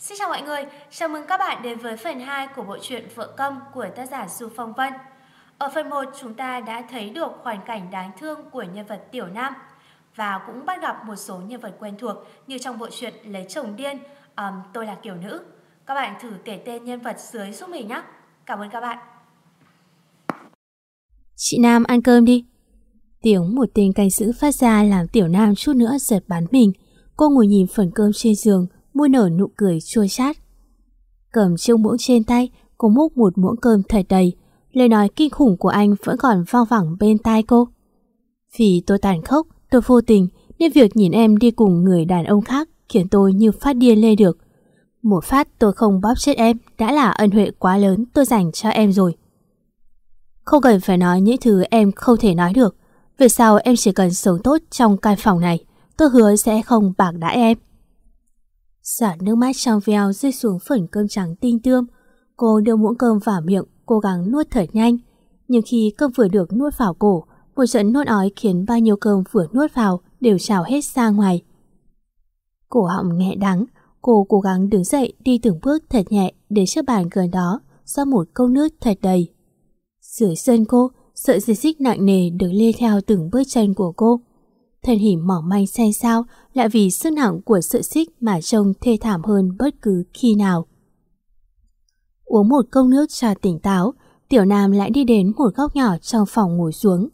Xin chào mọi người, chào mừng các bạn đến với phần 2 của bộ truyện Vợ Công của tác giả Du Phong Vân. Ở phần 1 chúng ta đã thấy được hoàn cảnh đáng thương của nhân vật Tiểu Nam và cũng bắt gặp một số nhân vật quen thuộc như trong bộ truyện Lấy chồng điên, um, Tôi là kiểu nữ. Các bạn thử kể tên nhân vật dưới giúp mình nhé. Cảm ơn các bạn. Chị Nam ăn cơm đi. Tiếng một tên canh giữ phát ra làm Tiểu Nam chút nữa giật bắn mình. Cô ngồi nhìn phần cơm trên giường, môi nở nụ cười chua chát. Cầm chiếc muỗng trên tay, cô múc một muỗng cơm thật đầy. Lời nói kinh khủng của anh vẫn còn vang vẳng bên tai cô. Vì tôi tàn khốc, tôi vô tình, nên việc nhìn em đi cùng người đàn ông khác khiến tôi như phát điên lên được. Một phát tôi không bóp chết em đã là ân huệ quá lớn tôi dành cho em rồi. Không cần phải nói những thứ em không thể nói được. Về sau em chỉ cần sống tốt trong căn phòng này, tôi hứa sẽ không bạc đãi em. Giọt nước mắt trong veo rơi xuống phần cơm trắng tinh tươm. Cô đưa muỗng cơm vào miệng, cố gắng nuốt thật nhanh. Nhưng khi cơm vừa được nuốt vào cổ, một trận nôn ói khiến bao nhiêu cơm vừa nuốt vào đều trào hết ra ngoài. Cổ họng nghẹ đắng, cô cố gắng đứng dậy đi từng bước thật nhẹ đến trước bàn gần đó, sau một câu nước thật đầy. Dưới sân cô, sợi dây xích nặng nề được lê theo từng bước chân của cô thân hình mỏng manh xanh sao lại vì sức nặng của sợi xích mà trông thê thảm hơn bất cứ khi nào. Uống một cốc nước cho tỉnh táo, Tiểu Nam lại đi đến một góc nhỏ trong phòng ngồi xuống.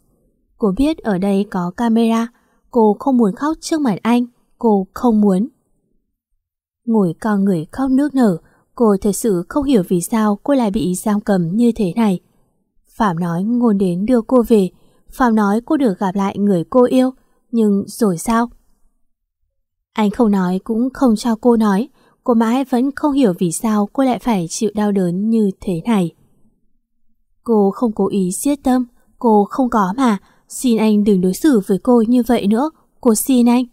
Cô biết ở đây có camera, cô không muốn khóc trước mặt anh, cô không muốn. Ngồi con người khóc nước nở, cô thật sự không hiểu vì sao cô lại bị giam cầm như thế này. Phạm nói ngôn đến đưa cô về, Phạm nói cô được gặp lại người cô yêu, nhưng rồi sao? Anh không nói cũng không cho cô nói, cô mãi vẫn không hiểu vì sao cô lại phải chịu đau đớn như thế này. Cô không cố ý siết tâm, cô không có mà, xin anh đừng đối xử với cô như vậy nữa, cô xin anh.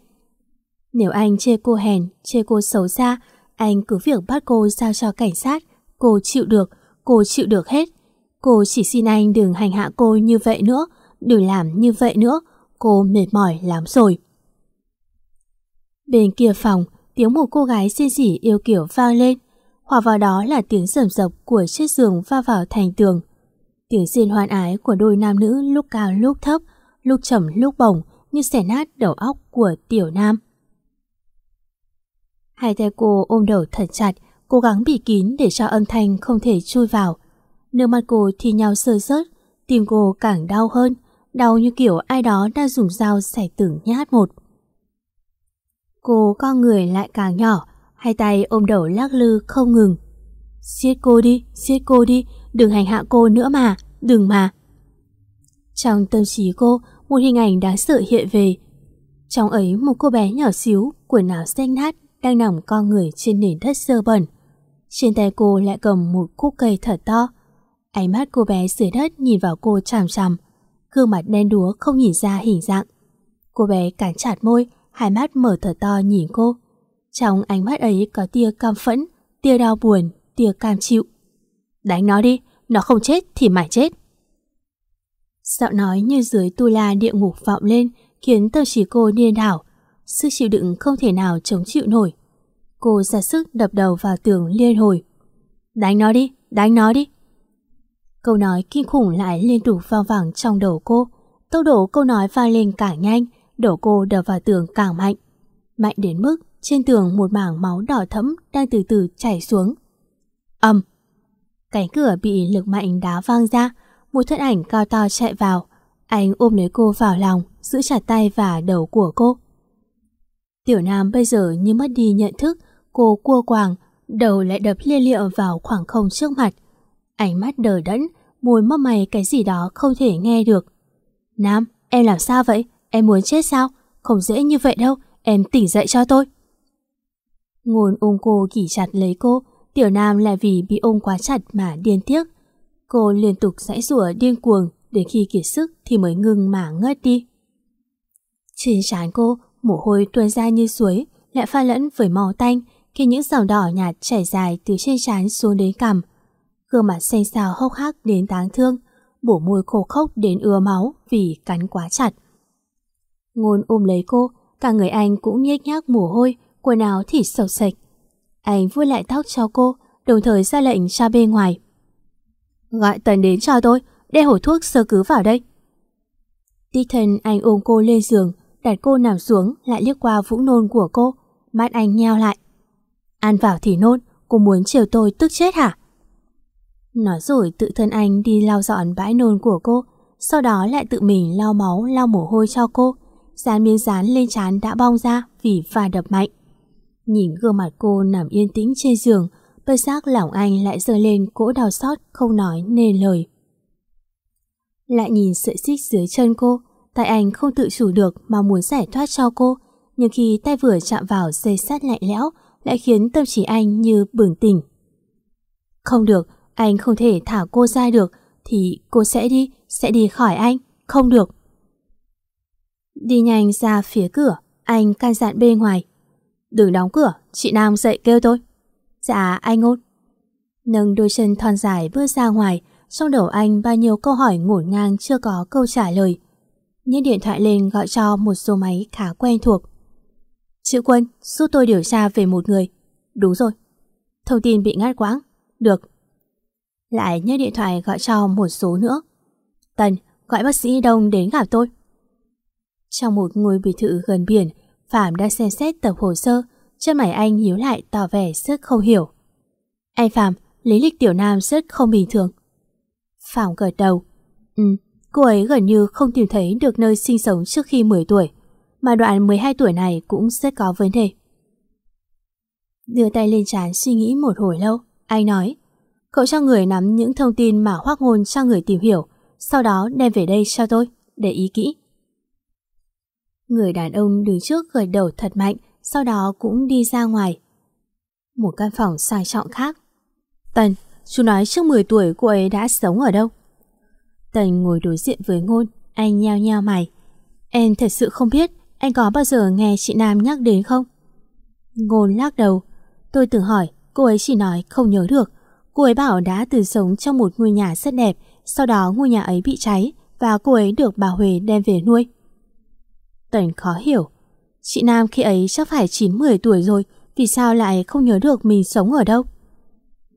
Nếu anh chê cô hèn, chê cô xấu xa, anh cứ việc bắt cô giao cho cảnh sát, cô chịu được, cô chịu được hết. Cô chỉ xin anh đừng hành hạ cô như vậy nữa, đừng làm như vậy nữa, cô mệt mỏi lắm rồi. Bên kia phòng, tiếng một cô gái xin xỉ yêu kiểu vang lên, hòa vào đó là tiếng rầm rập của chiếc giường va vào thành tường. Tiếng xin hoan ái của đôi nam nữ lúc cao lúc thấp, lúc trầm lúc bổng như xẻ nát đầu óc của tiểu nam. Hai tay cô ôm đầu thật chặt, cố gắng bị kín để cho âm thanh không thể chui vào. Nước mắt cô thì nhau sơ sớt, tim cô càng đau hơn đau như kiểu ai đó đang dùng dao xẻ từng nhát một. Cô con người lại càng nhỏ, hai tay ôm đầu lắc lư không ngừng. Siết cô đi, siết cô đi, đừng hành hạ cô nữa mà, đừng mà. Trong tâm trí cô, một hình ảnh đáng sợ hiện về. Trong ấy một cô bé nhỏ xíu, quần áo xanh nát, đang nằm con người trên nền đất sơ bẩn. Trên tay cô lại cầm một khúc cây thật to. Ánh mắt cô bé dưới đất nhìn vào cô chằm chằm gương mặt đen đúa không nhìn ra hình dạng. Cô bé cắn chặt môi, hai mắt mở thở to nhìn cô. Trong ánh mắt ấy có tia cam phẫn, tia đau buồn, tia cam chịu. Đánh nó đi, nó không chết thì mày chết. Giọng nói như dưới tu la địa ngục vọng lên khiến tâm trí cô điên đảo. Sức chịu đựng không thể nào chống chịu nổi. Cô ra sức đập đầu vào tường liên hồi. Đánh nó đi, đánh nó đi. Câu nói kinh khủng lại liên tục vang vẳng trong đầu cô. Tốc độ câu nói vang lên càng nhanh, đầu cô đập vào tường càng mạnh. Mạnh đến mức trên tường một mảng máu đỏ thẫm đang từ từ chảy xuống. Âm! Cánh cửa bị lực mạnh đá vang ra, một thân ảnh cao to chạy vào. Anh ôm lấy cô vào lòng, giữ chặt tay và đầu của cô. Tiểu Nam bây giờ như mất đi nhận thức, cô cua quàng, đầu lại đập lia liệu vào khoảng không trước mặt. Ánh mắt đờ đẫn, môi mấp mày cái gì đó không thể nghe được. Nam, em làm sao vậy? Em muốn chết sao? Không dễ như vậy đâu, em tỉnh dậy cho tôi. Ngôn ôm cô kỉ chặt lấy cô, tiểu nam lại vì bị ôm quá chặt mà điên tiếc. Cô liên tục giãy rủa điên cuồng, đến khi kiệt sức thì mới ngừng mà ngất đi. Trên trán cô, mồ hôi tuôn ra như suối, lại pha lẫn với màu tanh khi những dòng đỏ nhạt chảy dài từ trên trán xuống đến cằm gương mặt xanh xào hốc hác đến đáng thương, bổ môi khô khốc đến ưa máu vì cắn quá chặt. Ngôn ôm lấy cô, cả người anh cũng nhếch nhác mồ hôi, quần áo thì sầu sạch. Anh vui lại tóc cho cô, đồng thời ra lệnh cho bên ngoài. Gọi Tần đến cho tôi, để hổ thuốc sơ cứu vào đây. Đích thân anh ôm cô lên giường, đặt cô nằm xuống lại liếc qua vũng nôn của cô, mắt anh nheo lại. Ăn vào thì nôn, cô muốn chiều tôi tức chết hả? Nói rồi tự thân anh đi lau dọn bãi nôn của cô, sau đó lại tự mình lau máu, lau mồ hôi cho cô. Dán miếng dán lên trán đã bong ra vì va đập mạnh. Nhìn gương mặt cô nằm yên tĩnh trên giường, bất giác lòng anh lại rơi lên cỗ đau xót không nói nên lời. Lại nhìn sợi xích dưới chân cô, tay anh không tự chủ được mà muốn giải thoát cho cô, nhưng khi tay vừa chạm vào dây sắt lạnh lẽo lại khiến tâm trí anh như bừng tỉnh. Không được, anh không thể thả cô ra được, thì cô sẽ đi, sẽ đi khỏi anh, không được. Đi nhanh ra phía cửa, anh can dặn bên ngoài. Đừng đóng cửa, chị Nam dậy kêu tôi. Dạ, anh ôn. Nâng đôi chân thon dài bước ra ngoài, trong đầu anh bao nhiêu câu hỏi ngổn ngang chưa có câu trả lời. Nhấn điện thoại lên gọi cho một số máy khá quen thuộc. Chữ quân, giúp tôi điều tra về một người. Đúng rồi. Thông tin bị ngắt quãng. Được. Lại nhấc điện thoại gọi cho một số nữa. Tần, gọi bác sĩ Đông đến gặp tôi. Trong một ngôi biệt thự gần biển, Phạm đang xem xét tập hồ sơ, chân mày anh nhíu lại tỏ vẻ rất không hiểu. Anh Phạm, lý lịch tiểu nam rất không bình thường. Phạm gật đầu. Ừ, cô ấy gần như không tìm thấy được nơi sinh sống trước khi 10 tuổi, mà đoạn 12 tuổi này cũng rất có vấn đề. Đưa tay lên trán suy nghĩ một hồi lâu, anh nói, cậu cho người nắm những thông tin mà hoác ngôn cho người tìm hiểu, sau đó đem về đây cho tôi, để ý kỹ. Người đàn ông đứng trước gật đầu thật mạnh, sau đó cũng đi ra ngoài. Một căn phòng sang trọng khác. Tần, chú nói trước 10 tuổi cô ấy đã sống ở đâu? Tần ngồi đối diện với ngôn, anh nheo nheo mày. Em thật sự không biết, anh có bao giờ nghe chị Nam nhắc đến không? Ngôn lắc đầu. Tôi từng hỏi, cô ấy chỉ nói không nhớ được. Cô ấy bảo đã từng sống trong một ngôi nhà rất đẹp, sau đó ngôi nhà ấy bị cháy và cô ấy được bà Huế đem về nuôi. Tần khó hiểu. Chị Nam khi ấy chắc phải 9-10 tuổi rồi, vì sao lại không nhớ được mình sống ở đâu?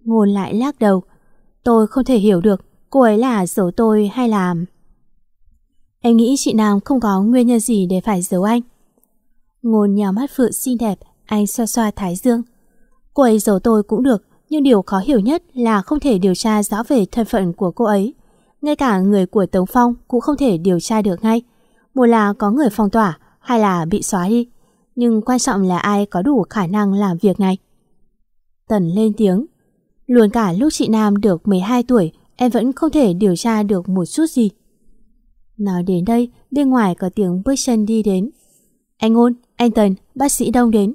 Ngôn lại lắc đầu. Tôi không thể hiểu được, cô ấy là giấu tôi hay là... Em nghĩ chị Nam không có nguyên nhân gì để phải giấu anh. Ngôn nhào mắt phượng xinh đẹp, anh xoa xoa thái dương. Cô ấy giấu tôi cũng được, nhưng điều khó hiểu nhất là không thể điều tra rõ về thân phận của cô ấy. Ngay cả người của Tống Phong cũng không thể điều tra được ngay. Một là có người phong tỏa hay là bị xóa đi. Nhưng quan trọng là ai có đủ khả năng làm việc này. Tần lên tiếng. Luôn cả lúc chị Nam được 12 tuổi, em vẫn không thể điều tra được một chút gì. Nói đến đây, bên ngoài có tiếng bước chân đi đến. Anh Ngôn, anh Tần, bác sĩ Đông đến.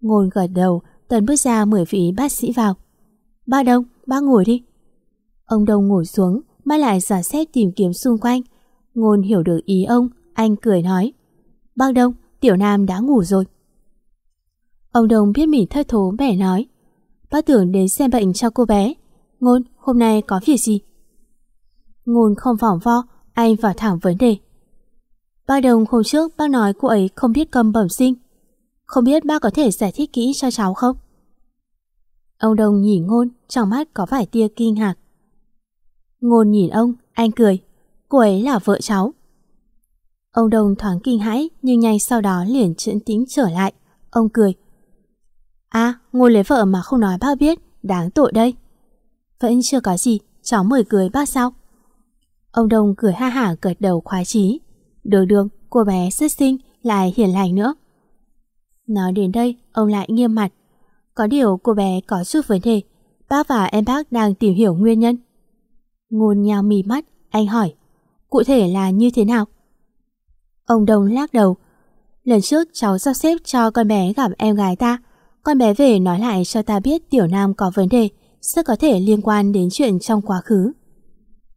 Ngôn gật đầu, Tần bước ra mời vị bác sĩ vào. Ba Đông, ba ngồi đi. Ông Đông ngồi xuống, mắt lại giả xét tìm kiếm xung quanh. Ngôn hiểu được ý ông, anh cười nói. Bác Đông, Tiểu Nam đã ngủ rồi. Ông Đông biết mình thất thố bẻ nói. Bác tưởng đến xem bệnh cho cô bé. Ngôn, hôm nay có việc gì? Ngôn không vòng vo, anh vào thẳng vấn đề. Ba đồng hôm trước bác nói cô ấy không biết cầm bẩm sinh. Không biết bác có thể giải thích kỹ cho cháu không? Ông Đông nhìn Ngôn, trong mắt có vài tia kinh ngạc. Ngôn nhìn ông, anh cười. Cô ấy là vợ cháu. Ông Đông thoáng kinh hãi nhưng nhanh sau đó liền trấn tĩnh trở lại. Ông cười. À, ngồi lấy vợ mà không nói bác biết, đáng tội đây. Vẫn chưa có gì, cháu mời cười bác sao? Ông Đông cười ha hả gật đầu khoái chí. Được được, cô bé rất xinh, lại hiền lành nữa. Nói đến đây, ông lại nghiêm mặt. Có điều cô bé có chút vấn đề, bác và em bác đang tìm hiểu nguyên nhân. Ngôn nhào mì mắt, anh hỏi. Cụ thể là như thế nào? Ông Đông lắc đầu. Lần trước cháu sắp xếp cho con bé gặp em gái ta. Con bé về nói lại cho ta biết Tiểu Nam có vấn đề, rất có thể liên quan đến chuyện trong quá khứ.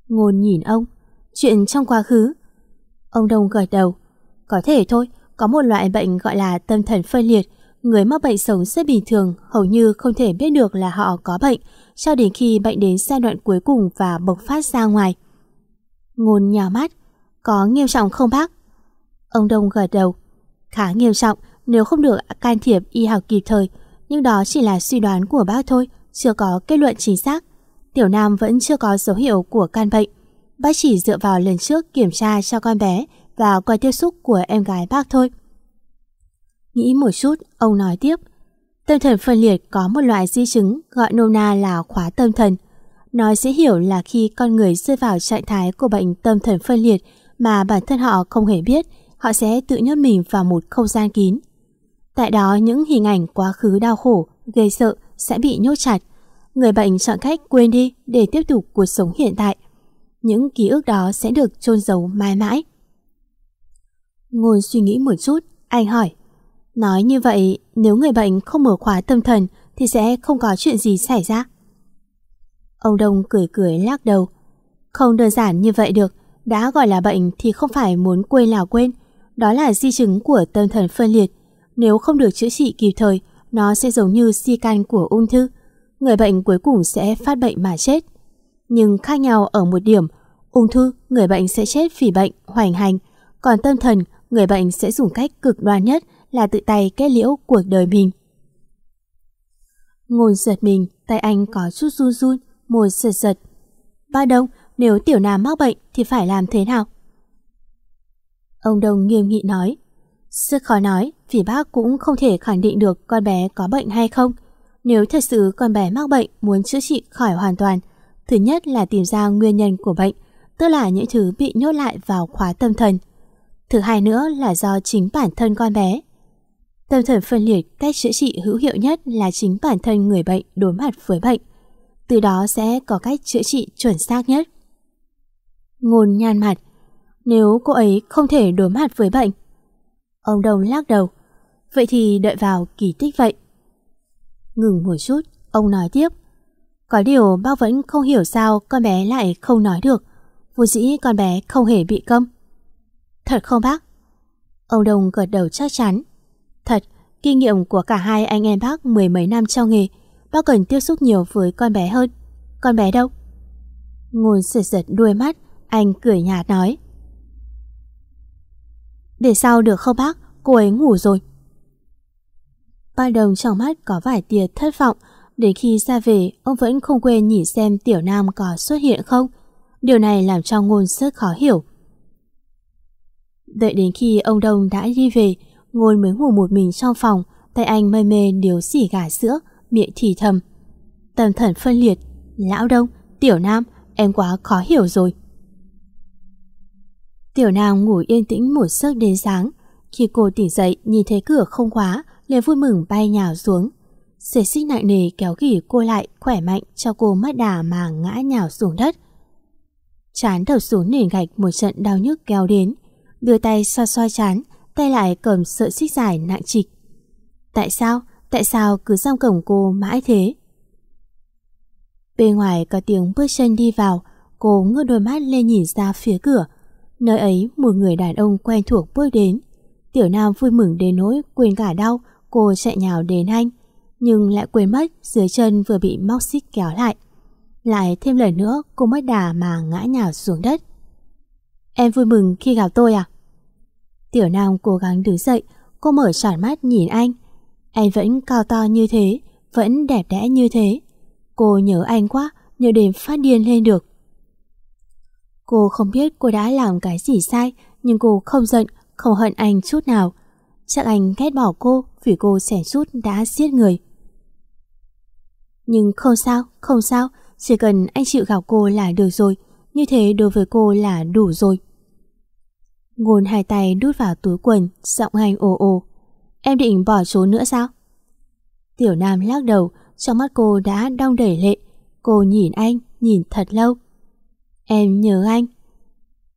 Ngôn nhìn ông. Chuyện trong quá khứ? Ông Đông gật đầu. Có thể thôi, có một loại bệnh gọi là tâm thần phân liệt. Người mắc bệnh sống rất bình thường, hầu như không thể biết được là họ có bệnh, cho đến khi bệnh đến giai đoạn cuối cùng và bộc phát ra ngoài. Ngôn nhào mắt. Có nghiêm trọng không bác? Ông Đông gật đầu. Khá nghiêm trọng, nếu không được can thiệp y học kịp thời, nhưng đó chỉ là suy đoán của bác thôi, chưa có kết luận chính xác. Tiểu Nam vẫn chưa có dấu hiệu của căn bệnh. Bác chỉ dựa vào lần trước kiểm tra cho con bé và qua tiếp xúc của em gái bác thôi. Nghĩ một chút, ông nói tiếp. Tâm thần phân liệt có một loại di chứng gọi nôm na là khóa tâm thần. Nói dễ hiểu là khi con người rơi vào trạng thái của bệnh tâm thần phân liệt mà bản thân họ không hề biết, họ sẽ tự nhốt mình vào một không gian kín. Tại đó những hình ảnh quá khứ đau khổ, gây sợ sẽ bị nhốt chặt. Người bệnh chọn cách quên đi để tiếp tục cuộc sống hiện tại. Những ký ức đó sẽ được chôn giấu mãi mãi. Ngồi suy nghĩ một chút, anh hỏi. Nói như vậy, nếu người bệnh không mở khóa tâm thần thì sẽ không có chuyện gì xảy ra. Ông Đông cười cười lắc đầu. Không đơn giản như vậy được, đã gọi là bệnh thì không phải muốn quên là quên. Đó là di chứng của tâm thần phân liệt. Nếu không được chữa trị kịp thời, nó sẽ giống như si căn của ung thư. Người bệnh cuối cùng sẽ phát bệnh mà chết. Nhưng khác nhau ở một điểm, ung thư, người bệnh sẽ chết vì bệnh, hoành hành. Còn tâm thần, người bệnh sẽ dùng cách cực đoan nhất là tự tay kết liễu cuộc đời mình. Ngôn giật mình, tay anh có chút run run, môi giật giật. Ba Đông, nếu tiểu nam mắc bệnh thì phải làm thế nào? Ông Đông nghiêm nghị nói. Rất khó nói vì bác cũng không thể khẳng định được con bé có bệnh hay không. Nếu thật sự con bé mắc bệnh muốn chữa trị khỏi hoàn toàn, thứ nhất là tìm ra nguyên nhân của bệnh, tức là những thứ bị nhốt lại vào khóa tâm thần. Thứ hai nữa là do chính bản thân con bé. Tâm thần phân liệt cách chữa trị hữu hiệu nhất là chính bản thân người bệnh đối mặt với bệnh. Từ đó sẽ có cách chữa trị chuẩn xác nhất. Ngôn nhan mặt, Nếu cô ấy không thể đối mặt với bệnh Ông Đông lắc đầu, Vậy thì đợi vào kỳ tích vậy Ngừng một chút, Ông nói tiếp Có điều bác vẫn không hiểu sao con bé lại không nói được Vô dĩ con bé không hề bị câm Thật không bác? Ông Đông gật đầu chắc chắn. Thật, kinh nghiệm của cả hai anh em bác mười mấy năm trong nghề Bác cần tiếp xúc nhiều với con bé hơn. Con bé đâu? Ngôn giật giật đuôi mắt Anh cười nhạt nói. Để sau được không bác? Cô ấy ngủ rồi. Ba đồng trong mắt có vài tia thất vọng. Đến khi ra về Ông vẫn không quên nhìn xem Tiểu Nam có xuất hiện không. Điều này làm cho ngôn rất khó hiểu. Đợi đến khi ông Đông đã đi về Ngôn mới ngủ một mình trong phòng Tay anh mê mê điếu xỉ gà sữa Miệng thì thầm. Tâm thần phân liệt Lão Đông, Tiểu Nam Em quá khó hiểu rồi. Tiểu Nam ngủ yên tĩnh một giấc đến sáng. Khi cô tỉnh dậy nhìn thấy cửa không khóa liền vui mừng bay nhào xuống. Xế xích nặng nề kéo gỉ cô lại khỏe mạnh cho cô mất đà mà ngã nhào xuống đất. Chán đầu xuống nền gạch một trận đau nhức kéo đến. Đưa tay xoa xoa chán, Tay lại cầm sợi xích dài nặng trịch. Tại sao? Tại sao cứ giam cổng cô mãi thế? Bên ngoài có tiếng bước chân đi vào, Cô ngước đôi mắt lên nhìn ra phía cửa. Nơi ấy một người đàn ông quen thuộc bước đến. Tiểu Nam vui mừng đến nỗi quên cả đau, Cô chạy nhào đến anh, Nhưng lại quên mất dưới chân vừa bị móc xích kéo lại. Lại thêm lần nữa, cô mất đà mà ngã nhào xuống đất. Em vui mừng khi gặp tôi à? Tiểu Nam cố gắng đứng dậy, Cô mở tròn mắt nhìn anh. Anh vẫn cao to như thế, Vẫn đẹp đẽ như thế. Cô nhớ anh quá, Nhớ đến phát điên lên được. Cô không biết cô đã làm cái gì sai, Nhưng cô không giận, Không hận anh chút nào. Chắc anh ghét bỏ cô Vì cô xẻ chút đã giết người. Nhưng không sao Không sao, Chỉ cần anh chịu gặp cô là được rồi. Như thế đối với cô là đủ rồi. Ngôn hai tay đút vào túi quần, Giọng hành ồ ồ. Em định bỏ trốn nữa sao? Tiểu Nam lắc đầu, Trong mắt cô đã đong đẩy lệ. Cô nhìn anh, nhìn thật lâu. Em nhớ anh.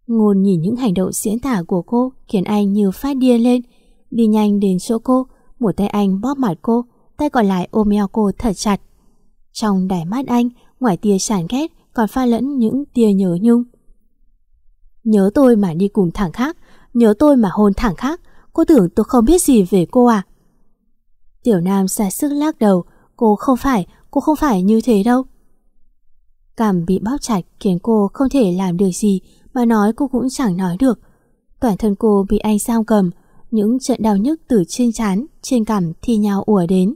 Ngôn nhìn những hành động diễn tả của cô Khiến anh như phát điên lên. Đi nhanh đến chỗ cô, Một tay anh bóp mặt cô, Tay còn lại ôm eo cô thật chặt. Trong đáy mắt anh, Ngoài tia sản ghét, Còn pha lẫn những tia nhớ nhung. Nhớ tôi mà đi cùng thằng khác. Nhớ tôi mà hôn thằng khác. Cô tưởng tôi không biết gì về cô à? Tiểu Nam xa sức lắc đầu. Cô không phải, cô không phải như thế đâu. Cảm bị bóp chặt khiến cô không thể làm được gì Mà nói cô cũng chẳng nói được. Toàn thân cô bị anh giam cầm. Những trận đau nhức từ trên trán Trên cằm thi nhau ùa đến.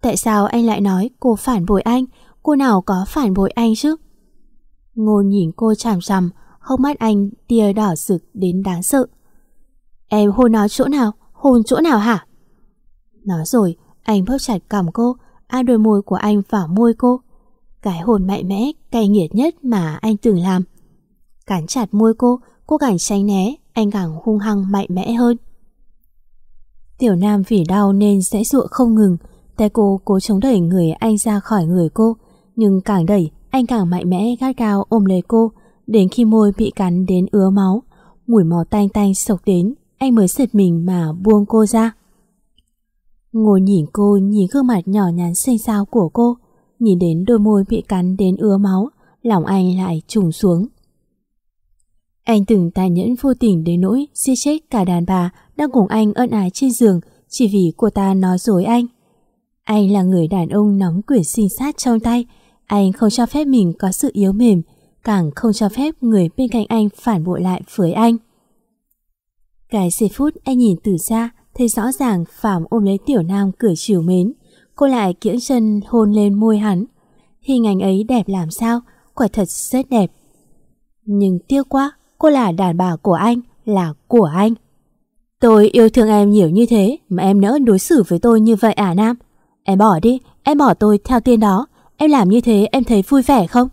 Tại sao anh lại nói cô phản bội anh? Cô nào có phản bội anh chứ? Ngôn nhìn cô chằm chằm, hốc mắt anh tia đỏ rực đến đáng sợ. Em hôn nó chỗ nào? Hôn chỗ nào hả? Nói rồi, anh bóp chặt cằm cô, áp đôi môi của anh vào môi cô. Cái hồn mạnh mẽ, cay nghiệt nhất mà anh từng làm. Cắn chặt môi cô, cô càng tránh né, anh càng hung hăng mạnh mẽ hơn. Tiểu Nam vì đau nên sẽ dụa không ngừng, tay cô cố chống đẩy người anh ra khỏi người cô, nhưng càng đẩy, anh càng mạnh mẽ gắt gao ôm lấy cô, đến khi môi bị cắn đến ứa máu, mùi máu tanh tanh sộc đến, anh mới giật mình mà buông cô ra. Ngồi nhìn cô nhìn gương mặt nhỏ nhắn xinh xao của cô, nhìn đến đôi môi bị cắn đến ứa máu, lòng anh lại trùng xuống. Anh từng tàn nhẫn vô tình đến nỗi giết chết cả đàn bà đang cùng anh ân ái trên giường chỉ vì cô ta nói dối anh. Anh là người đàn ông nóng quyển sinh sát trong tay, anh không cho phép mình có sự yếu mềm, càng không cho phép người bên cạnh anh phản bội lại với anh. Cái giây phút anh nhìn từ xa, thấy rõ ràng Phạm ôm lấy Tiểu Nam cười chiều mến. Cô lại kiễng chân hôn lên môi hắn. Hình ảnh ấy đẹp làm sao, quả thật rất đẹp. Nhưng tiếc quá, cô là đàn bà của anh, là của anh. Tôi yêu thương em nhiều như thế mà em nỡ đối xử với tôi như vậy à Nam? Em bỏ đi, em bỏ tôi theo tiên đó. Em làm như thế em thấy vui vẻ không?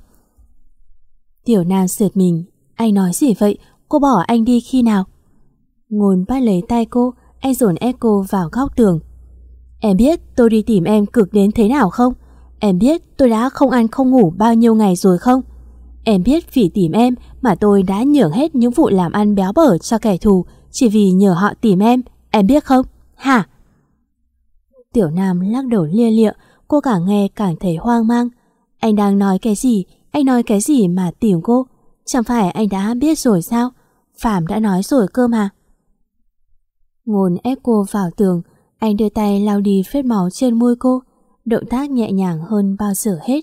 Tiểu Nam sượt mình. Anh nói gì vậy? Cô bỏ anh đi khi nào? Ngôn bắt lấy tay cô, anh dồn ép cô vào góc tường. Em biết tôi đi tìm em cực đến thế nào không? Em biết tôi đã không ăn không ngủ bao nhiêu ngày rồi không? Em biết vì tìm em mà tôi đã nhường hết những vụ làm ăn béo bở cho kẻ thù chỉ vì nhờ họ tìm em, em biết không? Hả? Tiểu Nam lắc đầu lia lịa, cô càng nghe càng thấy hoang mang. Anh đang nói cái gì? Anh nói cái gì mà tìm cô? Chẳng phải anh đã biết rồi sao? Phạm đã nói rồi cơ mà. Ngôn ép cô vào tường, anh đưa tay lau đi vết máu trên môi cô, động tác nhẹ nhàng hơn bao giờ hết.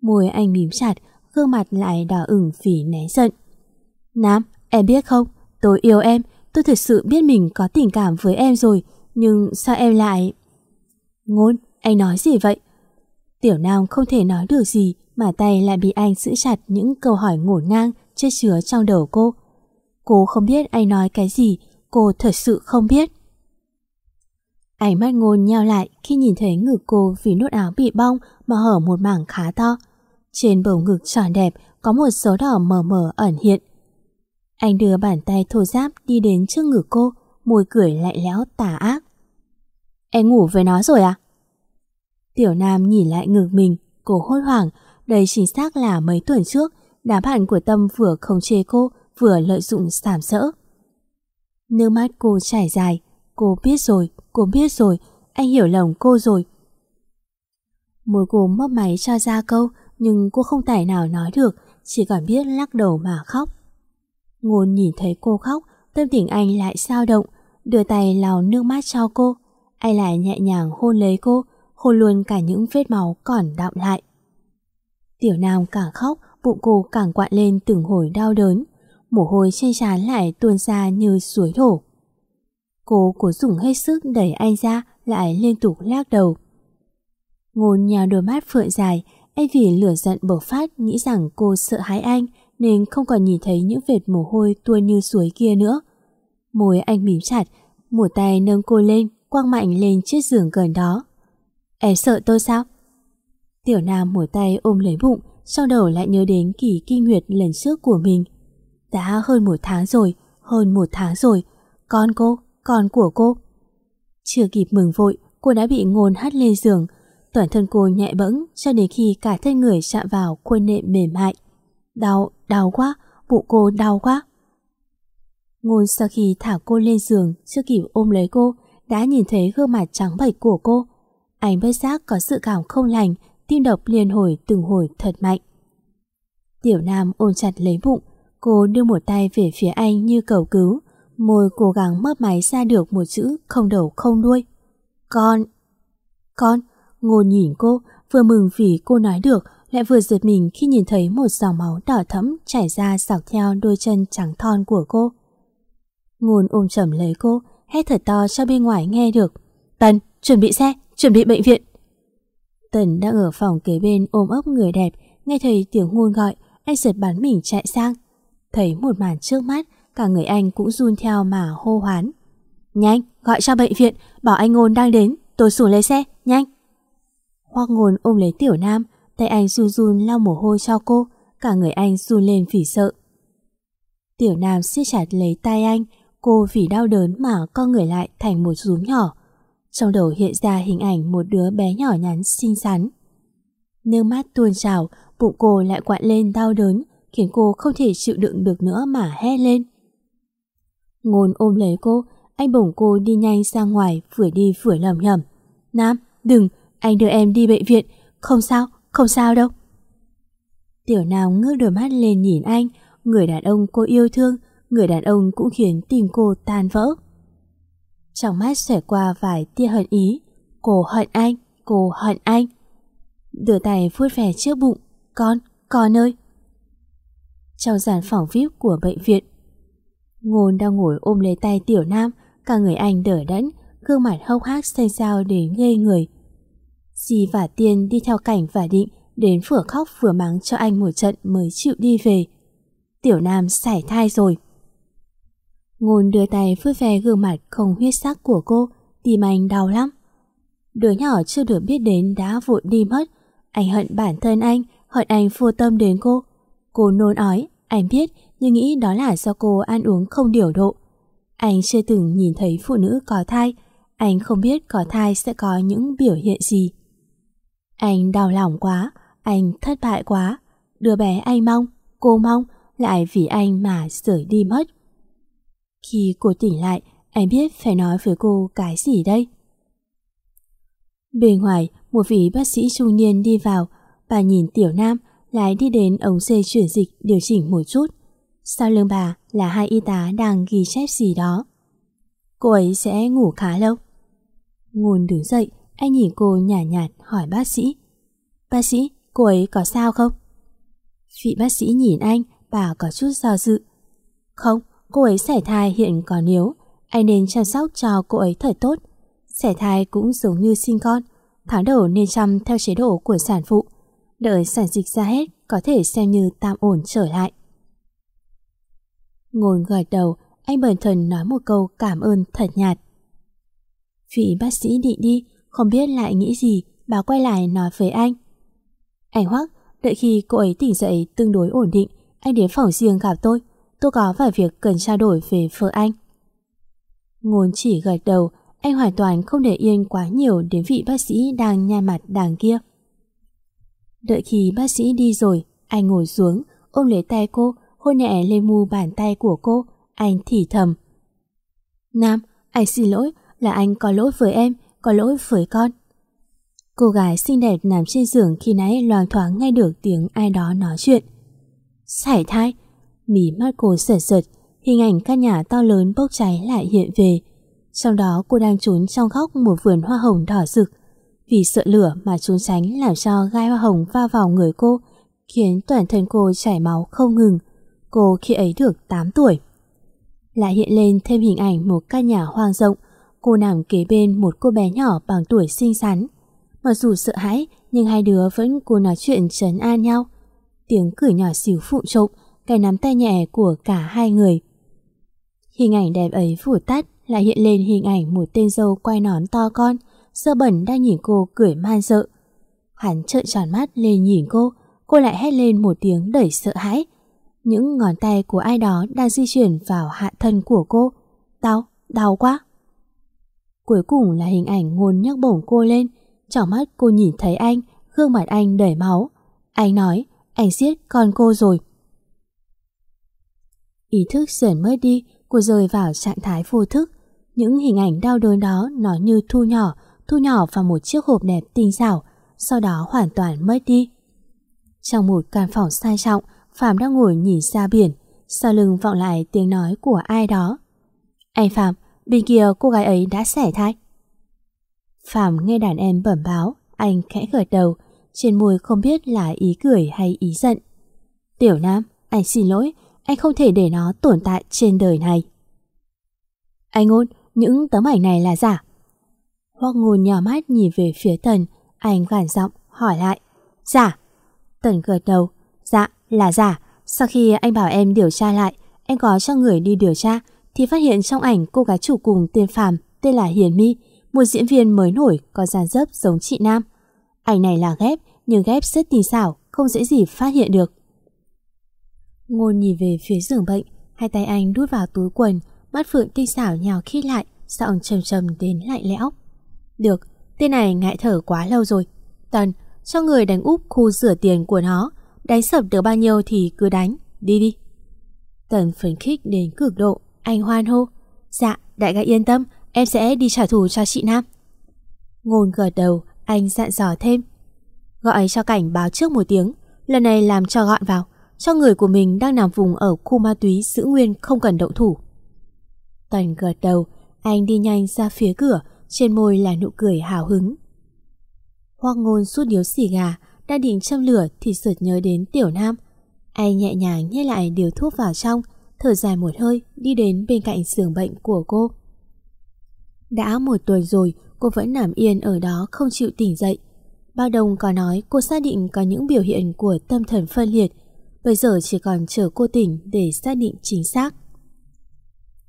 Môi anh mím chặt, gương mặt lại đỏ ửng vì né giận. Nam, em biết không, tôi yêu em, tôi thực sự biết mình có tình cảm với em rồi, nhưng sao em lại... Ngôn, anh nói gì vậy? Tiểu Nam không thể nói được gì mà tay lại bị anh giữ chặt những câu hỏi ngổn ngang chưa chứa trong đầu cô. Cô không biết anh nói cái gì, cô thật sự không biết. Ánh mắt ngôn nheo lại khi nhìn thấy ngực cô vì nút áo bị bong mà hở một mảng khá to. Trên bầu ngực tròn đẹp có một dấu đỏ mờ mờ ẩn hiện. Anh đưa bàn tay thô giáp đi đến trước ngực cô, môi cười lạnh lẽo tà ác. Em ngủ với nó rồi à? Tiểu Nam nhìn lại ngực mình, cô hốt hoảng, đây chính xác là mấy tuần trước, đám bạn của Tâm vừa không chê cô, vừa lợi dụng sảm sỡ. Nước mắt cô chảy dài, cô biết rồi, cô biết rồi, anh hiểu lòng cô rồi. Môi cô mấp máy cho ra câu, nhưng cô không tài nào nói được, chỉ còn biết lắc đầu mà khóc. Ngôn nhìn thấy cô khóc, tâm tình anh lại sao động, đưa tay lau nước mắt cho cô. Anh lại nhẹ nhàng hôn lấy cô, hôn luôn cả những vết máu còn đọng lại. Tiểu Nam càng khóc, bụng cô càng quặn lên từng hồi đau đớn, mồ hôi trên trán lại tuôn ra như suối đổ. Cô cố dùng hết sức đẩy anh ra, lại liên tục lắc đầu. Ngôn nhào đôi mắt phượng dài, anh vì lửa giận bộc phát nghĩ rằng cô sợ hãi anh nên không còn nhìn thấy những vệt mồ hôi tuôn như suối kia nữa. Môi anh mím chặt, một tay nâng cô lên, quăng mạnh lên chiếc giường gần đó. Em sợ tôi sao? Tiểu Nam một tay ôm lấy bụng, sau đầu lại nhớ đến kỳ kinh nguyệt lần trước của mình. Đã hơn một tháng rồi, hơn một tháng rồi. Con cô, con của cô. Chưa kịp mừng vội, cô đã bị ngôn hắt lên giường. Toàn thân cô nhẹ bẫng cho đến khi cả thân người chạm vào khuôn nệm mềm mại. Đau, đau quá, bụng cô đau quá. Ngôn sau khi thả cô lên giường, chưa kịp ôm lấy cô, đã nhìn thấy gương mặt trắng bệch của cô. Anh bất giác có sự cảm không lành, tim đập liên hồi từng hồi thật mạnh. Tiểu Nam ôm chặt lấy bụng, cô đưa một tay về phía anh như cầu cứu, môi cố gắng mấp máy ra được một chữ không đầu không đuôi. Con! Con! Ngôn nhìn cô, vừa mừng vì cô nói được, lại vừa giật mình khi nhìn thấy một dòng máu đỏ thẫm chảy ra dọc theo đôi chân trắng thon của cô. Ngôn ôm chầm lấy cô, hét thật to cho bên ngoài nghe được. Tần, chuẩn bị xe, chuẩn bị bệnh viện. Tần đang ở phòng kế bên ôm ấp người đẹp, nghe thấy tiếng ngôn gọi, anh giật bắn mình chạy sang. Thấy một màn trước mắt, cả người anh cũng run theo mà hô hoán. Nhanh, gọi cho bệnh viện, bảo anh ngôn đang đến, tôi xuống lấy xe, nhanh. Hoác ngôn ôm lấy tiểu nam, tay anh run run lau mồ hôi cho cô, cả người anh run lên vì sợ. Tiểu nam siết chặt lấy tay anh, cô vì đau đớn mà co người lại thành một rúm nhỏ. Trong đầu hiện ra hình ảnh một đứa bé nhỏ nhắn xinh xắn. Nước mắt tuôn trào, bụng cô lại quặn lên đau đớn, khiến cô không thể chịu đựng được nữa mà hét lên. Ngôn ôm lấy cô, anh bổng cô đi nhanh ra ngoài, vừa đi vừa lầm nhầm. Nam, đừng, anh đưa em đi bệnh viện, không sao, không sao đâu. Tiểu Nam ngước đôi mắt lên nhìn anh, người đàn ông cô yêu thương, người đàn ông cũng khiến tim cô tan vỡ. Trong mắt xẻ qua vài tia hận ý, cô hận anh, cô hận anh. Đưa tay vuốt về trước bụng, con, con ơi. Trong giàn phòng VIP của bệnh viện, Ngôn đang ngồi ôm lấy tay Tiểu Nam, cả người anh đỡ đẫn, gương mặt hốc hác xanh xao đến ghê người. Di và Tiên đi theo cảnh và định đến vừa khóc vừa mắng cho anh một trận mới chịu đi về. Tiểu Nam sảy thai rồi. Ngôn đưa tay vuốt ve gương mặt không huyết sắc của cô, tim anh đau lắm. Đứa nhỏ chưa được biết đến đã vội đi mất. Anh hận bản thân anh, hận anh vô tâm đến cô. Cô nôn ói, anh biết nhưng nghĩ đó là do cô ăn uống không điều độ. Anh chưa từng nhìn thấy phụ nữ có thai, anh không biết có thai sẽ có những biểu hiện gì. Anh đau lòng quá, anh thất bại quá. Đứa bé anh mong, cô mong, lại vì anh mà rời đi mất. Khi cô tỉnh lại, anh biết phải nói với cô cái gì đây? Bên ngoài, một vị bác sĩ trung niên đi vào, bà nhìn Tiểu Nam, lại đi đến ống dây chuyển dịch điều chỉnh một chút. Sau lưng bà là hai y tá đang ghi chép gì đó. Cô ấy sẽ ngủ khá lâu. Ngôn đứng dậy, anh nhìn cô nhả nhạt, nhạt hỏi bác sĩ. Bác sĩ, cô ấy có sao không? Vị bác sĩ nhìn anh, bà có chút do dự. Không, cô ấy sẻ thai hiện còn yếu, anh nên chăm sóc cho cô ấy thật tốt. Sẻ thai cũng giống như sinh con, tháng đầu nên chăm theo chế độ của sản phụ. Đợi sản dịch ra hết, có thể xem như tạm ổn trở lại. Ngôn gật đầu, anh bần thần nói một câu cảm ơn thật nhạt. Vị bác sĩ định đi, không biết lại nghĩ gì, bà quay lại nói với anh. Anh Hoắc, đợi khi cô ấy tỉnh dậy tương đối ổn định, anh đến phòng riêng gặp tôi. Tôi có vài việc cần trao đổi về vợ anh. Ngôn chỉ gật đầu, anh hoàn toàn không để yên quá nhiều đến vị bác sĩ đang nhai mặt đằng kia. Đợi khi bác sĩ đi rồi, anh ngồi xuống, ôm lấy tay cô, hôn nhẹ lên mu bàn tay của cô, anh thì thầm. Nam, anh xin lỗi, là anh có lỗi với em, có lỗi với con. Cô gái xinh đẹp nằm trên giường khi nãy loang thoáng nghe được tiếng ai đó nói chuyện. Sải thai, mí mắt cô sợt sợt, hình ảnh căn nhà to lớn bốc cháy lại hiện về. Trong đó cô đang trốn trong góc một vườn hoa hồng đỏ rực. Vì sợ lửa mà trốn tránh làm cho gai hoa hồng va vào người cô, khiến toàn thân cô chảy máu không ngừng. Cô khi ấy được 8 tuổi. Lại hiện lên thêm hình ảnh một căn nhà hoang rộng, cô nằm kế bên một cô bé nhỏ bằng tuổi xinh xắn. Mặc dù sợ hãi, nhưng hai đứa vẫn cố nói chuyện trấn an nhau. Tiếng cười nhỏ xíu phụ trộm, cái nắm tay nhẹ của cả hai người. Hình ảnh đẹp ấy phủ tắt lại hiện lên hình ảnh một tên dâu quay nón to con, sơ bẩn đang nhìn cô cười man sợ. Hắn trợn tròn mắt lên nhìn cô, cô lại hét lên một tiếng đẩy sợ hãi. Những ngón tay của ai đó đang di chuyển vào hạ thân của cô. Đau, đau quá. Cuối cùng là hình ảnh ngôn nhấc bổng cô lên, trong mắt cô nhìn thấy anh, gương mặt anh đầy máu. Anh nói, anh giết con cô rồi. Ý thức dần mất đi, cô rơi vào trạng thái vô thức. Những hình ảnh đau đớn đó nó như thu nhỏ, thu nhỏ vào một chiếc hộp đẹp tinh xảo, sau đó hoàn toàn mất đi. Trong một căn phòng sai trọng, Phạm đang ngồi nhìn ra biển, sau lưng vọng lại tiếng nói của ai đó. Anh Phạm, bên kia cô gái ấy đã xẻ thai. Phạm nghe đàn em bẩm báo, anh khẽ gật đầu, trên môi không biết là ý cười hay ý giận. Tiểu Nam, anh xin lỗi, anh không thể để nó tồn tại trên đời này. Anh ngôn, những tấm ảnh này là giả. Hoác ngôn nhỏ mắt nhìn về phía tần, anh gằn giọng hỏi lại. Giả. Tần gật đầu. Dạ, là giả. Sau khi anh bảo em điều tra lại, em có cho người đi điều tra, thì phát hiện trong ảnh cô gái chủ cùng tên Phạm tên là Hiền My, một diễn viên mới nổi có dáng dấp giống chị Nam. Ảnh này là ghép, nhưng ghép rất tinh xảo, không dễ gì phát hiện được. Ngôn nhìn về phía giường bệnh, hai tay anh đút vào túi quần, mắt phượng tinh xảo nhào khít lại, giọng trầm trầm đến lạnh lẽo. Được, tên này ngại thở quá lâu rồi. Tần, cho người đánh úp khu rửa tiền của nó, đánh sập được bao nhiêu thì cứ đánh, đi đi. Tần phấn khích đến cực độ, anh hoan hô. Dạ, đại ca yên tâm, em sẽ đi trả thù cho chị Nam. Ngôn gật đầu, anh dặn dò thêm. Gọi cho cảnh báo trước một tiếng, lần này làm cho gọn vào, cho người của mình đang nằm vùng ở khu ma túy giữ nguyên không cần động thủ. Tần gật đầu, anh đi nhanh ra phía cửa, trên môi là nụ cười hào hứng. Hoang ngôn suốt điếu xì gà, đang định châm lửa thì sượt nhớ đến Tiểu Nam. Anh nhẹ nhàng nhét lại điều thuốc vào trong, thở dài một hơi, đi đến bên cạnh giường bệnh của cô. Đã một tuần rồi, cô vẫn nằm yên ở đó không chịu tỉnh dậy. Ba Đồng có nói cô xác định có những biểu hiện của tâm thần phân liệt, bây giờ chỉ còn chờ cô tỉnh để xác định chính xác.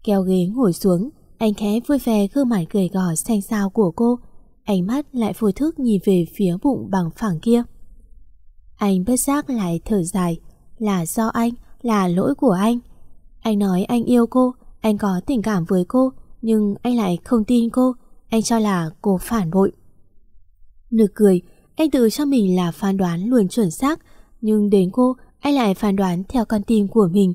Kéo ghế ngồi xuống, anh khẽ vui vẻ gương mặt gầy gò xanh xao của cô, ánh mắt lại vô thức nhìn về phía bụng bằng phẳng kia. Anh bất giác lại thở dài, là do anh, là lỗi của anh. Anh nói anh yêu cô, anh có tình cảm với cô, nhưng anh lại không tin cô, anh cho là cô phản bội. Nực cười, anh tự cho mình là phán đoán luôn chuẩn xác, nhưng đến cô, anh lại phán đoán theo con tim của mình.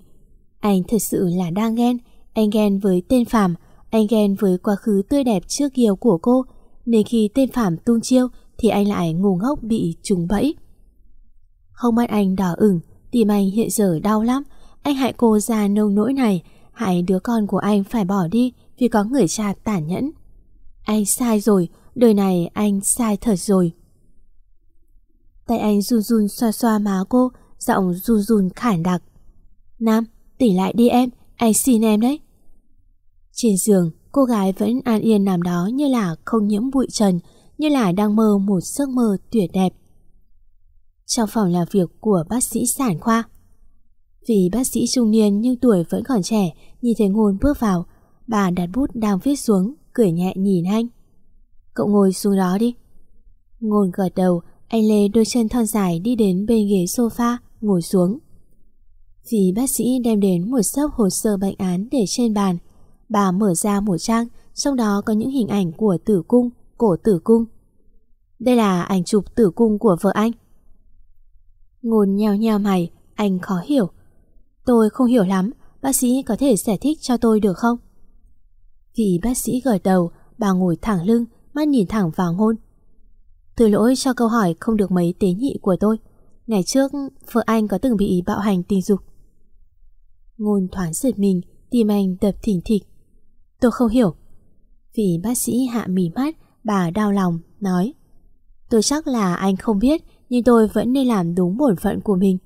Anh thật sự là đang ghen, anh ghen với tên Phạm, anh ghen với quá khứ tươi đẹp trước kia của cô, nên khi tên Phạm tung chiêu thì anh lại ngu ngốc bị trúng bẫy. Không mắt anh đỏ ửng, tim anh hiện giờ đau lắm, anh hại cô ra nông nỗi này, hại đứa con của anh phải bỏ đi vì có người cha tàn nhẫn. Anh sai rồi, đời này anh sai thật rồi. Tay anh run run xoa xoa má cô, giọng run run khản đặc. Nam, tỉnh lại đi em, anh xin em đấy. Trên giường, cô gái vẫn an yên nằm đó như là không nhiễm bụi trần, như là đang mơ một giấc mơ tuyệt đẹp. Trong phòng làm việc của bác sĩ sản khoa, vì bác sĩ trung niên nhưng tuổi vẫn còn trẻ, nhìn thấy ngôn bước vào, bà đặt bút đang viết xuống, cười nhẹ nhìn anh. Cậu ngồi xuống đó đi. Ngôn gật đầu, anh Lê đôi chân thon dài đi đến bên ghế sofa, ngồi xuống. Vì bác sĩ đem đến một sấp hồ sơ bệnh án để trên bàn, bà mở ra một trang, trong đó có những hình ảnh của tử cung, cổ tử cung. Đây là ảnh chụp tử cung của vợ anh. Ngôn nheo nheo mày, anh khó hiểu. Tôi không hiểu lắm, bác sĩ có thể giải thích cho tôi được không? Vì bác sĩ gật đầu, bà ngồi thẳng lưng, mắt nhìn thẳng vào ngôn. Thử lỗi cho câu hỏi không được mấy tế nhị của tôi. Ngày trước, vợ anh có từng bị bạo hành tình dục. Ngôn thoáng giật mình, tim anh đập thỉnh thịch. Tôi không hiểu. Vị bác sĩ hạ mỉ mắt, bà đau lòng, nói. Tôi chắc là anh không biết, nhưng tôi vẫn nên làm đúng bổn phận của mình.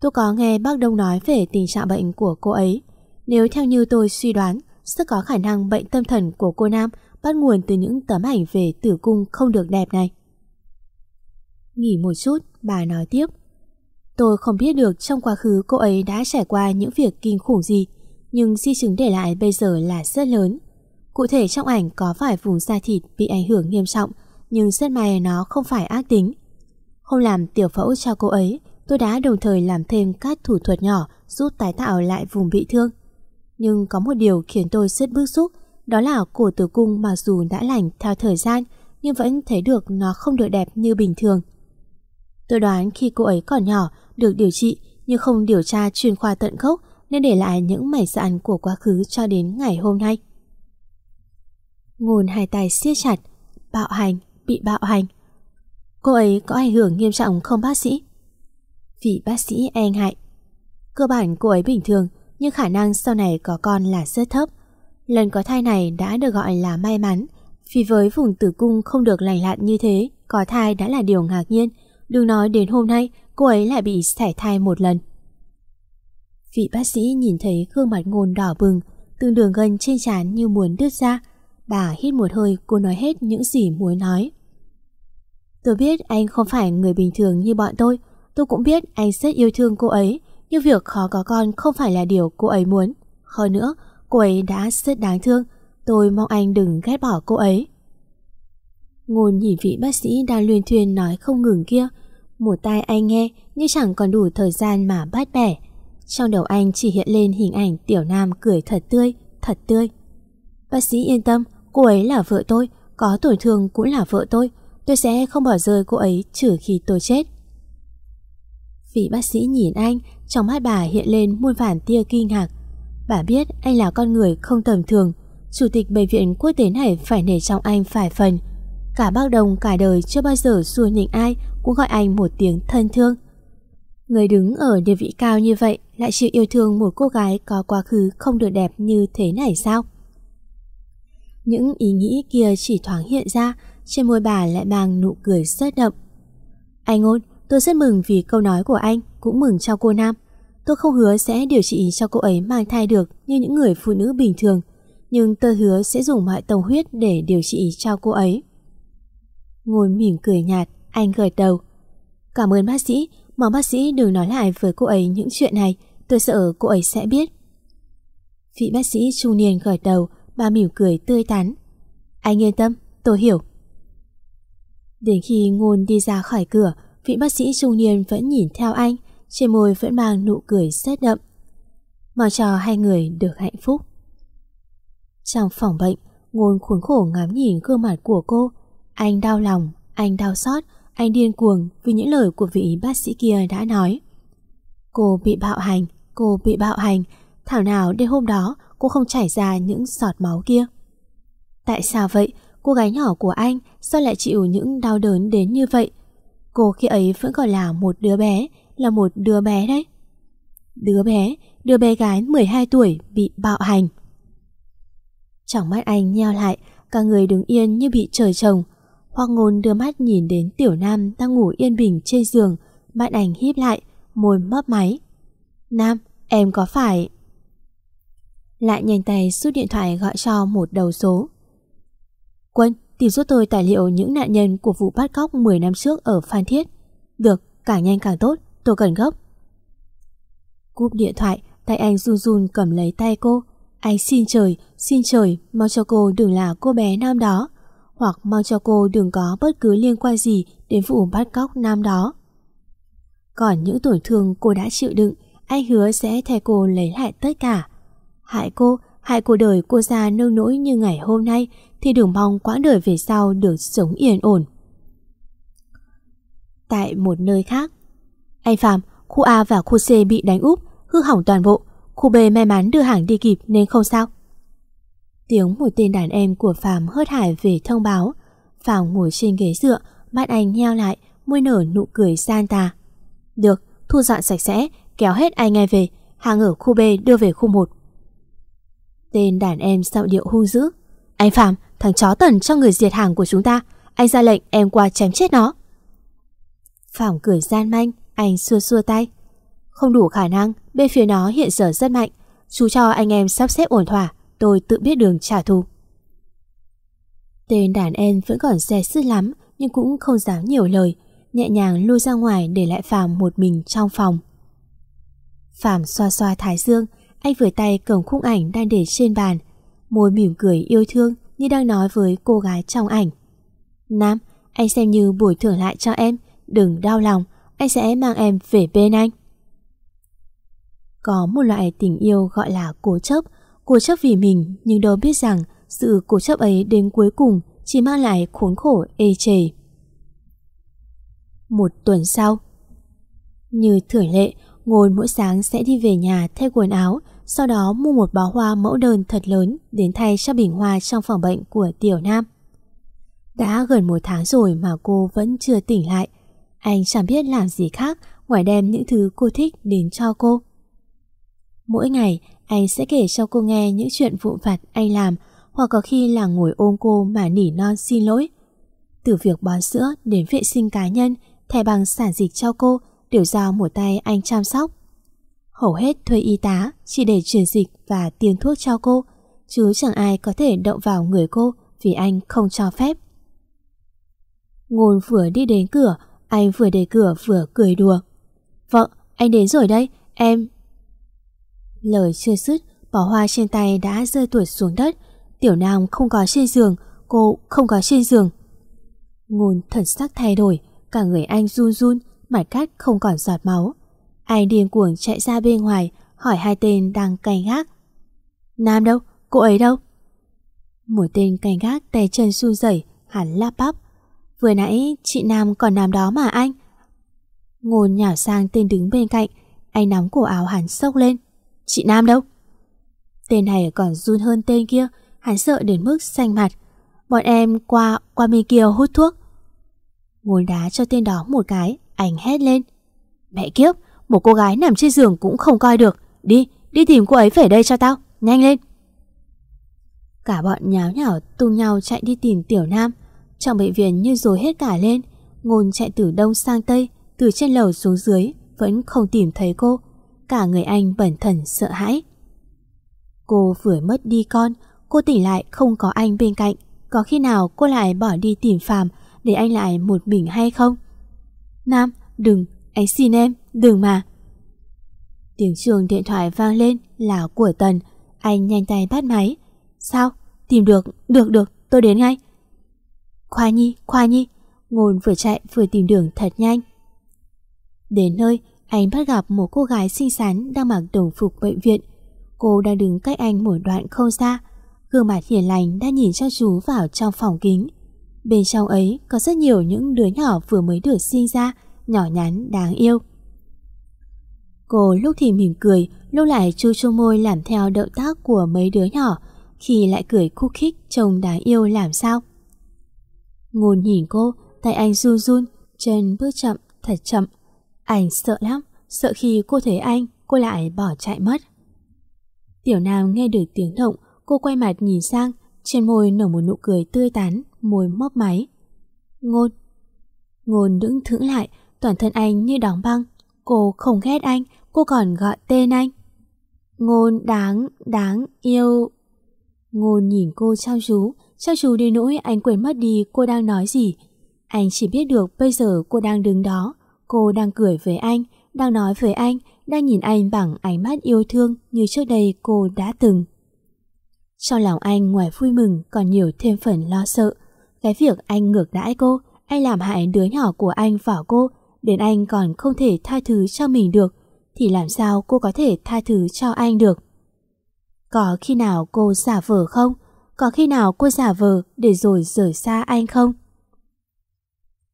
Tôi có nghe bác Đông nói về tình trạng bệnh của cô ấy. Nếu theo như tôi suy đoán, rất có khả năng bệnh tâm thần của cô Nam bắt nguồn từ những tấm ảnh về tử cung không được đẹp này. Nghỉ một chút, bà nói tiếp. Tôi không biết được trong quá khứ cô ấy đã trải qua những việc kinh khủng gì, nhưng di chứng để lại bây giờ là rất lớn. Cụ thể trong ảnh có vài vùng da thịt bị ảnh hưởng nghiêm trọng, nhưng rất may nó không phải ác tính. Hôm làm tiểu phẫu cho cô ấy, tôi đã đồng thời làm thêm các thủ thuật nhỏ giúp tái tạo lại vùng bị thương. Nhưng có một điều khiến tôi rất bức xúc, đó là cổ tử cung mặc dù đã lành theo thời gian, nhưng vẫn thấy được nó không được đẹp như bình thường. Tôi đoán khi cô ấy còn nhỏ được điều trị nhưng không điều tra chuyên khoa tận gốc nên để lại những mảnh sạn của quá khứ cho đến ngày hôm nay. Ngôn hai tay siết chặt, bạo hành, bị bạo hành. Cô ấy có ảnh hưởng nghiêm trọng không bác sĩ? Vị bác sĩ e ngại. Cơ bản cô ấy bình thường nhưng khả năng sau này có con là rất thấp. Lần có thai này đã được gọi là may mắn vì với vùng tử cung không được lành lặn như thế có thai đã là điều ngạc nhiên Đừng nói đến hôm nay cô ấy lại bị sảy thai một lần. Vị bác sĩ nhìn thấy gương mặt ngôn đỏ bừng, từng đường gân trên trán như muốn đứt ra. Bà hít một hơi cô nói hết những gì muốn nói. Tôi biết anh không phải người bình thường như bọn tôi. Tôi cũng biết anh rất yêu thương cô ấy. Nhưng việc khó có con không phải là điều cô ấy muốn. Hơn nữa, cô ấy đã rất đáng thương. Tôi mong anh đừng ghét bỏ cô ấy. Ngôn nhìn vị bác sĩ đang luyên thuyên nói không ngừng kia. Một tai anh nghe như chẳng còn đủ thời gian mà bắt bẻ. Trong đầu anh chỉ hiện lên hình ảnh tiểu nam cười thật tươi, thật tươi. Bác sĩ yên tâm, cô ấy là vợ tôi, có tổn thương cũng là vợ tôi. Tôi sẽ không bỏ rơi cô ấy trừ khi tôi chết. Vị bác sĩ nhìn anh, trong mắt bà hiện lên muôn vàn tia kinh ngạc. Bà biết anh là con người không tầm thường. Chủ tịch bệnh viện quốc tế này phải nể trọng anh phải phần. Cả bác đồng cả đời chưa bao giờ xua nhịn ai cũng gọi anh một tiếng thân thương. Người đứng ở địa vị cao như vậy lại chịu yêu thương một cô gái có quá khứ không được đẹp như thế này sao? Những ý nghĩ kia chỉ thoáng hiện ra, trên môi bà lại mang nụ cười rất đậm. Anh ôn, tôi rất mừng vì câu nói của anh, cũng mừng cho cô Nam. Tôi không hứa sẽ điều trị cho cô ấy mang thai được như những người phụ nữ bình thường, nhưng tôi hứa sẽ dùng mọi tông huyết để điều trị cho cô ấy. Ngôn mỉm cười nhạt, anh gật đầu. Cảm ơn bác sĩ, mong bác sĩ đừng nói lại với cô ấy những chuyện này, tôi sợ cô ấy sẽ biết. Vị bác sĩ trung niên gật đầu, bà mỉm cười tươi tắn. Anh yên tâm, tôi hiểu. Đến khi Ngôn đi ra khỏi cửa, vị bác sĩ trung niên vẫn nhìn theo anh, trên môi vẫn mang nụ cười rất đậm. Mong cho hai người được hạnh phúc. Trong phòng bệnh, Ngôn khốn khổ ngắm nhìn gương mặt của cô. Anh đau lòng, anh đau xót, anh điên cuồng vì những lời của vị bác sĩ kia đã nói. Cô bị bạo hành, cô bị bạo hành, thảo nào đêm hôm đó cô không chảy ra những giọt máu kia. Tại sao vậy? Cô gái nhỏ của anh sao lại chịu những đau đớn đến như vậy? Cô khi ấy vẫn còn là một đứa bé, là một đứa bé đấy. Đứa bé, đứa bé gái 12 tuổi bị bạo hành. Trong mắt anh nheo lại, cả người đứng yên như bị trời trồng. Hoa ngôn đưa mắt nhìn đến tiểu nam đang ngủ yên bình trên giường, mắt anh híp lại, môi mấp máy. Nam, em có phải... Lại nhanh tay rút điện thoại gọi cho một đầu số. Quân, tìm giúp tôi tài liệu những nạn nhân của vụ bắt cóc 10 năm trước ở Phan Thiết. Được, càng nhanh càng tốt, tôi cần gấp. Cúp điện thoại, tay anh run run cầm lấy tay cô. Anh xin trời, xin trời, mong cho cô đừng là cô bé nam đó. Hoặc mong cho cô đừng có bất cứ liên quan gì đến vụ bắt cóc nam đó. Còn những tổn thương cô đã chịu đựng, anh hứa sẽ thay cô lấy lại tất cả. Hại cô, hại cuộc đời cô ra nương nỗi như ngày hôm nay thì đừng mong quãng đời về sau được sống yên ổn. Tại một nơi khác, anh Phạm, khu A và khu C bị đánh úp, hư hỏng toàn bộ. Khu B may mắn đưa hàng đi kịp nên không sao. Tiếng một tên đàn em của Phạm hớt hải về thông báo. Phạm ngồi trên ghế dựa, mắt anh nheo lại, môi nở nụ cười gian tà. Được, thu dọn sạch sẽ, kéo hết anh ngay về, hàng ở khu B đưa về khu 1. Tên đàn em giọng điệu hung dữ. Anh Phạm, thằng chó tần cho người diệt hàng của chúng ta. Anh ra lệnh em qua chém chết nó. Phạm cười gian manh, anh xua xua tay. Không đủ khả năng, bên phía nó hiện giờ rất mạnh. Chú cho anh em sắp xếp ổn thỏa, tôi tự biết đường trả thù. Tên đàn em vẫn còn xe sức lắm, nhưng cũng không dám nhiều lời, nhẹ nhàng lui ra ngoài để lại Phạm một mình trong phòng. Phạm xoa xoa thái dương, anh vừa tay cầm khung ảnh đang để trên bàn, môi mỉm cười yêu thương như đang nói với cô gái trong ảnh. Nam, anh xem như bồi thường lại cho em, đừng đau lòng, anh sẽ mang em về bên anh. Có một loại tình yêu gọi là cố chấp, cố chấp vì mình nhưng đâu biết rằng sự cố chấp ấy đến cuối cùng chỉ mang lại khốn khổ ê chề. Một tuần sau, như thường lệ, ngồi mỗi sáng sẽ đi về nhà thay quần áo, sau đó mua một bó hoa mẫu đơn thật lớn đến thay cho bình hoa trong phòng bệnh của Tiểu Nam. Đã gần một tháng rồi mà cô vẫn chưa tỉnh lại. Anh chẳng biết làm gì khác ngoài đem những thứ cô thích đến cho cô. Mỗi ngày, anh sẽ kể cho cô nghe những chuyện vụn vặt anh làm hoặc có khi là ngồi ôm cô mà nỉ non xin lỗi. Từ việc bón sữa đến vệ sinh cá nhân, thẻ bằng sản dịch cho cô đều do một tay anh chăm sóc. Hầu hết thuê y tá chỉ để truyền dịch và tiêm thuốc cho cô, chứ chẳng ai có thể động vào người cô vì anh không cho phép. Ngôn vừa đi đến cửa, anh vừa để cửa vừa cười đùa. Vợ, anh đến rồi đây, em... Lời chưa dứt, bỏ hoa trên tay đã rơi tuột xuống đất. Tiểu Nam không có trên giường, cô không có trên giường. Ngôn thần sắc thay đổi, cả người anh run run, mặt cắt không còn giọt máu. Anh điên cuồng chạy ra bên ngoài, hỏi hai tên đang canh gác. Nam đâu? Cô ấy đâu? Một tên canh gác tay chân run rẩy, hẳn lắp bắp. Vừa nãy chị Nam còn nằm đó mà anh. Ngôn nhảo sang tên đứng bên cạnh, anh nắm cổ áo hắn sốc lên. Chị Nam đâu? Tên này còn run hơn tên kia, hắn sợ đến mức xanh mặt. Bọn em qua qua bên kia hút thuốc. Ngôn đá cho tên đó một cái, anh hét lên. Mẹ kiếp, một cô gái nằm trên giường cũng không coi được. Đi, đi tìm cô ấy về đây cho tao, nhanh lên. Cả bọn nháo nhảo tung nhau chạy đi tìm Tiểu Nam. Trong bệnh viện như rồi hết cả lên. Ngôn chạy từ đông sang tây, từ trên lầu xuống dưới, vẫn không tìm thấy cô. Cả người anh bẩn thần sợ hãi. Cô vừa mất đi con, cô tỉnh lại không có anh bên cạnh. Có khi nào cô lại bỏ đi tìm phàm để anh lại một mình hay không? Nam, đừng, anh xin em, đừng mà. Tiếng chuông điện thoại vang lên là của Tần. Anh nhanh tay bắt máy. Sao? Tìm được, được được, tôi đến ngay. Khoa Nhi, Khoa Nhi. Ngôn vừa chạy vừa tìm đường thật nhanh. Đến nơi, anh bắt gặp một cô gái xinh xắn đang mặc đồng phục bệnh viện. Cô đang đứng cách anh một đoạn không xa. Gương mặt hiền lành đang nhìn chăm chú vào trong phòng kính. Bên trong ấy có rất nhiều những đứa nhỏ vừa mới được sinh ra, nhỏ nhắn, đáng yêu. Cô lúc thì mỉm cười, lúc lại chu chu môi làm theo động tác của mấy đứa nhỏ, khi lại cười khúc khích trông đáng yêu làm sao. Ngôn nhìn cô, tay anh run run, chân bước chậm, thật chậm. Anh sợ lắm, sợ khi cô thấy anh, cô lại bỏ chạy mất. Tiểu Nam nghe được tiếng động, cô quay mặt nhìn sang, trên môi nở một nụ cười tươi tắn, môi mấp máy. Ngôn. Ngôn đứng thững lại, toàn thân anh như đóng băng. Cô không ghét anh, cô còn gọi tên anh. Ngôn đáng, đáng yêu. Ngôn nhìn cô trao chú, trao chú đến nỗi anh quên mất đi cô đang nói gì. Anh chỉ biết được bây giờ cô đang đứng đó, cô đang cười với anh, đang nói với anh, đang nhìn anh bằng ánh mắt yêu thương như trước đây cô đã từng. Trong lòng anh ngoài vui mừng còn nhiều thêm phần lo sợ. Cái việc anh ngược đãi cô, anh làm hại đứa nhỏ của anh vào cô, đến anh còn không thể tha thứ cho mình được, thì làm sao cô có thể tha thứ cho anh được? Có khi nào cô giả vờ không? Có khi nào cô giả vờ để rồi rời xa anh không?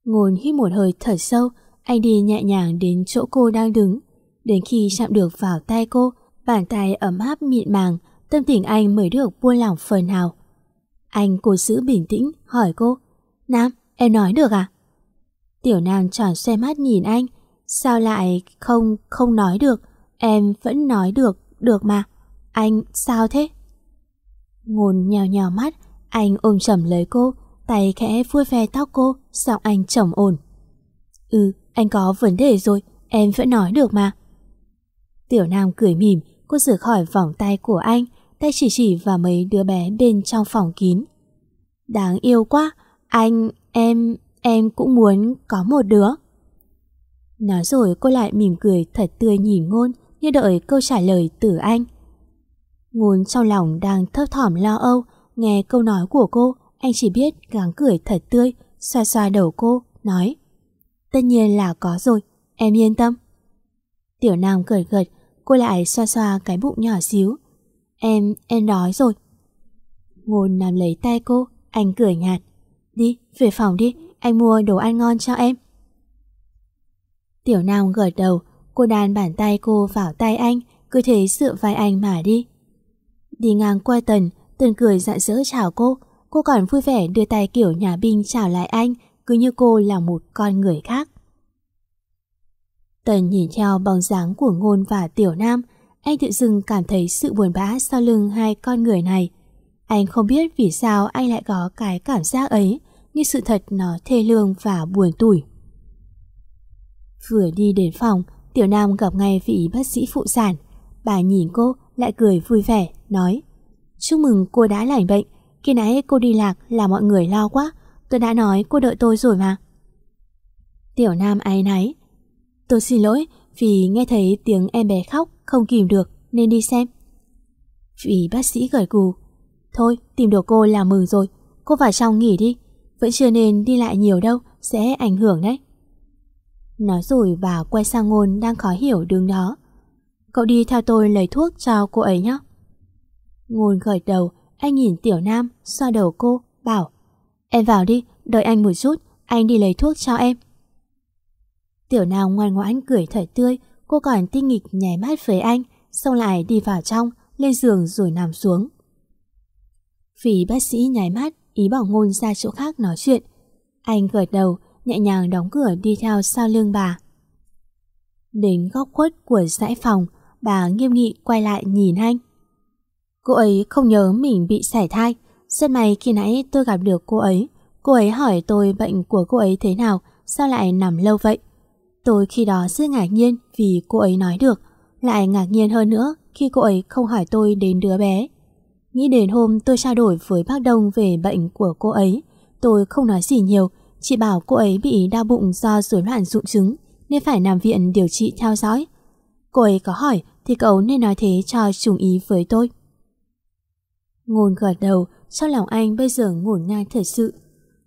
Ngôn hít một hơi thở sâu, anh đi nhẹ nhàng đến chỗ cô đang đứng. Đến khi chạm được vào tay cô, bàn tay ấm áp mịn màng, tâm tình anh mới được buông lỏng phần nào. Anh cố giữ bình tĩnh, hỏi cô, Nam, em nói được à? Tiểu Nam tròn xoe mắt nhìn anh, sao lại không, không nói được, em vẫn nói được, được mà. Anh, sao thế? Ngôn nhào nhào mắt, anh ôm chầm lấy cô, tay khẽ vui ve tóc cô, giọng anh trầm ổn. Ừ, anh có vấn đề rồi, em vẫn nói được mà. Tiểu Nam cười mỉm, cô rửa khỏi vòng tay của anh, tay chỉ chỉ vào mấy đứa bé bên trong phòng kín. Đáng yêu quá, anh, em, em cũng muốn có một đứa. Nói rồi cô lại mỉm cười thật tươi nhìn ngôn như đợi câu trả lời từ anh. Ngôn trong lòng đang thấp thỏm lo âu, nghe câu nói của cô, anh chỉ biết gắng cười thật tươi, xoa xoa đầu cô, nói Tất nhiên là có rồi, em yên tâm. Tiểu Nam cười gật, cô lại xoa xoa cái bụng nhỏ xíu. Em, em đói rồi. Ngôn nắm lấy tay cô, anh cười nhạt. Đi, về phòng đi, anh mua đồ ăn ngon cho em. Tiểu Nam gật đầu, cô đàn bàn tay cô vào tay anh, cứ thế dựa vai anh mà đi. Đi ngang qua Tần, Tần cười rạng rỡ chào cô, cô còn vui vẻ đưa tay kiểu nhà binh chào lại anh, cứ như cô là một con người khác. Tần nhìn theo bóng dáng của Ngôn và Tiểu Nam, anh tự dưng cảm thấy sự buồn bã sau lưng hai con người này. Anh không biết vì sao anh lại có cái cảm giác ấy, nhưng sự thật nó thê lương và buồn tủi. Vừa đi đến phòng, Tiểu Nam gặp ngay vị bác sĩ phụ sản. Bà nhìn cô, lại cười vui vẻ, nói Chúc mừng cô đã lành bệnh, khi nãy cô đi lạc là mọi người lo quá, tôi đã nói cô đợi tôi rồi mà. Tiểu Nam áy náy. Tôi xin lỗi vì nghe thấy tiếng em bé khóc không kìm được nên đi xem. Vị bác sĩ gật gù. Thôi, tìm được cô là mừng rồi. Cô vào trong nghỉ đi. Vẫn chưa nên đi lại nhiều đâu, sẽ ảnh hưởng đấy. Nói rồi và quay sang ngôn đang khó hiểu đường đó. Cậu đi theo tôi lấy thuốc cho cô ấy nhé. Ngôn gật đầu, anh nhìn Tiểu Nam, xoa đầu cô, bảo Em vào đi, đợi anh một chút, anh đi lấy thuốc cho em. Tiểu nào ngoan ngoãn cười thở tươi, cô còn tinh nghịch nhảy mắt với anh, xong lại đi vào trong, lên giường rồi nằm xuống. Vì bác sĩ nháy mắt, ý bảo ngôn ra chỗ khác nói chuyện. Anh gật đầu, nhẹ nhàng đóng cửa đi theo sau lưng bà. Đến góc khuất của dãy phòng, bà nghiêm nghị quay lại nhìn anh. Cô ấy không nhớ mình bị sảy thai. Rất may khi nãy tôi gặp được cô ấy. Cô ấy hỏi tôi bệnh của cô ấy thế nào, sao lại nằm lâu vậy. Tôi khi đó rất ngạc nhiên vì cô ấy nói được, lại ngạc nhiên hơn nữa khi cô ấy không hỏi tôi đến đứa bé. Nghĩ đến hôm tôi trao đổi với bác Đông về bệnh của cô ấy, tôi không nói gì nhiều, chỉ bảo cô ấy bị đau bụng do rối loạn dụng trứng nên phải nằm viện điều trị theo dõi. Cô ấy có hỏi thì cậu nên nói thế cho trùng ý với tôi. Ngôn gật đầu, trong lòng anh bây giờ ngổn ngang thật sự.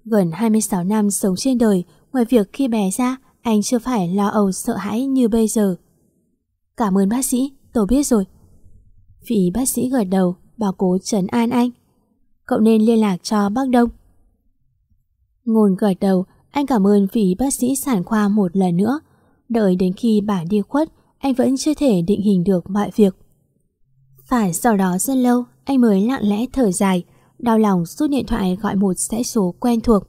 Gần 26 năm sống trên đời, ngoài việc khi bé ra, anh chưa phải lo âu sợ hãi như bây giờ. Cảm ơn bác sĩ, tôi biết rồi. Vị bác sĩ gật đầu, bảo cố trấn an anh. Cậu nên liên lạc cho bác Đông. Ngôn gật đầu, anh cảm ơn vị bác sĩ sản khoa một lần nữa. Đợi đến khi bà đi khuất, anh vẫn chưa thể định hình được mọi việc. Phải sau đó rất lâu, anh mới lặng lẽ thở dài, đau lòng rút điện thoại gọi một dãy số quen thuộc.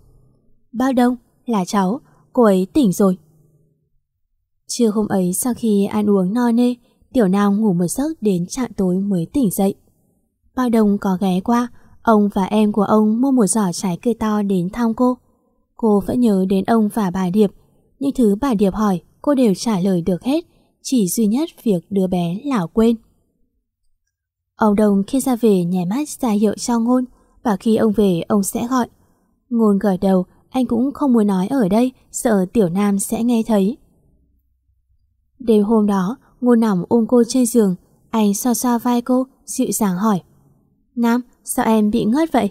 Bao Đông, là cháu, cô ấy tỉnh rồi. Trưa hôm ấy sau khi ăn uống no nê, Tiểu Nam ngủ một giấc đến trạng tối mới tỉnh dậy. Bao Đông có ghé qua, ông và em của ông mua một giỏ trái cây to đến thăm cô. Cô vẫn nhớ đến ông và bà Điệp, những thứ bà Điệp hỏi cô đều trả lời được hết, chỉ duy nhất việc đứa bé lão quên. Ông Đông khi ra về nhảy mắt ra hiệu cho Ngôn, và khi ông về ông sẽ gọi. Ngôn gật đầu, anh cũng không muốn nói ở đây, sợ Tiểu Nam sẽ nghe thấy. Đêm hôm đó, Ngôn nằm ôm cô trên giường, anh xoa xoa vai cô, dịu dàng hỏi. Nam, sao em bị ngất vậy?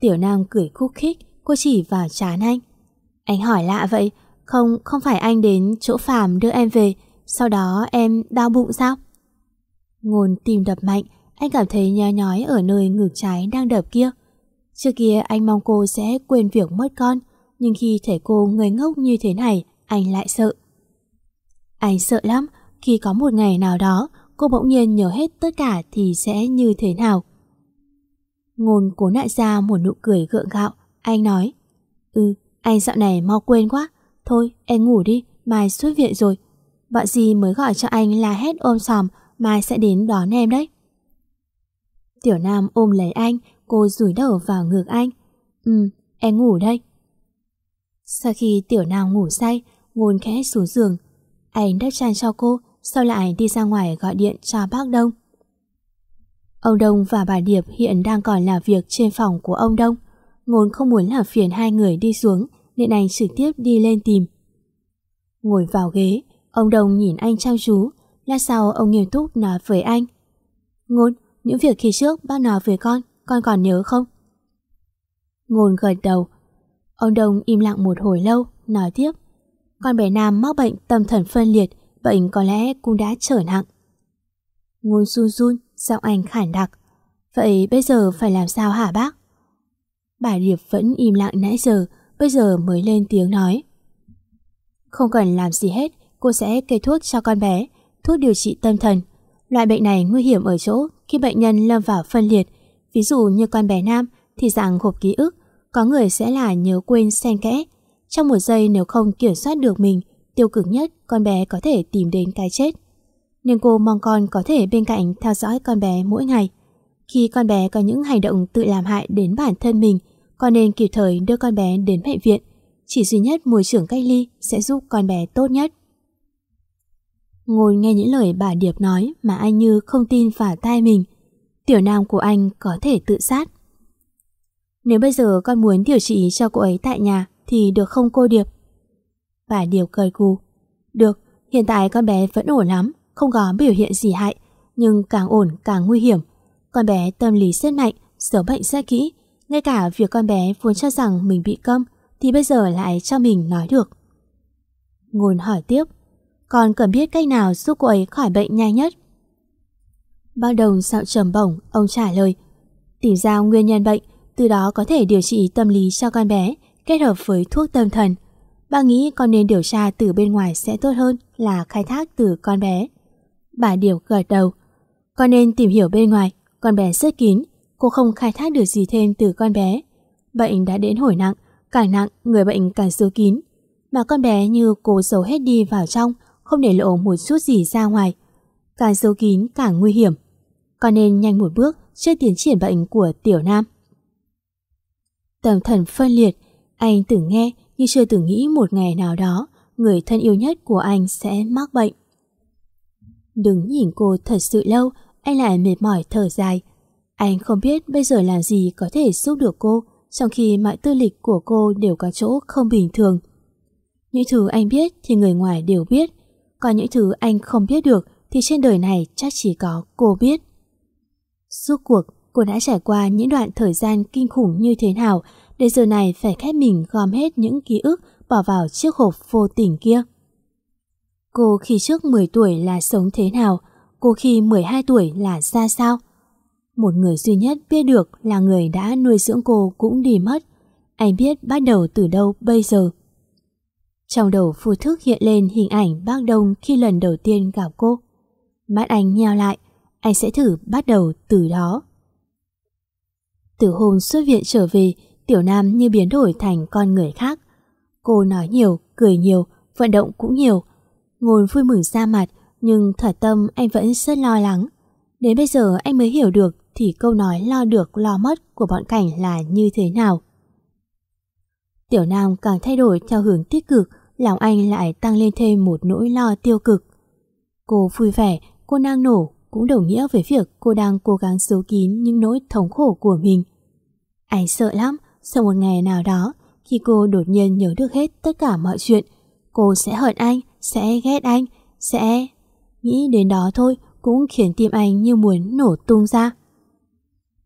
Tiểu Nam cười khúc khích, cô chỉ vào chán anh. Anh hỏi lạ vậy, không không phải anh đến chỗ phàm đưa em về, sau đó em đau bụng sao? Ngôn tim đập mạnh, anh cảm thấy nhói nhói ở nơi ngực trái đang đập kia. Trước kia anh mong cô sẽ quên việc mất con, nhưng khi thấy cô người ngốc như thế này, anh lại sợ. Anh sợ lắm, khi có một ngày nào đó, cô bỗng nhiên nhớ hết tất cả thì sẽ như thế nào. Ngôn cố nại ra một nụ cười gượng gạo, anh nói Ừ, anh dạo này mau quên quá, thôi em ngủ đi, mai xuất viện rồi. Bọn gì mới gọi cho anh là hết ôm sòm, mai sẽ đến đón em đấy. Tiểu Nam ôm lấy anh, cô rủi đầu vào ngực anh. Ừ, em ngủ đây. Sau khi Tiểu Nam ngủ say, ngôn khẽ xuống giường. Anh đắp chăn cho cô, sau lại đi ra ngoài gọi điện cho bác Đông. Ông Đông và bà Điệp hiện đang còn làm việc trên phòng của ông Đông. Ngôn không muốn làm phiền hai người đi xuống nên anh trực tiếp đi lên tìm. Ngồi vào ghế, ông Đông nhìn anh chăm chú, lát sau ông nghiêm túc nói với anh. Ngôn, những việc khi trước bác nói với con, con còn nhớ không? Ngôn gật đầu. Ông Đông im lặng một hồi lâu, nói tiếp. Con bé Nam mắc bệnh tâm thần phân liệt, bệnh có lẽ cũng đã trở nặng. Ngôn run run, giọng anh khản đặc. Vậy bây giờ phải làm sao hả bác? Bà Điệp vẫn im lặng nãy giờ, bây giờ mới lên tiếng nói. Không cần làm gì hết, cô sẽ kê thuốc cho con bé, thuốc điều trị tâm thần. Loại bệnh này nguy hiểm ở chỗ khi bệnh nhân lâm vào phân liệt. Ví dụ như con bé Nam thì dạng hộp ký ức, có người sẽ là nhớ quên xen kẽ. Trong một giây nếu không kiểm soát được mình, tiêu cực nhất con bé có thể tìm đến cái chết. Nên cô mong con có thể bên cạnh theo dõi con bé mỗi ngày. Khi con bé có những hành động tự làm hại đến bản thân mình, con nên kịp thời đưa con bé đến bệnh viện. Chỉ duy nhất môi trường cách ly sẽ giúp con bé tốt nhất. Ngồi nghe những lời bà Điệp nói mà anh như không tin vào tai mình. Tiểu nam của anh có thể tự sát. Nếu bây giờ con muốn điều trị cho cô ấy tại nhà thì được không cô Điệp? Bà Điệp cười cù. Được, hiện tại con bé vẫn ổn lắm, không có biểu hiện gì hại, nhưng càng ổn càng nguy hiểm. Con bé tâm lý rất mạnh, giấu bệnh rất kỹ, ngay cả việc con bé vốn cho rằng mình bị câm thì bây giờ lại cho mình nói được. Ngôn hỏi tiếp, con cần biết cách nào giúp cô ấy khỏi bệnh nhanh nhất? Bao đồng sạo trầm bổng, ông trả lời, tìm ra nguyên nhân bệnh, từ đó có thể điều trị tâm lý cho con bé, kết hợp với thuốc tâm thần. Bà nghĩ con nên điều tra từ bên ngoài sẽ tốt hơn là khai thác từ con bé. Bà Điều gật đầu. Con nên tìm hiểu bên ngoài, con bé rất kín, cô không khai thác được gì thêm từ con bé. Bệnh đã đến hồi nặng, càng nặng người bệnh càng sâu kín. Mà con bé như cố giấu hết đi vào trong, không để lộ một chút gì ra ngoài. Càng giấu kín càng nguy hiểm. Con nên nhanh một bước trước tiến triển bệnh của Tiểu Nam. Tâm thần phân liệt, anh từng nghe nhưng chưa từng nghĩ một ngày nào đó người thân yêu nhất của anh sẽ mắc bệnh. Đừng nhìn cô thật sự lâu, anh lại mệt mỏi thở dài. Anh không biết bây giờ làm gì có thể giúp được cô, trong khi mọi tư lịch của cô đều có chỗ không bình thường. Những thứ anh biết thì người ngoài đều biết, còn những thứ anh không biết được thì trên đời này chắc chỉ có cô biết. Suốt cuộc, cô đã trải qua những đoạn thời gian kinh khủng như thế nào để giờ này phải khép mình gom hết những ký ức bỏ vào chiếc hộp vô tình kia. Cô khi trước 10 tuổi là sống thế nào, cô khi 12 tuổi là ra sao? Một người duy nhất biết được là người đã nuôi dưỡng cô cũng đi mất. Anh biết bắt đầu từ đâu bây giờ. Trong đầu phù thức hiện lên hình ảnh bác Đông khi lần đầu tiên gặp cô. Mắt anh nheo lại, anh sẽ thử bắt đầu từ đó. Từ hôm xuất viện trở về, Tiểu Nam như biến đổi thành con người khác. Cô nói nhiều, cười nhiều, vận động cũng nhiều. Ngôn vui mừng ra mặt, nhưng thật tâm anh vẫn rất lo lắng. Đến bây giờ anh mới hiểu được thì câu nói lo được lo mất của bọn cảnh là như thế nào. Tiểu Nam càng thay đổi theo hướng tích cực, lòng anh lại tăng lên thêm một nỗi lo tiêu cực. Cô vui vẻ, cô năng nổ cũng đồng nghĩa với việc cô đang cố gắng giấu kín những nỗi thống khổ của mình. Anh sợ lắm, sau một ngày nào đó, khi cô đột nhiên nhớ được hết tất cả mọi chuyện, cô sẽ hận anh, sẽ ghét anh, sẽ... Nghĩ đến đó thôi cũng khiến tim anh như muốn nổ tung ra.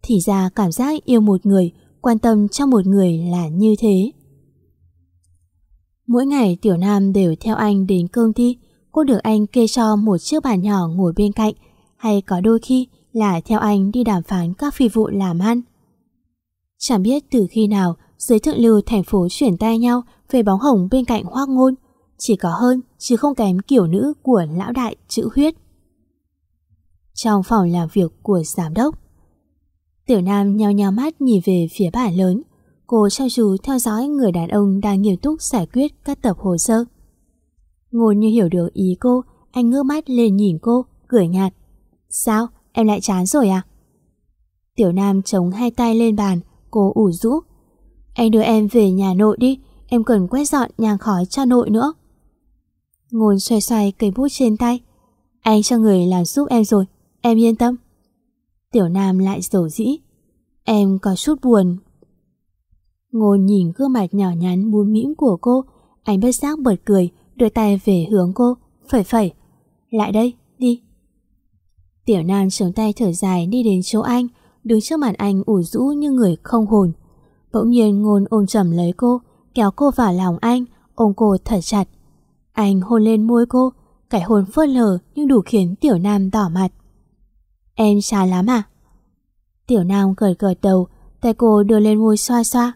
Thì ra cảm giác yêu một người, quan tâm cho một người là như thế. Mỗi ngày Tiểu Nam đều theo anh đến công ty, cô được anh kê cho một chiếc bàn nhỏ ngồi bên cạnh, hay có đôi khi là theo anh đi đàm phán các phi vụ làm ăn. Chẳng biết từ khi nào giới thượng lưu thành phố chuyển tay nhau về bóng hồng bên cạnh hoác ngôn, chỉ có hơn chứ không kém kiểu nữ của lão đại chữ huyết. Trong phòng làm việc của giám đốc, Tiểu Nam nheo nheo mắt nhìn về phía bản lớn, cô chăm chú theo dõi người đàn ông đang nghiêm túc giải quyết các tập hồ sơ. Ngôn như hiểu được ý cô, anh ngước mắt lên nhìn cô, cười nhạt. Sao, em lại chán rồi à? Tiểu Nam chống hai tay lên bàn, cô ủ rũ. Anh đưa em về nhà nội đi, em cần quét dọn nhà khói cho nội nữa. Ngôn xoay xoay cây bút trên tay. Anh cho người làm giúp em rồi, em yên tâm. Tiểu Nam lại dầu dĩ. Em có chút buồn ngồi nhìn gương mặt nhỏ nhắn bún mĩm của cô, anh bất giác bật cười, đưa tay về hướng cô, phẩy phẩy. Lại đây, đi. Tiểu Nam chống tay thở dài đi đến chỗ anh, đứng trước mặt anh ủ rũ như người không hồn. Bỗng nhiên ngôn ôm chầm lấy cô, kéo cô vào lòng anh, ôm cô thật chặt. Anh hôn lên môi cô, cái hôn phớt lờ nhưng đủ khiến Tiểu Nam đỏ mặt. Em xa lắm à? Tiểu Nam gật gật đầu, tay cô đưa lên môi xoa xoa.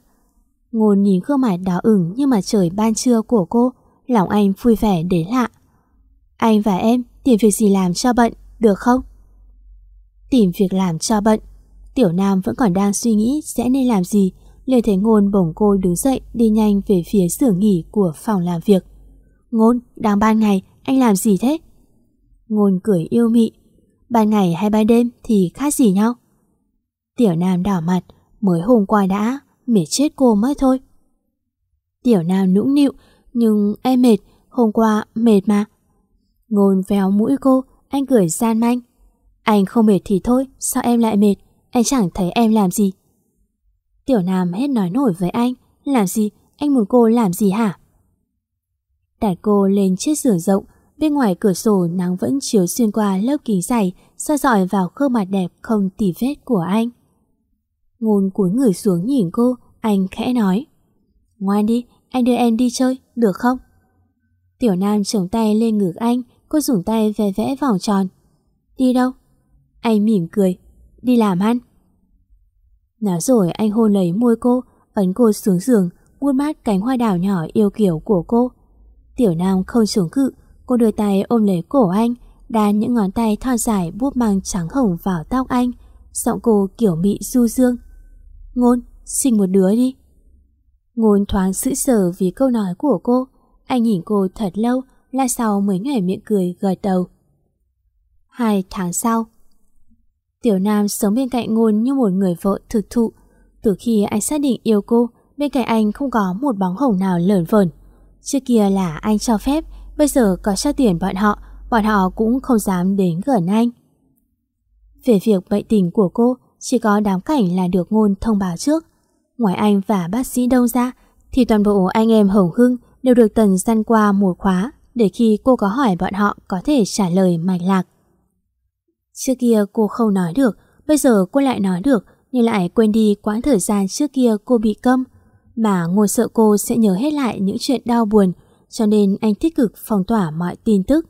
Ngôn nhìn gương mặt đỏ ửng như mặt trời ban trưa của cô, lòng anh vui vẻ đến lạ. Anh và em tìm việc gì làm cho bận, được không? Tìm việc làm cho bận. Tiểu Nam vẫn còn đang suy nghĩ sẽ nên làm gì, liền thấy Ngôn bổng cô đứng dậy đi nhanh về phía xưởng nghỉ của phòng làm việc. Ngôn, đang ban ngày, anh làm gì thế? Ngôn cười yêu mị. Ban ngày hay ban đêm thì khác gì nhau? Tiểu Nam đỏ mặt, mới hôm qua đã, mệt chết cô mất thôi. Tiểu Nam nũng nịu, nhưng em mệt, hôm qua mệt mà. Ngôn véo mũi cô, anh cười gian manh. Anh không mệt thì thôi, sao em lại mệt? Anh chẳng thấy em làm gì. Tiểu Nam hết nói nổi với anh, làm gì? Anh muốn cô làm gì hả? Đặt cô lên chiếc giường rộng, bên ngoài cửa sổ nắng vẫn chiếu xuyên qua lớp kính dày, soi dọi vào khuôn mặt đẹp không tỉ vết của anh. Ngôn cúi người xuống nhìn cô, anh khẽ nói. Ngoan đi, anh đưa em đi chơi, được không? Tiểu Nam chống tay lên ngực anh, cô dùng tay vẽ vẽ vòng tròn. Đi đâu? Anh mỉm cười. Đi làm ăn. Nói rồi anh hôn lấy môi cô, ấn cô xuống giường, vuốt mát cánh hoa đào nhỏ yêu kiểu của cô. Tiểu Nam không chống cự, cô đưa tay ôm lấy cổ anh, đan những ngón tay thon dài buốt mang trắng hồng vào tóc anh. Giọng cô kiểu mị du dương. Ngôn, sinh một đứa đi. Ngôn thoáng sữ sờ vì câu nói của cô. Anh nhìn cô thật lâu, là sau mới nhảy miệng cười gật đầu. Hai tháng sau Tiểu Nam sống bên cạnh Ngôn như một người vợ thực thụ. Từ khi anh xác định yêu cô, bên cạnh anh không có một bóng hồng nào lởn vởn. Trước kia là anh cho phép, bây giờ có cho tiền bọn họ, bọn họ cũng không dám đến gần anh. Về việc bệnh tình của cô, chỉ có đám cảnh là được ngôn thông báo trước. Ngoài anh và bác sĩ đâu ra, thì toàn bộ anh em Hồng Hưng đều được Tần gian qua một khóa để khi cô có hỏi bọn họ có thể trả lời mạch lạc. Trước kia cô không nói được, bây giờ cô lại nói được nhưng lại quên đi quãng thời gian trước kia cô bị câm. Mà ngồi sợ cô sẽ nhớ hết lại những chuyện đau buồn cho nên anh tích cực phong tỏa mọi tin tức.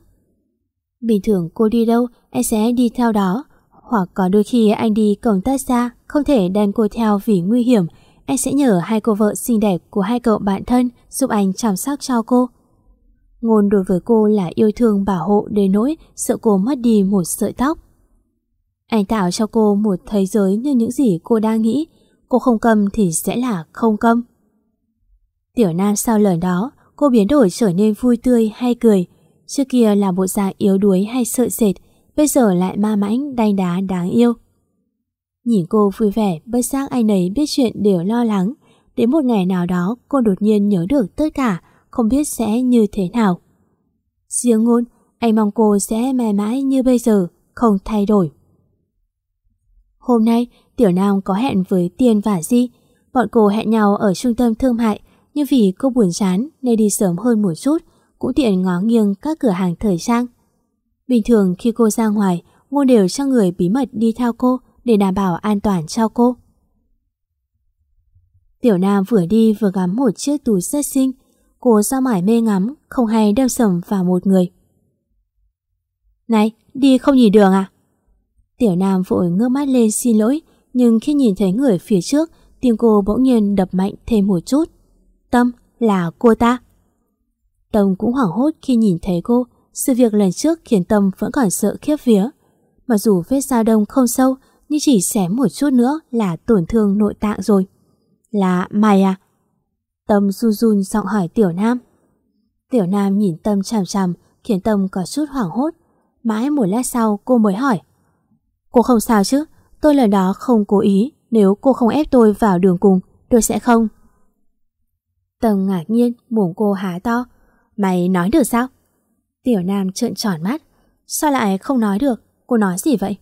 Bình thường cô đi đâu, anh sẽ đi theo đó. Hoặc có đôi khi anh đi cổng tác xa, không thể đem cô theo vì nguy hiểm, anh sẽ nhờ hai cô vợ xinh đẹp của hai cậu bạn thân giúp anh chăm sóc cho cô. Ngôn đối với cô là yêu thương bảo hộ đến nỗi sợ cô mất đi một sợi tóc. Anh tạo cho cô một thế giới như những gì cô đang nghĩ, cô không câm thì sẽ là không câm. Tiểu Nam sau lời đó, cô biến đổi trở nên vui tươi hay cười. Trước kia là bộ dạng yếu đuối hay sợ sệt, bây giờ lại ma mãnh, đanh đá đáng yêu. Nhìn cô vui vẻ, bất giác anh ấy biết chuyện đều lo lắng. Đến một ngày nào đó, cô đột nhiên nhớ được tất cả, không biết sẽ như thế nào. Riêng ngôn, anh mong cô sẽ mãi mãi như bây giờ, không thay đổi. Hôm nay, Tiểu Nam có hẹn với Tiên và Di. Bọn cô hẹn nhau ở trung tâm thương mại, nhưng vì cô buồn chán nên đi sớm hơn một chút, cũng tiện ngó nghiêng các cửa hàng thời trang. Bình thường khi cô ra ngoài, Ngô đều cho người bí mật đi theo cô để đảm bảo an toàn cho cô. Tiểu Nam vừa đi vừa gắm một chiếc túi rất xinh, cô ra mải mê ngắm, không hay đâm sầm vào một người. Này, đi không nhìn đường à? Tiểu Nam vội ngước mắt lên xin lỗi, nhưng khi nhìn thấy người phía trước, tim cô bỗng nhiên đập mạnh thêm một chút. Tâm là cô ta. Tâm cũng hoảng hốt khi nhìn thấy cô, sự việc lần trước khiến Tâm vẫn còn sợ khiếp vía. Mặc dù vết dao đông không sâu, nhưng chỉ xém một chút nữa là tổn thương nội tạng rồi. Là mày à? Tâm run run giọng hỏi Tiểu Nam. Tiểu Nam nhìn Tâm chằm chằm, khiến Tâm có chút hoảng hốt. Mãi một lát sau cô mới hỏi. Cô không sao chứ, tôi lần đó không cố ý, nếu cô không ép tôi vào đường cùng, tôi sẽ không. tâm ngạc nhiên, mồm cô há to. Mày nói được sao? Tiểu Nam trợn tròn mắt. Sao lại không nói được? Cô nói gì vậy?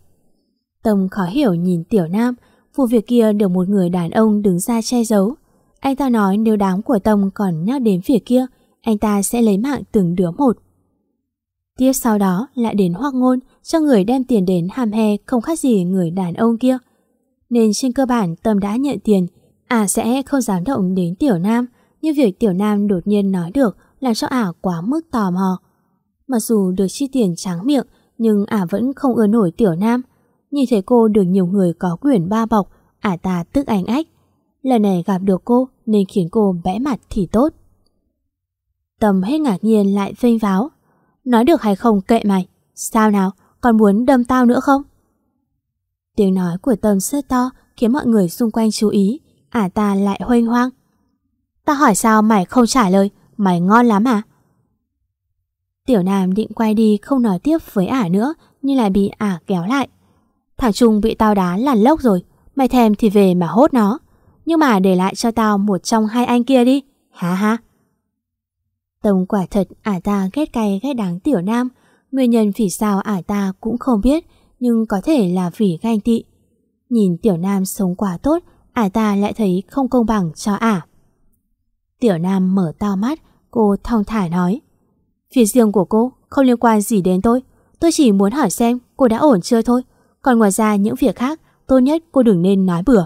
Tâm khó hiểu nhìn Tiểu Nam, vụ việc kia được một người đàn ông đứng ra che giấu. Anh ta nói nếu đám của Tâm còn nhắc đến việc kia, anh ta sẽ lấy mạng từng đứa một. Tiếp sau đó lại đến hoác ngôn cho người đem tiền đến hàm he không khác gì người đàn ông kia. Nên trên cơ bản Tâm đã nhận tiền, à sẽ không dám động đến Tiểu Nam, như việc Tiểu Nam đột nhiên nói được làm cho ả quá mức tò mò. Mặc dù được chi tiền trắng miệng, nhưng ả vẫn không ưa nổi Tiểu Nam. Nhìn thấy cô được nhiều người có quyền ba bọc, ả ta tức ánh ách. Lần này gặp được cô nên khiến cô bẽ mặt thì tốt. Tầm hết ngạc nhiên lại vênh váo. Nói được hay không kệ mày. Sao nào, còn muốn đâm tao nữa không? Tiếng nói của Tâm rất to khiến mọi người xung quanh chú ý. Ả ta lại hoanh hoang. Ta hỏi sao mày không trả lời, mày ngon lắm à? Tiểu Nam định quay đi không nói tiếp với ả nữa nhưng lại bị ả kéo lại. Thằng Trung bị tao đá lằn lốc rồi, mày thèm thì về mà hốt nó. Nhưng mà để lại cho tao một trong hai anh kia đi, hả ha. Tông quả thật ả ta ghét cay ghét đáng Tiểu Nam, nguyên nhân vì sao ả ta cũng không biết, nhưng có thể là vì ganh tị. Nhìn Tiểu Nam sống quá tốt, ả ta lại thấy không công bằng cho ả. Tiểu Nam mở to mắt, cô thong thả nói. Chuyện riêng của cô không liên quan gì đến tôi. Tôi chỉ muốn hỏi xem cô đã ổn chưa thôi. Còn ngoài ra những việc khác, tốt nhất cô đừng nên nói bừa.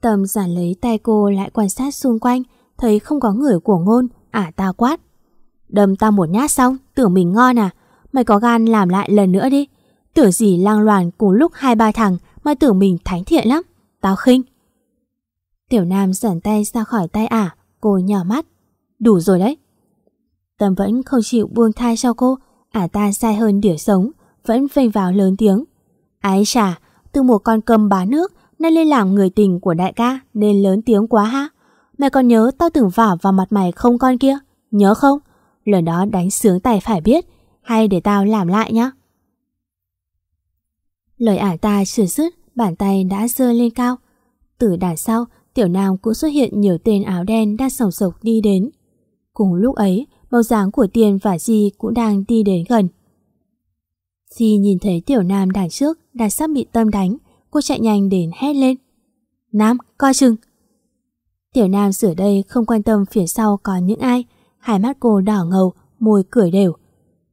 Tâm giản lấy tay cô lại quan sát xung quanh, thấy không có người của ngôn, ả à ta quát. Đâm ta một nhát xong, tưởng mình ngon à? Mày có gan làm lại lần nữa đi. Tưởng gì lang loàn cùng lúc hai ba thằng mà tưởng mình thánh thiện lắm. Tao khinh. Tiểu Nam giản tay ra khỏi tay ả, cô nhỏ mắt. Đủ rồi đấy. Tâm vẫn không chịu buông thai cho cô, ả ta sai hơn đỉa sống, vẫn vênh vào lớn tiếng. Ái chà, từ một con cầm bá nước nên lên làm người tình của đại ca nên lớn tiếng quá ha. Mày còn nhớ tao từng vả vào mặt mày không con kia, nhớ không? Lần đó đánh sướng tay phải biết, hay để tao làm lại nhá. Lời ả ta chưa dứt, bàn tay đã dơ lên cao. Từ đằng sau, tiểu nam cũng xuất hiện nhiều tên áo đen đang sòng sộc đi đến. Cùng lúc ấy, bóng dáng của tiền và Di cũng đang đi đến gần. Di nhìn thấy tiểu nam đằng trước đang sắp bị tâm đánh, cô chạy nhanh đến hét lên. Nam, coi chừng! Tiểu nam sửa đây không quan tâm phía sau có những ai, hai mắt cô đỏ ngầu, môi cười đều.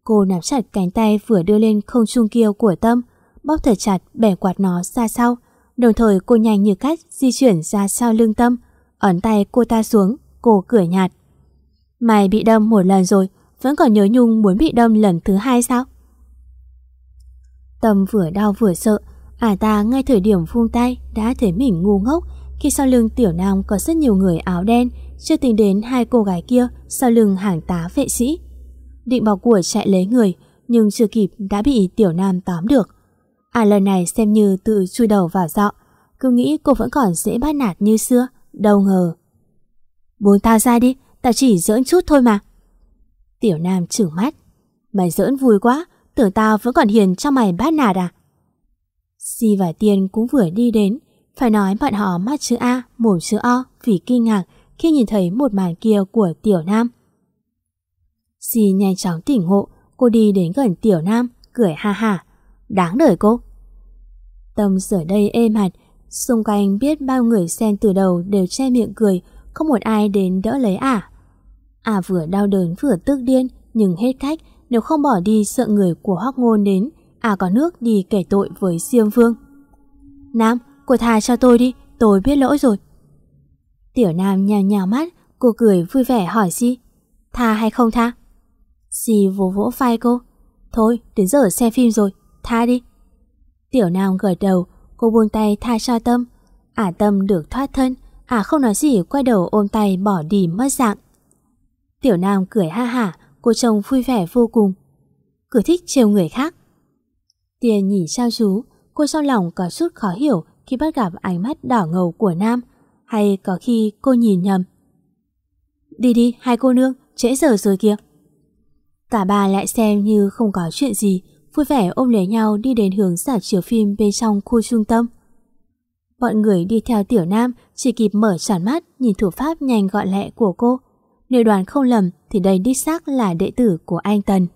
Cô nắm chặt cánh tay vừa đưa lên không trung kia của Tâm, bóp thật chặt bẻ quạt nó ra sau. Đồng thời cô nhanh như cách di chuyển ra sau lưng Tâm, ấn tay cô ta xuống, cô cười nhạt. Mày bị đâm một lần rồi, vẫn còn nhớ Nhung muốn bị đâm lần thứ hai sao? Tâm vừa đau vừa sợ, ả ta ngay thời điểm vung tay đã thấy mình ngu ngốc khi sau lưng tiểu nam có rất nhiều người áo đen, chưa tính đến hai cô gái kia sau lưng hàng tá vệ sĩ. Định bỏ của chạy lấy người, nhưng chưa kịp đã bị tiểu nam tóm được. À lần này xem như tự chui đầu vào dọ, cứ nghĩ cô vẫn còn dễ bắt nạt như xưa, đâu ngờ. Buông tao ra đi, ta chỉ giỡn chút thôi mà. Tiểu nam trừng mắt. Mày giỡn vui quá, tưởng tao vẫn còn hiền cho mày bắt nạt à? Si và Tiên cũng vừa đi đến, phải nói bọn họ mắt chữ A, mồm chữ O vì kinh ngạc khi nhìn thấy một màn kia của Tiểu Nam. Si nhanh chóng tỉnh ngộ, cô đi đến gần Tiểu Nam, cười ha ha. Đáng đời cô. Tâm giờ đây êm hạt, xung quanh biết bao người xem từ đầu đều che miệng cười, không một ai đến đỡ lấy ả. À. Ả vừa đau đớn vừa tức điên, nhưng hết cách, nếu không bỏ đi sợ người của Hoắc Ngôn đến, ả có nước đi kể tội với Diêm Vương. Nam, cô tha cho tôi đi, tôi biết lỗi rồi. Tiểu Nam nhào nhào mắt, cô cười vui vẻ hỏi Si. Tha hay không tha? Si vỗ vỗ vai cô. Thôi, đến giờ xem phim rồi, tha đi. Tiểu Nam gật đầu, cô buông tay tha cho Tâm. Ả Tâm được thoát thân, Ả không nói gì quay đầu ôm tay bỏ đi mất dạng. Tiểu Nam cười ha hả, cô chồng vui vẻ vô cùng. Cứ thích trêu người khác. Tiền nhìn sao chú, cô trong lòng có chút khó hiểu khi bắt gặp ánh mắt đỏ ngầu của Nam, hay có khi cô nhìn nhầm. Đi đi, hai cô nương, trễ giờ rồi kìa. Cả ba lại xem như không có chuyện gì, vui vẻ ôm lấy nhau đi đến hướng giả chiếu phim bên trong khu trung tâm. Bọn người đi theo tiểu nam chỉ kịp mở tròn mắt nhìn thủ pháp nhanh gọn lẹ của cô. Nếu đoán không lầm thì đây đích xác là đệ tử của anh Tần.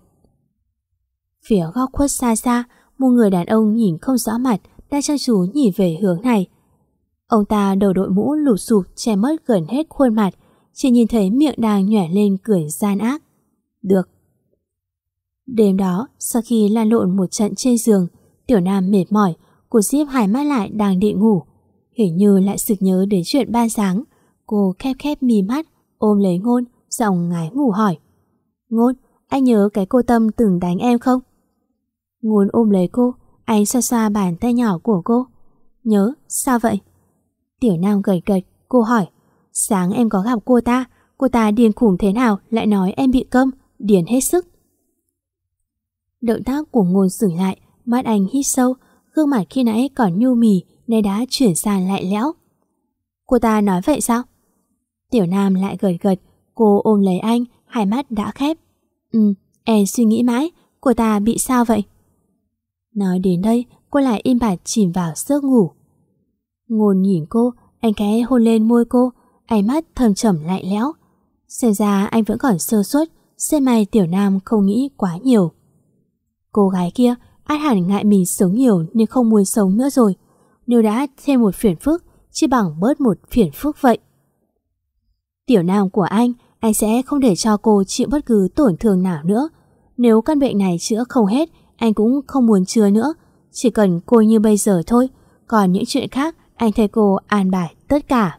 Phía góc khuất xa xa, một người đàn ông nhìn không rõ mặt đang chăm chú nhìn về hướng này. Ông ta đầu đội mũ lụt sụp che mất gần hết khuôn mặt, chỉ nhìn thấy miệng đang nhỏe lên cười gian ác. Được. Đêm đó, sau khi lan lộn một trận trên giường, Tiểu Nam mệt mỏi, cô Diếp hải mắt lại đang định ngủ. Hình như lại sực nhớ đến chuyện ban sáng. Cô khép khép mi mắt, ôm lấy ngôn, giọng ngái ngủ hỏi. Ngôn, anh nhớ cái cô Tâm từng đánh em không? Ngôn ôm lấy cô, anh xoa xoa bàn tay nhỏ của cô. Nhớ, sao vậy? Tiểu Nam gật gật, cô hỏi. Sáng em có gặp cô ta, cô ta điên khủng thế nào lại nói em bị câm, điền hết sức. Động tác của ngôn dừng lại, mắt anh hít sâu, gương mặt khi nãy còn nhu mì nên đã chuyển sang lại lẽo. Cô ta nói vậy sao? Tiểu Nam lại gật gật, cô ôm lấy anh, hai mắt đã khép. Ừ, em suy nghĩ mãi, cô ta bị sao vậy? Nói đến đây, cô lại im bặt chìm vào giấc ngủ. Ngôn nhìn cô, anh khẽ hôn lên môi cô, ánh mắt thầm trầm lạnh lẽo. Xem ra anh vẫn còn sơ suất, xem may Tiểu Nam không nghĩ quá nhiều. Cô gái kia át hẳn ngại mình sống nhiều nên không muốn sống nữa rồi. Nếu đã thêm một phiền phức, chỉ bằng bớt một phiền phức vậy. Tiểu Nam của anh, anh sẽ không để cho cô chịu bất cứ tổn thương nào nữa. Nếu căn bệnh này chữa không hết, anh cũng không muốn chữa nữa. Chỉ cần cô như bây giờ thôi. Còn những chuyện khác, anh thấy cô an bài tất cả.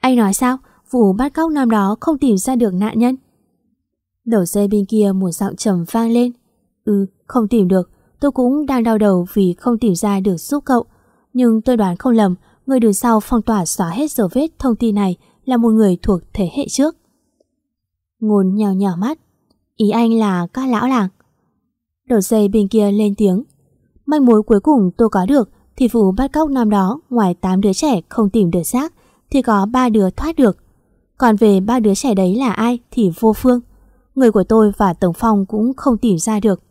Anh nói sao? Vụ bắt cóc năm đó không tìm ra được nạn nhân. Đầu dây bên kia một giọng trầm vang lên. Ừ, không tìm được. Tôi cũng đang đau đầu vì không tìm ra được giúp cậu. Nhưng tôi đoán không lầm, người đứng sau phong tỏa xóa hết dấu vết thông tin này là một người thuộc thế hệ trước. Ngôn nhào nhào mắt. Ý anh là các lão làng. Đầu dây bên kia lên tiếng. Manh mối cuối cùng tôi có được thì vụ bắt cóc năm đó ngoài 8 đứa trẻ không tìm được xác thì có 3 đứa thoát được. Còn về ba đứa trẻ đấy là ai thì vô phương. Người của tôi và Tổng Phong cũng không tìm ra được.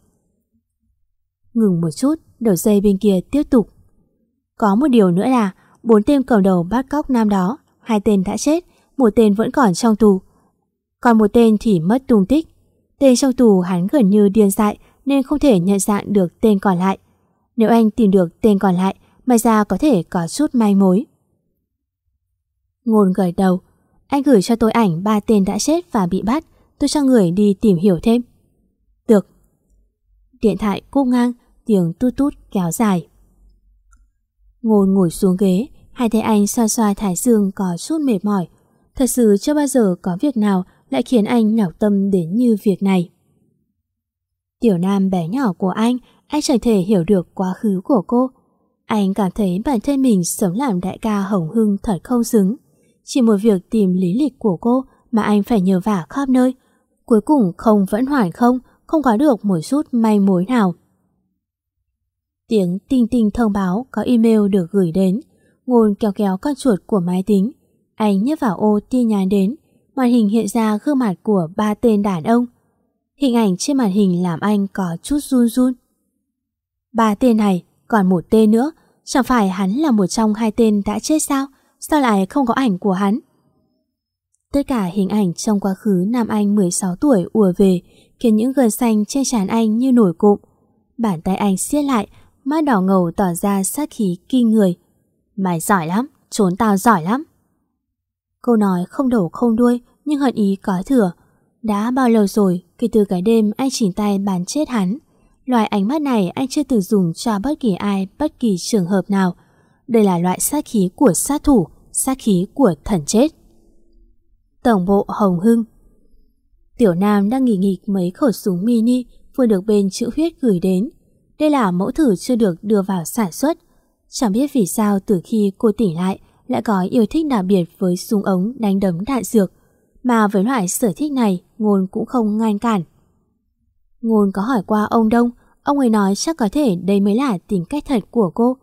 Ngừng một chút, đầu dây bên kia tiếp tục. Có một điều nữa là bốn tên cầm đầu bắt cóc nam đó, hai tên đã chết, một tên vẫn còn trong tù. Còn một tên thì mất tung tích. Tên trong tù hắn gần như điên dại nên không thể nhận dạng được tên còn lại. Nếu anh tìm được tên còn lại, may ra có thể có chút may mối. Ngôn gật đầu. Anh gửi cho tôi ảnh ba tên đã chết và bị bắt. Tôi cho người đi tìm hiểu thêm. Được. Điện thoại cúp ngang, tiếng tút tút kéo dài. Ngôn ngồi xuống ghế, hai tay anh xoa xoa thái dương có chút mệt mỏi. Thật sự chưa bao giờ có việc nào lại khiến anh nhọc tâm đến như việc này. Tiểu Nam bé nhỏ của anh, anh chẳng thể hiểu được quá khứ của cô. Anh cảm thấy bản thân mình sống làm đại ca hồng hưng thật không xứng. Chỉ một việc tìm lý lịch của cô mà anh phải nhờ vả khắp nơi. Cuối cùng không vẫn hoàn không, không có được một chút may mối nào. Tiếng tinh tinh thông báo có email được gửi đến. Ngôn kéo kéo con chuột của máy tính. Anh nhấp vào ô tin nhắn đến. Màn hình hiện ra gương mặt của ba tên đàn ông. Hình ảnh trên màn hình làm anh có chút run run. Ba tên này, còn một tên nữa. Chẳng phải hắn là một trong hai tên đã chết sao? Sao lại không có ảnh của hắn? Tất cả hình ảnh trong quá khứ Nam Anh 16 tuổi ùa về khiến những gân xanh trên trán anh như nổi cụm. Bàn tay anh siết lại, mắt đỏ ngầu tỏ ra sát khí kinh người. Mày giỏi lắm, trốn tao giỏi lắm. Câu nói không đổ không đuôi nhưng hận ý có thừa. Đã bao lâu rồi kể từ cái đêm anh chỉnh tay bán chết hắn. Loại ánh mắt này anh chưa từng dùng cho bất kỳ ai, bất kỳ trường hợp nào. Đây là loại sát khí của sát thủ, sát khí của thần chết. Tổng bộ Hồng Hưng Tiểu Nam đang nghỉ nghịch mấy khẩu súng mini vừa được bên chữ huyết gửi đến. Đây là mẫu thử chưa được đưa vào sản xuất. Chẳng biết vì sao từ khi cô tỉnh lại lại có yêu thích đặc biệt với súng ống đánh đấm đạn dược. Mà với loại sở thích này, Ngôn cũng không ngăn cản. Ngôn có hỏi qua ông Đông, ông ấy nói chắc có thể đây mới là tính cách thật của cô.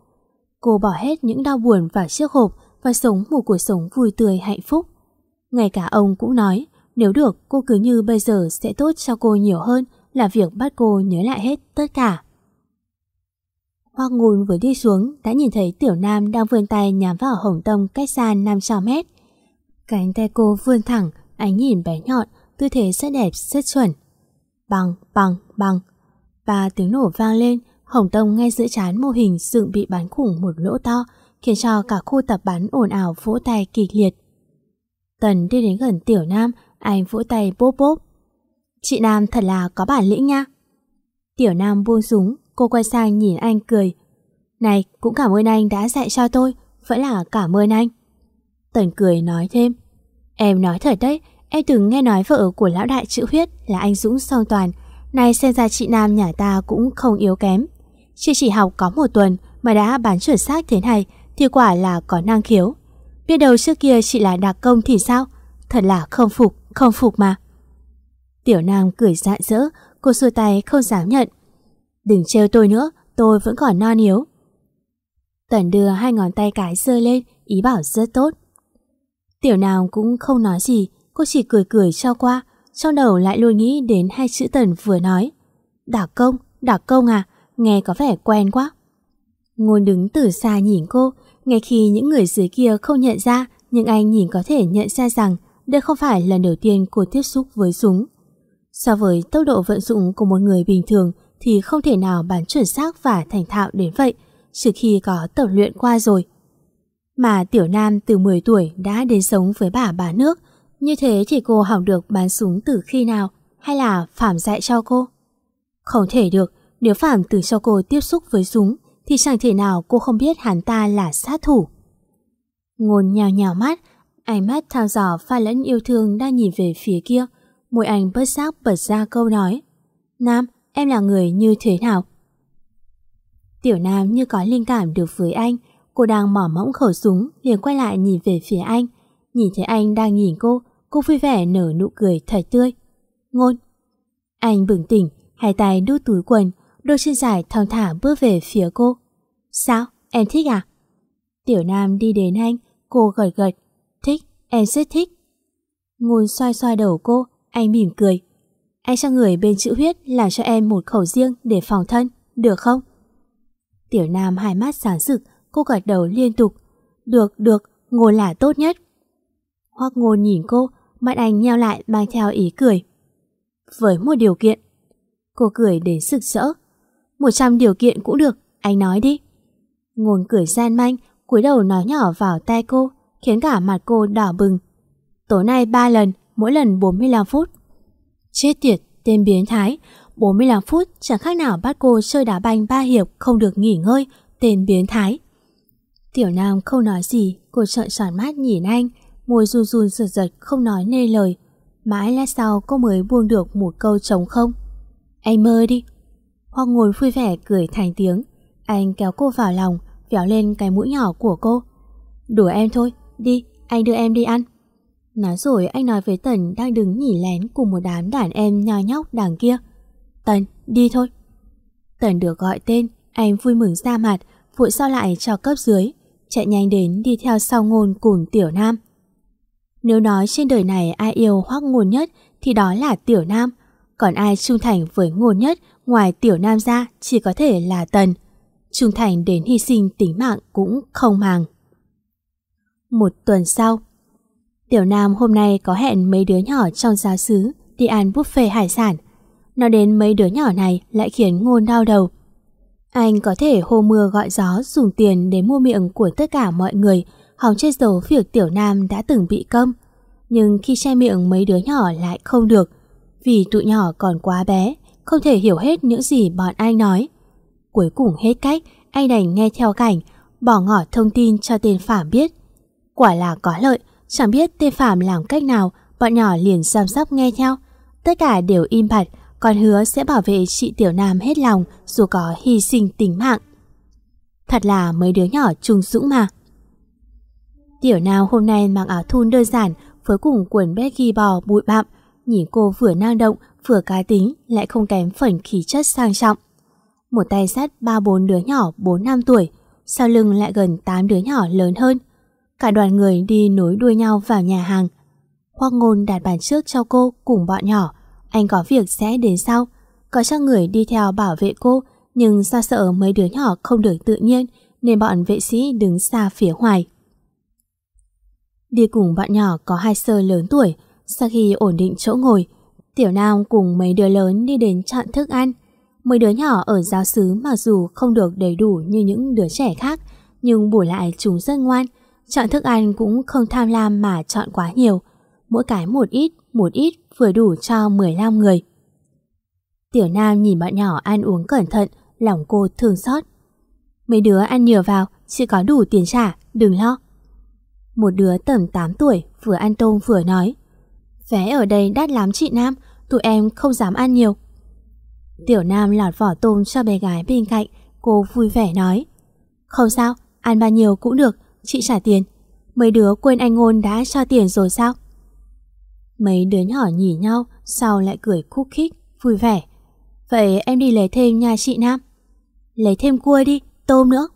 Cô bỏ hết những đau buồn vào chiếc hộp và sống một cuộc sống vui tươi hạnh phúc. Ngay cả ông cũng nói, nếu được cô cứ như bây giờ sẽ tốt cho cô nhiều hơn là việc bắt cô nhớ lại hết tất cả. Hoa ngôn vừa đi xuống đã nhìn thấy Tiểu Nam đang vươn tay nhắm vào Hồng Tông cách xa 500 mét. Cánh tay cô vươn thẳng, ánh nhìn bé nhọn, tư thế rất đẹp, rất chuẩn. Bằng, bằng, bằng. Ba tiếng nổ vang lên, Hồng Tông ngay giữa chán mô hình dựng bị bắn khủng một lỗ to, khiến cho cả khu tập bắn ồn ào vỗ tay kịch liệt. Tần đi đến gần Tiểu Nam, anh vỗ tay bốp bốp. Chị Nam thật là có bản lĩnh nha. Tiểu Nam buông súng, cô quay sang nhìn anh cười. Này, cũng cảm ơn anh đã dạy cho tôi, vẫn là cảm ơn anh. Tần cười nói thêm. Em nói thật đấy, em từng nghe nói vợ của lão đại chữ huyết là anh Dũng song toàn. Này xem ra chị Nam nhà ta cũng không yếu kém. Chị chỉ học có một tuần mà đã bán chuẩn xác thế này thì quả là có năng khiếu. Biết đâu trước kia chị là đặc công thì sao? Thật là không phục, không phục mà. Tiểu Nam cười dạ dỡ cô xua tay không dám nhận. Đừng trêu tôi nữa, tôi vẫn còn non yếu. Tần đưa hai ngón tay cái giơ lên, ý bảo rất tốt. Tiểu nào cũng không nói gì, cô chỉ cười cười cho qua, trong đầu lại luôn nghĩ đến hai chữ Tần vừa nói. Đả công, đả công à, nghe có vẻ quen quá. Ngôn đứng từ xa nhìn cô, ngay khi những người dưới kia không nhận ra, nhưng anh nhìn có thể nhận ra rằng đây không phải lần đầu tiên cô tiếp xúc với súng. So với tốc độ vận dụng của một người bình thường thì không thể nào bắn chuẩn xác và thành thạo đến vậy, trừ khi có tập luyện qua rồi. Mà Tiểu Nam từ 10 tuổi đã đến sống với bà bà nước, Như thế thì cô học được bắn súng từ khi nào hay là Phạm dạy cho cô? Không thể được, nếu Phạm từ cho cô tiếp xúc với súng thì chẳng thể nào cô không biết hắn ta là sát thủ. Ngôn nhào nhào mắt, ánh mắt thao dò pha lẫn yêu thương đang nhìn về phía kia. Môi anh bất giác bật ra câu nói. Nam, em là người như thế nào? Tiểu Nam như có linh cảm được với anh, cô đang mỏ mõm khẩu súng liền quay lại nhìn về phía anh. Nhìn thấy anh đang nhìn cô, cô vui vẻ nở nụ cười thật tươi. Ngôn. Anh bừng tỉnh, hai tay đút túi quần, đôi chân dài thong thả bước về phía cô. Sao? Em thích à? Tiểu Nam đi đến anh, cô gật gật. Thích, em rất thích. Ngôn xoay xoay đầu cô, anh mỉm cười. Anh cho người bên chữ huyết làm cho em một khẩu riêng để phòng thân, được không? Tiểu Nam hai mắt sáng rực, cô gật đầu liên tục. Được, được, ngồi là tốt nhất. Hoặc ngôn nhìn cô, mắt anh nheo lại mang theo ý cười. Với một điều kiện. Cô cười đến sực sỡ. Một trăm điều kiện cũng được, anh nói đi. Ngôn cười gian manh, cúi đầu nói nhỏ vào tay cô, khiến cả mặt cô đỏ bừng. Tối nay ba lần, mỗi lần 45 phút. Chết tiệt, tên biến thái, 45 phút chẳng khác nào bắt cô chơi đá banh ba hiệp không được nghỉ ngơi, tên biến thái. Tiểu Nam không nói gì, cô trợn tròn mắt nhìn anh, môi run run giật giật không nói nê lời. Mãi lát sau cô mới buông được một câu trống không. Anh mơ đi. Hoa ngồi vui vẻ cười thành tiếng. Anh kéo cô vào lòng, véo lên cái mũi nhỏ của cô. Đùa em thôi, đi, anh đưa em đi ăn. Nói rồi anh nói với Tần đang đứng nhỉ lén cùng một đám đàn em nho nhóc đằng kia. Tần, đi thôi. Tần được gọi tên, anh vui mừng ra mặt, vội sao lại cho cấp dưới, chạy nhanh đến đi theo sau ngôn cùng Tiểu Nam. Nếu nói trên đời này ai yêu hoắc ngôn nhất thì đó là Tiểu Nam, còn ai trung thành với ngôn nhất ngoài Tiểu Nam ra chỉ có thể là Tần. Trung thành đến hy sinh tính mạng cũng không màng. Một tuần sau, Tiểu Nam hôm nay có hẹn mấy đứa nhỏ trong giáo xứ đi ăn buffet hải sản. Nó đến mấy đứa nhỏ này lại khiến ngôn đau đầu. Anh có thể hô mưa gọi gió dùng tiền để mua miệng của tất cả mọi người, hòng che giấu việc Tiểu Nam đã từng bị câm. Nhưng khi che miệng mấy đứa nhỏ lại không được vì tụi nhỏ còn quá bé, không thể hiểu hết những gì bọn anh nói. Cuối cùng hết cách, anh đành nghe theo cảnh, bỏ ngỏ thông tin cho tên Phạm biết. Quả là có lợi chẳng biết tên Phạm làm cách nào bọn nhỏ liền giam sóc nghe theo. Tất cả đều im bặt còn hứa sẽ bảo vệ chị Tiểu Nam hết lòng dù có hy sinh tính mạng. Thật là mấy đứa nhỏ trung dũng mà. Tiểu Nam hôm nay mặc áo thun đơn giản với cùng quần ghi bò bụi bặm, nhìn cô vừa năng động vừa cá tính lại không kém phần khí chất sang trọng. Một tay sát ba bốn đứa nhỏ 4 năm tuổi, sau lưng lại gần 8 đứa nhỏ lớn hơn. Cả đoàn người đi nối đuôi nhau vào nhà hàng. Hoác ngôn đặt bàn trước cho cô cùng bọn nhỏ, anh có việc sẽ đến sau. Có cho người đi theo bảo vệ cô, nhưng do sợ mấy đứa nhỏ không được tự nhiên nên bọn vệ sĩ đứng xa phía ngoài. Đi cùng bạn nhỏ có hai sơ lớn tuổi, sau khi ổn định chỗ ngồi, Tiểu Nam cùng mấy đứa lớn đi đến chọn thức ăn. Mấy đứa nhỏ ở giáo xứ mặc dù không được đầy đủ như những đứa trẻ khác, nhưng bù lại chúng rất ngoan. Chọn thức ăn cũng không tham lam mà chọn quá nhiều. Mỗi cái một ít, một ít vừa đủ cho 15 người. Tiểu Nam nhìn bọn nhỏ ăn uống cẩn thận, lòng cô thương xót. Mấy đứa ăn nhiều vào, chỉ có đủ tiền trả, đừng lo. Một đứa tầm 8 tuổi vừa ăn tôm vừa nói. Vé ở đây đắt lắm chị Nam, tụi em không dám ăn nhiều. Tiểu Nam lọt vỏ tôm cho bé gái bên cạnh, cô vui vẻ nói. Không sao, ăn bao nhiêu cũng được, chị trả tiền. Mấy đứa quên anh ngôn đã cho tiền rồi sao? Mấy đứa nhỏ nhìn nhau, sau lại cười khúc khích, vui vẻ. Vậy em đi lấy thêm nhà chị Nam. Lấy thêm cua đi, tôm nữa.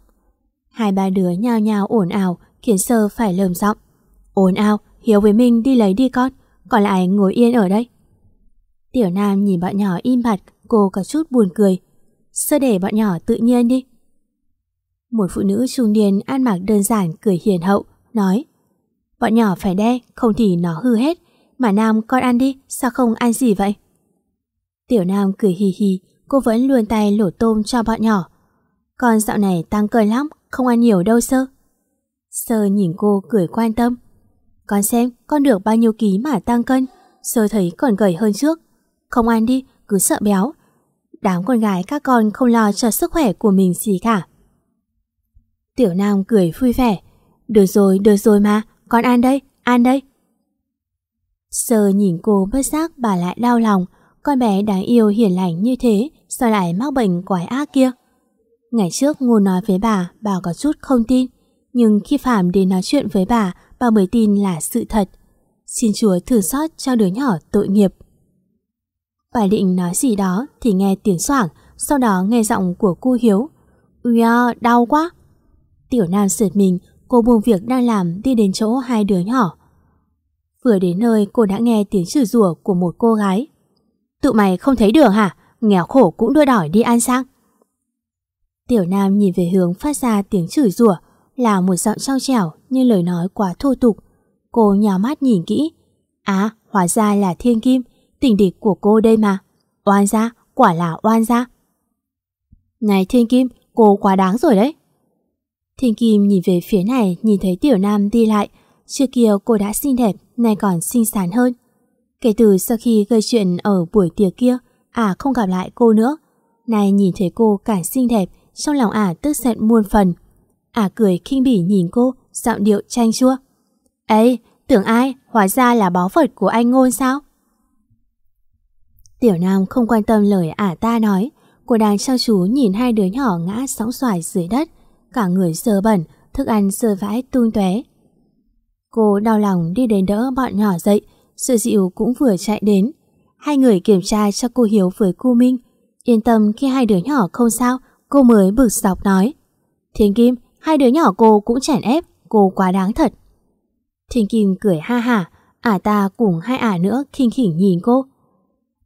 Hai ba đứa nhào nhào ồn ào, khiến sơ phải lờm giọng. Ồn ào, Hiếu với mình đi lấy đi con, còn lại ngồi yên ở đây. Tiểu Nam nhìn bọn nhỏ im bặt, cô có chút buồn cười. Sơ để bọn nhỏ tự nhiên đi. Một phụ nữ trung niên ăn mặc đơn giản cười hiền hậu, nói Bọn nhỏ phải đe, không thì nó hư hết. Mà Nam con ăn đi, sao không ăn gì vậy? Tiểu Nam cười hì hì, cô vẫn luồn tay lổ tôm cho bọn nhỏ. Con dạo này tăng cân lắm, không ăn nhiều đâu sơ. Sơ nhìn cô cười quan tâm. Con xem con được bao nhiêu ký mà tăng cân, sơ thấy còn gầy hơn trước. Không ăn đi, cứ sợ béo. Đám con gái các con không lo cho sức khỏe của mình gì cả. Tiểu Nam cười vui vẻ. Được rồi, được rồi mà, con ăn đây, ăn đây. Sơ nhìn cô bất giác bà lại đau lòng, con bé đáng yêu hiền lành như thế, sao lại mắc bệnh quái ác kia? Ngày trước Ngô nói với bà, bà có chút không tin, nhưng khi Phạm đến nói chuyện với bà, bà mới tin là sự thật. Xin Chúa thử xót cho đứa nhỏ tội nghiệp. Bà định nói gì đó thì nghe tiếng soảng, sau đó nghe giọng của cô Hiếu. Ui à, đau quá. Tiểu Nam sượt mình, cô buông việc đang làm đi đến chỗ hai đứa nhỏ. Vừa đến nơi cô đã nghe tiếng chửi rủa của một cô gái. Tụi mày không thấy đường hả? Nghèo khổ cũng đưa đòi đi ăn sang. Tiểu Nam nhìn về hướng phát ra tiếng chửi rủa là một giọng trong trẻo như lời nói quá thô tục. Cô nhào mắt nhìn kỹ. À, hóa ra là Thiên Kim, tình địch của cô đây mà. Oan gia, quả là oan gia. Này Thiên Kim, cô quá đáng rồi đấy. Thiên Kim nhìn về phía này nhìn thấy Tiểu Nam đi lại. Trước kia cô đã xinh đẹp, nay còn xinh xắn hơn. Kể từ sau khi gây chuyện ở buổi tiệc kia, à không gặp lại cô nữa. Nay nhìn thấy cô càng xinh đẹp, trong lòng ả tức giận muôn phần. Ả cười khinh bỉ nhìn cô, giọng điệu chanh chua. Ấy, tưởng ai, hóa ra là báu vật của anh ngôn sao? Tiểu Nam không quan tâm lời ả ta nói, cô đang trao chú nhìn hai đứa nhỏ ngã sóng xoài dưới đất, cả người sờ bẩn, thức ăn sơ vãi tung tóe. Cô đau lòng đi đến đỡ bọn nhỏ dậy, sự dịu cũng vừa chạy đến. Hai người kiểm tra cho cô Hiếu với cô Minh. Yên tâm khi hai đứa nhỏ không sao, cô mới bực dọc nói. Thiên Kim, hai đứa nhỏ cô cũng chèn ép, cô quá đáng thật. Thiên Kim cười ha hả, ả ta cùng hai ả nữa khinh khỉnh nhìn cô.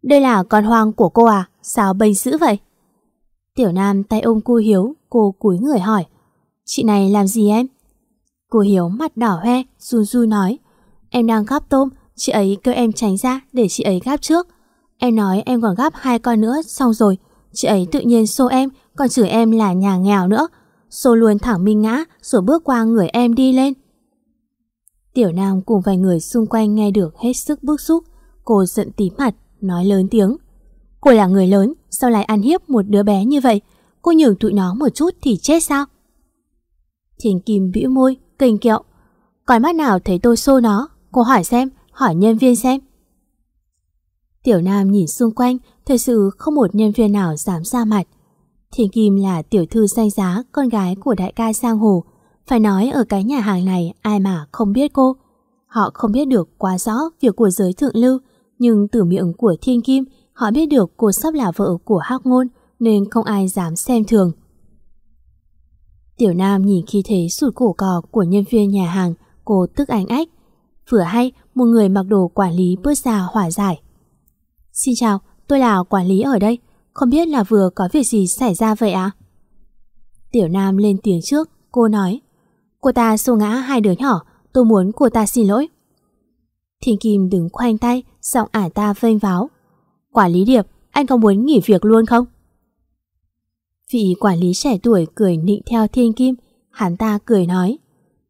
Đây là con hoang của cô à, sao bênh dữ vậy? Tiểu Nam tay ôm cô Hiếu, cô cúi người hỏi. Chị này làm gì em? Cô Hiếu mặt đỏ hoe, run run nói. Em đang gắp tôm, chị ấy kêu em tránh ra để chị ấy gắp trước. Em nói em còn gắp hai con nữa, xong rồi. Chị ấy tự nhiên xô em, còn chửi em là nhà nghèo nữa. Xô luôn thẳng Minh ngã, rồi bước qua người em đi lên. Tiểu Nam cùng vài người xung quanh nghe được hết sức bức xúc. Cô giận tím mặt, nói lớn tiếng. Cô là người lớn, sao lại ăn hiếp một đứa bé như vậy? Cô nhường tụi nó một chút thì chết sao? Thiên Kim bĩu môi, kinh kẹo. Còn mắt nào thấy tôi xô nó? Cô hỏi xem, hỏi nhân viên xem. Tiểu Nam nhìn xung quanh, thật sự không một nhân viên nào dám ra mặt. Thiên Kim là tiểu thư danh giá, con gái của đại ca Giang Hồ. Phải nói ở cái nhà hàng này ai mà không biết cô. Họ không biết được quá rõ việc của giới thượng lưu, nhưng từ miệng của Thiên Kim, họ biết được cô sắp là vợ của Hắc Ngôn, nên không ai dám xem thường. Tiểu Nam nhìn khi thế sụt cổ cò của nhân viên nhà hàng, cô tức ánh ách. Vừa hay, một người mặc đồ quản lý bước ra hỏa giải. Xin chào, tôi là quản lý ở đây. Không biết là vừa có việc gì xảy ra vậy ạ? Tiểu Nam lên tiếng trước, cô nói. Cô ta xô ngã hai đứa nhỏ, tôi muốn cô ta xin lỗi. Thiên Kim đứng khoanh tay, giọng ả ta vênh váo. Quản lý Điệp, anh có muốn nghỉ việc luôn không? Vị quản lý trẻ tuổi cười nịnh theo Thiên Kim, hắn ta cười nói.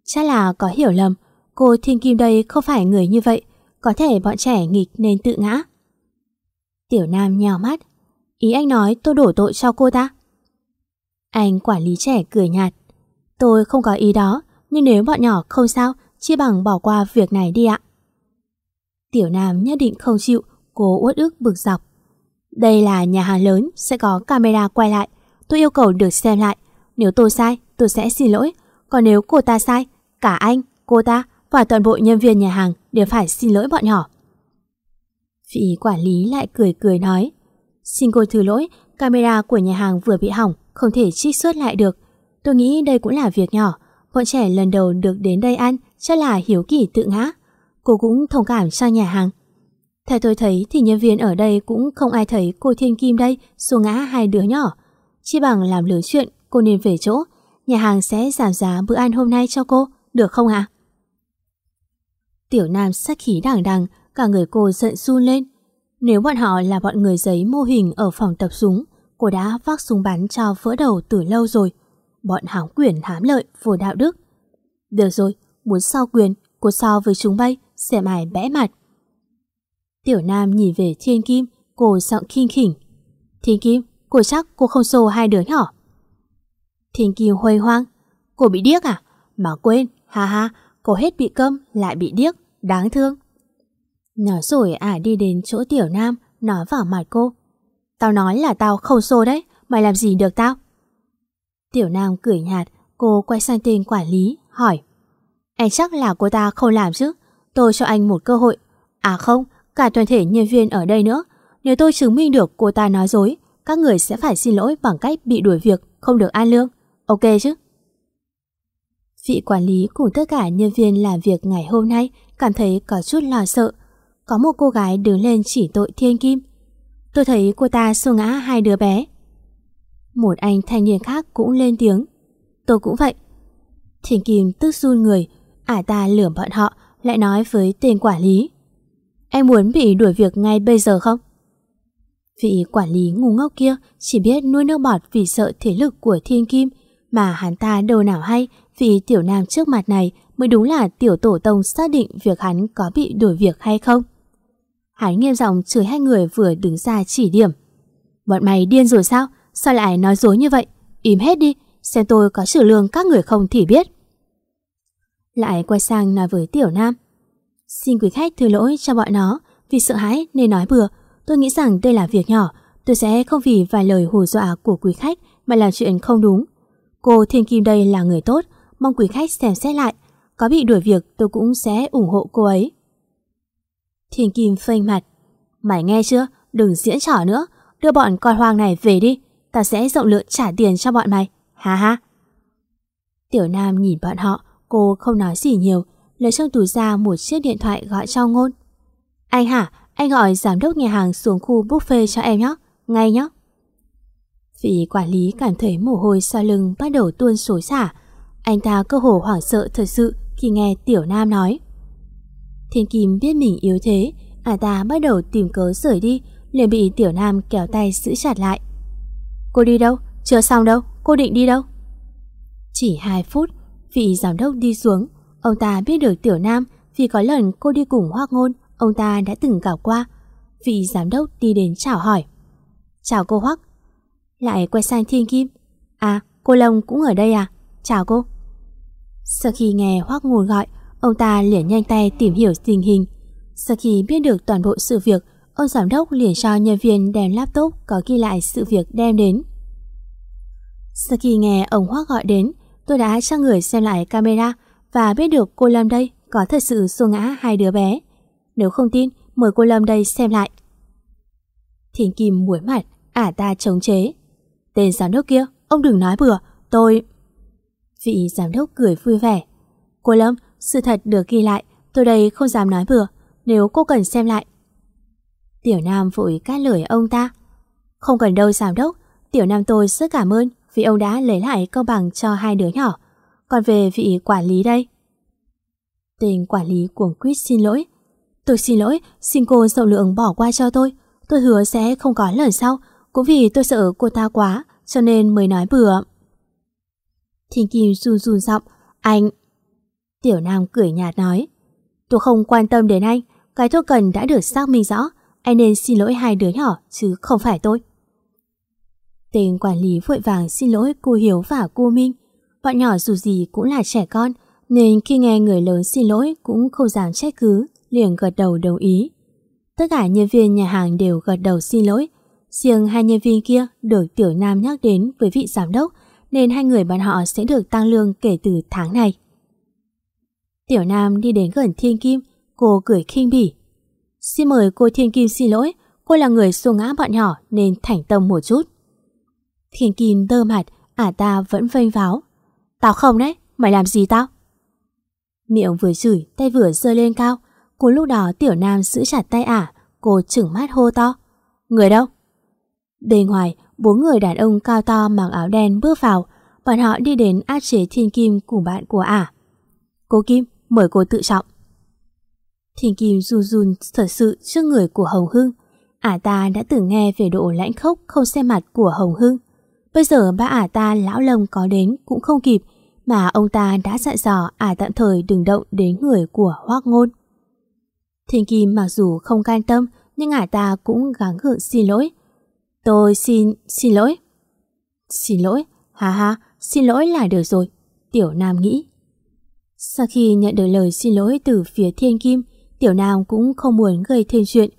Chắc là có hiểu lầm, cô Thiên Kim đây không phải người như vậy, có thể bọn trẻ nghịch nên tự ngã. Tiểu Nam nhào mắt, ý anh nói tôi đổ tội cho cô ta. Anh quản lý trẻ cười nhạt, tôi không có ý đó, nhưng nếu bọn nhỏ không sao, chia bằng bỏ qua việc này đi ạ. Tiểu Nam nhất định không chịu, cô uất ức bực dọc. Đây là nhà hàng lớn, sẽ có camera quay lại. Tôi yêu cầu được xem lại. Nếu tôi sai, tôi sẽ xin lỗi. Còn nếu cô ta sai, cả anh, cô ta và toàn bộ nhân viên nhà hàng đều phải xin lỗi bọn nhỏ. Vị quản lý lại cười cười nói Xin cô thứ lỗi, camera của nhà hàng vừa bị hỏng, không thể trích xuất lại được. Tôi nghĩ đây cũng là việc nhỏ. Bọn trẻ lần đầu được đến đây ăn, chắc là hiếu kỳ tự ngã. Cô cũng thông cảm cho nhà hàng. Theo tôi thấy thì nhân viên ở đây cũng không ai thấy cô Thiên Kim đây xô ngã hai đứa nhỏ chi bằng làm lớn chuyện, cô nên về chỗ. Nhà hàng sẽ giảm giá bữa ăn hôm nay cho cô, được không ạ? Tiểu Nam sắc khí đằng đằng, cả người cô giận run lên. Nếu bọn họ là bọn người giấy mô hình ở phòng tập súng, cô đã vác súng bắn cho vỡ đầu từ lâu rồi. Bọn hám quyền hám lợi, vô đạo đức. Được rồi, muốn sao quyền, cô sao với chúng bay, xem ai bẽ mặt. Tiểu Nam nhìn về Thiên Kim, cô giọng khinh khỉnh. Thiên Kim, cô chắc cô không xô hai đứa nhỏ. Thiên Kim hoay hoang. Cô bị điếc à? Mà quên, ha ha, cô hết bị câm lại bị điếc, đáng thương. Nói rồi ả đi đến chỗ Tiểu Nam, nói vào mặt cô. Tao nói là tao không xô đấy, mày làm gì được tao? Tiểu Nam cười nhạt, cô quay sang tên quản lý, hỏi. Anh chắc là cô ta không làm chứ, tôi cho anh một cơ hội. À không, cả toàn thể nhân viên ở đây nữa. Nếu tôi chứng minh được cô ta nói dối, các người sẽ phải xin lỗi bằng cách bị đuổi việc, không được an lương. Ok chứ? Vị quản lý cùng tất cả nhân viên làm việc ngày hôm nay cảm thấy có chút lo sợ. Có một cô gái đứng lên chỉ tội Thiên Kim. Tôi thấy cô ta xô ngã hai đứa bé. Một anh thanh niên khác cũng lên tiếng. Tôi cũng vậy. Thiên Kim tức run người, ả ta lườm bọn họ, lại nói với tên quản lý. Em muốn bị đuổi việc ngay bây giờ không? Vị quản lý ngu ngốc kia chỉ biết nuôi nước bọt vì sợ thế lực của Thiên Kim, mà hắn ta đâu nào hay vì tiểu nam trước mặt này mới đúng là tiểu tổ tông xác định việc hắn có bị đuổi việc hay không. Hắn nghiêm giọng chửi hai người vừa đứng ra chỉ điểm. Bọn mày điên rồi sao? Sao lại nói dối như vậy? Im hết đi, xem tôi có xử lương các người không thì biết. Lại quay sang nói với tiểu nam. Xin quý khách thứ lỗi cho bọn nó, vì sợ hãi nên nói bừa. Tôi nghĩ rằng đây là việc nhỏ, tôi sẽ không vì vài lời hù dọa của quý khách mà làm chuyện không đúng. Cô Thiên Kim đây là người tốt, mong quý khách xem xét lại. Có bị đuổi việc tôi cũng sẽ ủng hộ cô ấy. Thiên Kim phênh mặt. Mày nghe chưa? Đừng diễn trò nữa. Đưa bọn con hoang này về đi. Ta sẽ rộng lượng trả tiền cho bọn mày. Ha ha. Tiểu Nam nhìn bọn họ, cô không nói gì nhiều, lấy trong túi ra một chiếc điện thoại gọi cho ngôn. Anh hả? Anh gọi giám đốc nhà hàng xuống khu buffet cho em nhé. Ngay nhé. Vị quản lý cảm thấy mồ hôi sau lưng bắt đầu tuôn xối xả. Anh ta cơ hồ hoảng sợ thật sự khi nghe Tiểu Nam nói. Thiên Kim biết mình yếu thế, à ta bắt đầu tìm cớ rời đi, liền bị Tiểu Nam kéo tay giữ chặt lại. Cô đi đâu? Chưa xong đâu, cô định đi đâu? Chỉ 2 phút, vị giám đốc đi xuống, ông ta biết được Tiểu Nam vì có lần cô đi cùng Hoác Ngôn, ông ta đã từng gặp qua. Vị giám đốc đi đến chào hỏi. Chào cô hoắc Lại quay sang Thiên Kim. À, cô Long cũng ở đây à? Chào cô. Sau khi nghe Hoắc ngồi gọi, ông ta liền nhanh tay tìm hiểu tình hình. Sau khi biết được toàn bộ sự việc, ông giám đốc liền cho nhân viên đem laptop có ghi lại sự việc đem đến. Sau khi nghe ông hoắc gọi đến, tôi đã cho người xem lại camera và biết được cô Lâm đây có thật sự xô ngã hai đứa bé. Nếu không tin, mời cô Lâm đây xem lại. Thiên Kim muối mặt, ả ta chống chế. Tên giám đốc kia, ông đừng nói bừa, tôi... Vị giám đốc cười vui vẻ. Cô Lâm, sự thật được ghi lại, tôi đây không dám nói bừa, nếu cô cần xem lại. Tiểu Nam vội cắt lời ông ta. Không cần đâu giám đốc, Tiểu Nam tôi rất cảm ơn vì ông đã lấy lại công bằng cho hai đứa nhỏ. Còn về vị quản lý đây. Tên quản lý cuồng quýt xin lỗi. Tôi xin lỗi, xin cô rộng lượng bỏ qua cho tôi. Tôi hứa sẽ không có lần sau, cũng vì tôi sợ cô ta quá, cho nên mới nói bừa. Thiên Kim run run giọng, anh... Tiểu Nam cười nhạt nói, tôi không quan tâm đến anh, cái tôi cần đã được xác minh rõ, anh nên xin lỗi hai đứa nhỏ chứ không phải tôi. Tên quản lý vội vàng xin lỗi cô Hiếu và cô Minh. Bọn nhỏ dù gì cũng là trẻ con, nên khi nghe người lớn xin lỗi cũng không dám trách cứ, liền gật đầu đồng ý. Tất cả nhân viên nhà hàng đều gật đầu xin lỗi. Riêng hai nhân viên kia được Tiểu Nam nhắc đến với vị giám đốc, nên hai người bọn họ sẽ được tăng lương kể từ tháng này. Tiểu Nam đi đến gần Thiên Kim, cô cười khinh bỉ. Xin mời cô Thiên Kim xin lỗi, cô là người xô ngã bọn nhỏ nên thành tâm một chút. Thiên Kim đơ mặt, ả ta vẫn vênh váo. Tao không đấy, mày làm gì tao? Miệng vừa chửi, tay vừa giơ lên cao. Cùng lúc đó Tiểu Nam giữ chặt tay ả, cô chừng mắt hô to. Người đâu? Bên ngoài, bốn người đàn ông cao to mặc áo đen bước vào. Bọn họ đi đến áp chế Thiên Kim cùng bạn của ả. Cô Kim, mời cô tự trọng. Thiên Kim run run thật sự trước người của Hồng Hưng. Ả ta đã từng nghe về độ lãnh khốc không xem mặt của Hồng Hưng. Bây giờ ba ả ta lão lông có đến cũng không kịp, mà ông ta đã dặn dò ả tạm thời đừng động đến người của Hoác Ngôn. Thiên Kim mặc dù không can tâm nhưng ả ta cũng gắng gượng xin lỗi. Tôi xin, xin lỗi. Xin lỗi, ha ha, xin lỗi là được rồi, Tiểu Nam nghĩ. Sau khi nhận được lời xin lỗi từ phía Thiên Kim, Tiểu Nam cũng không muốn gây thêm chuyện.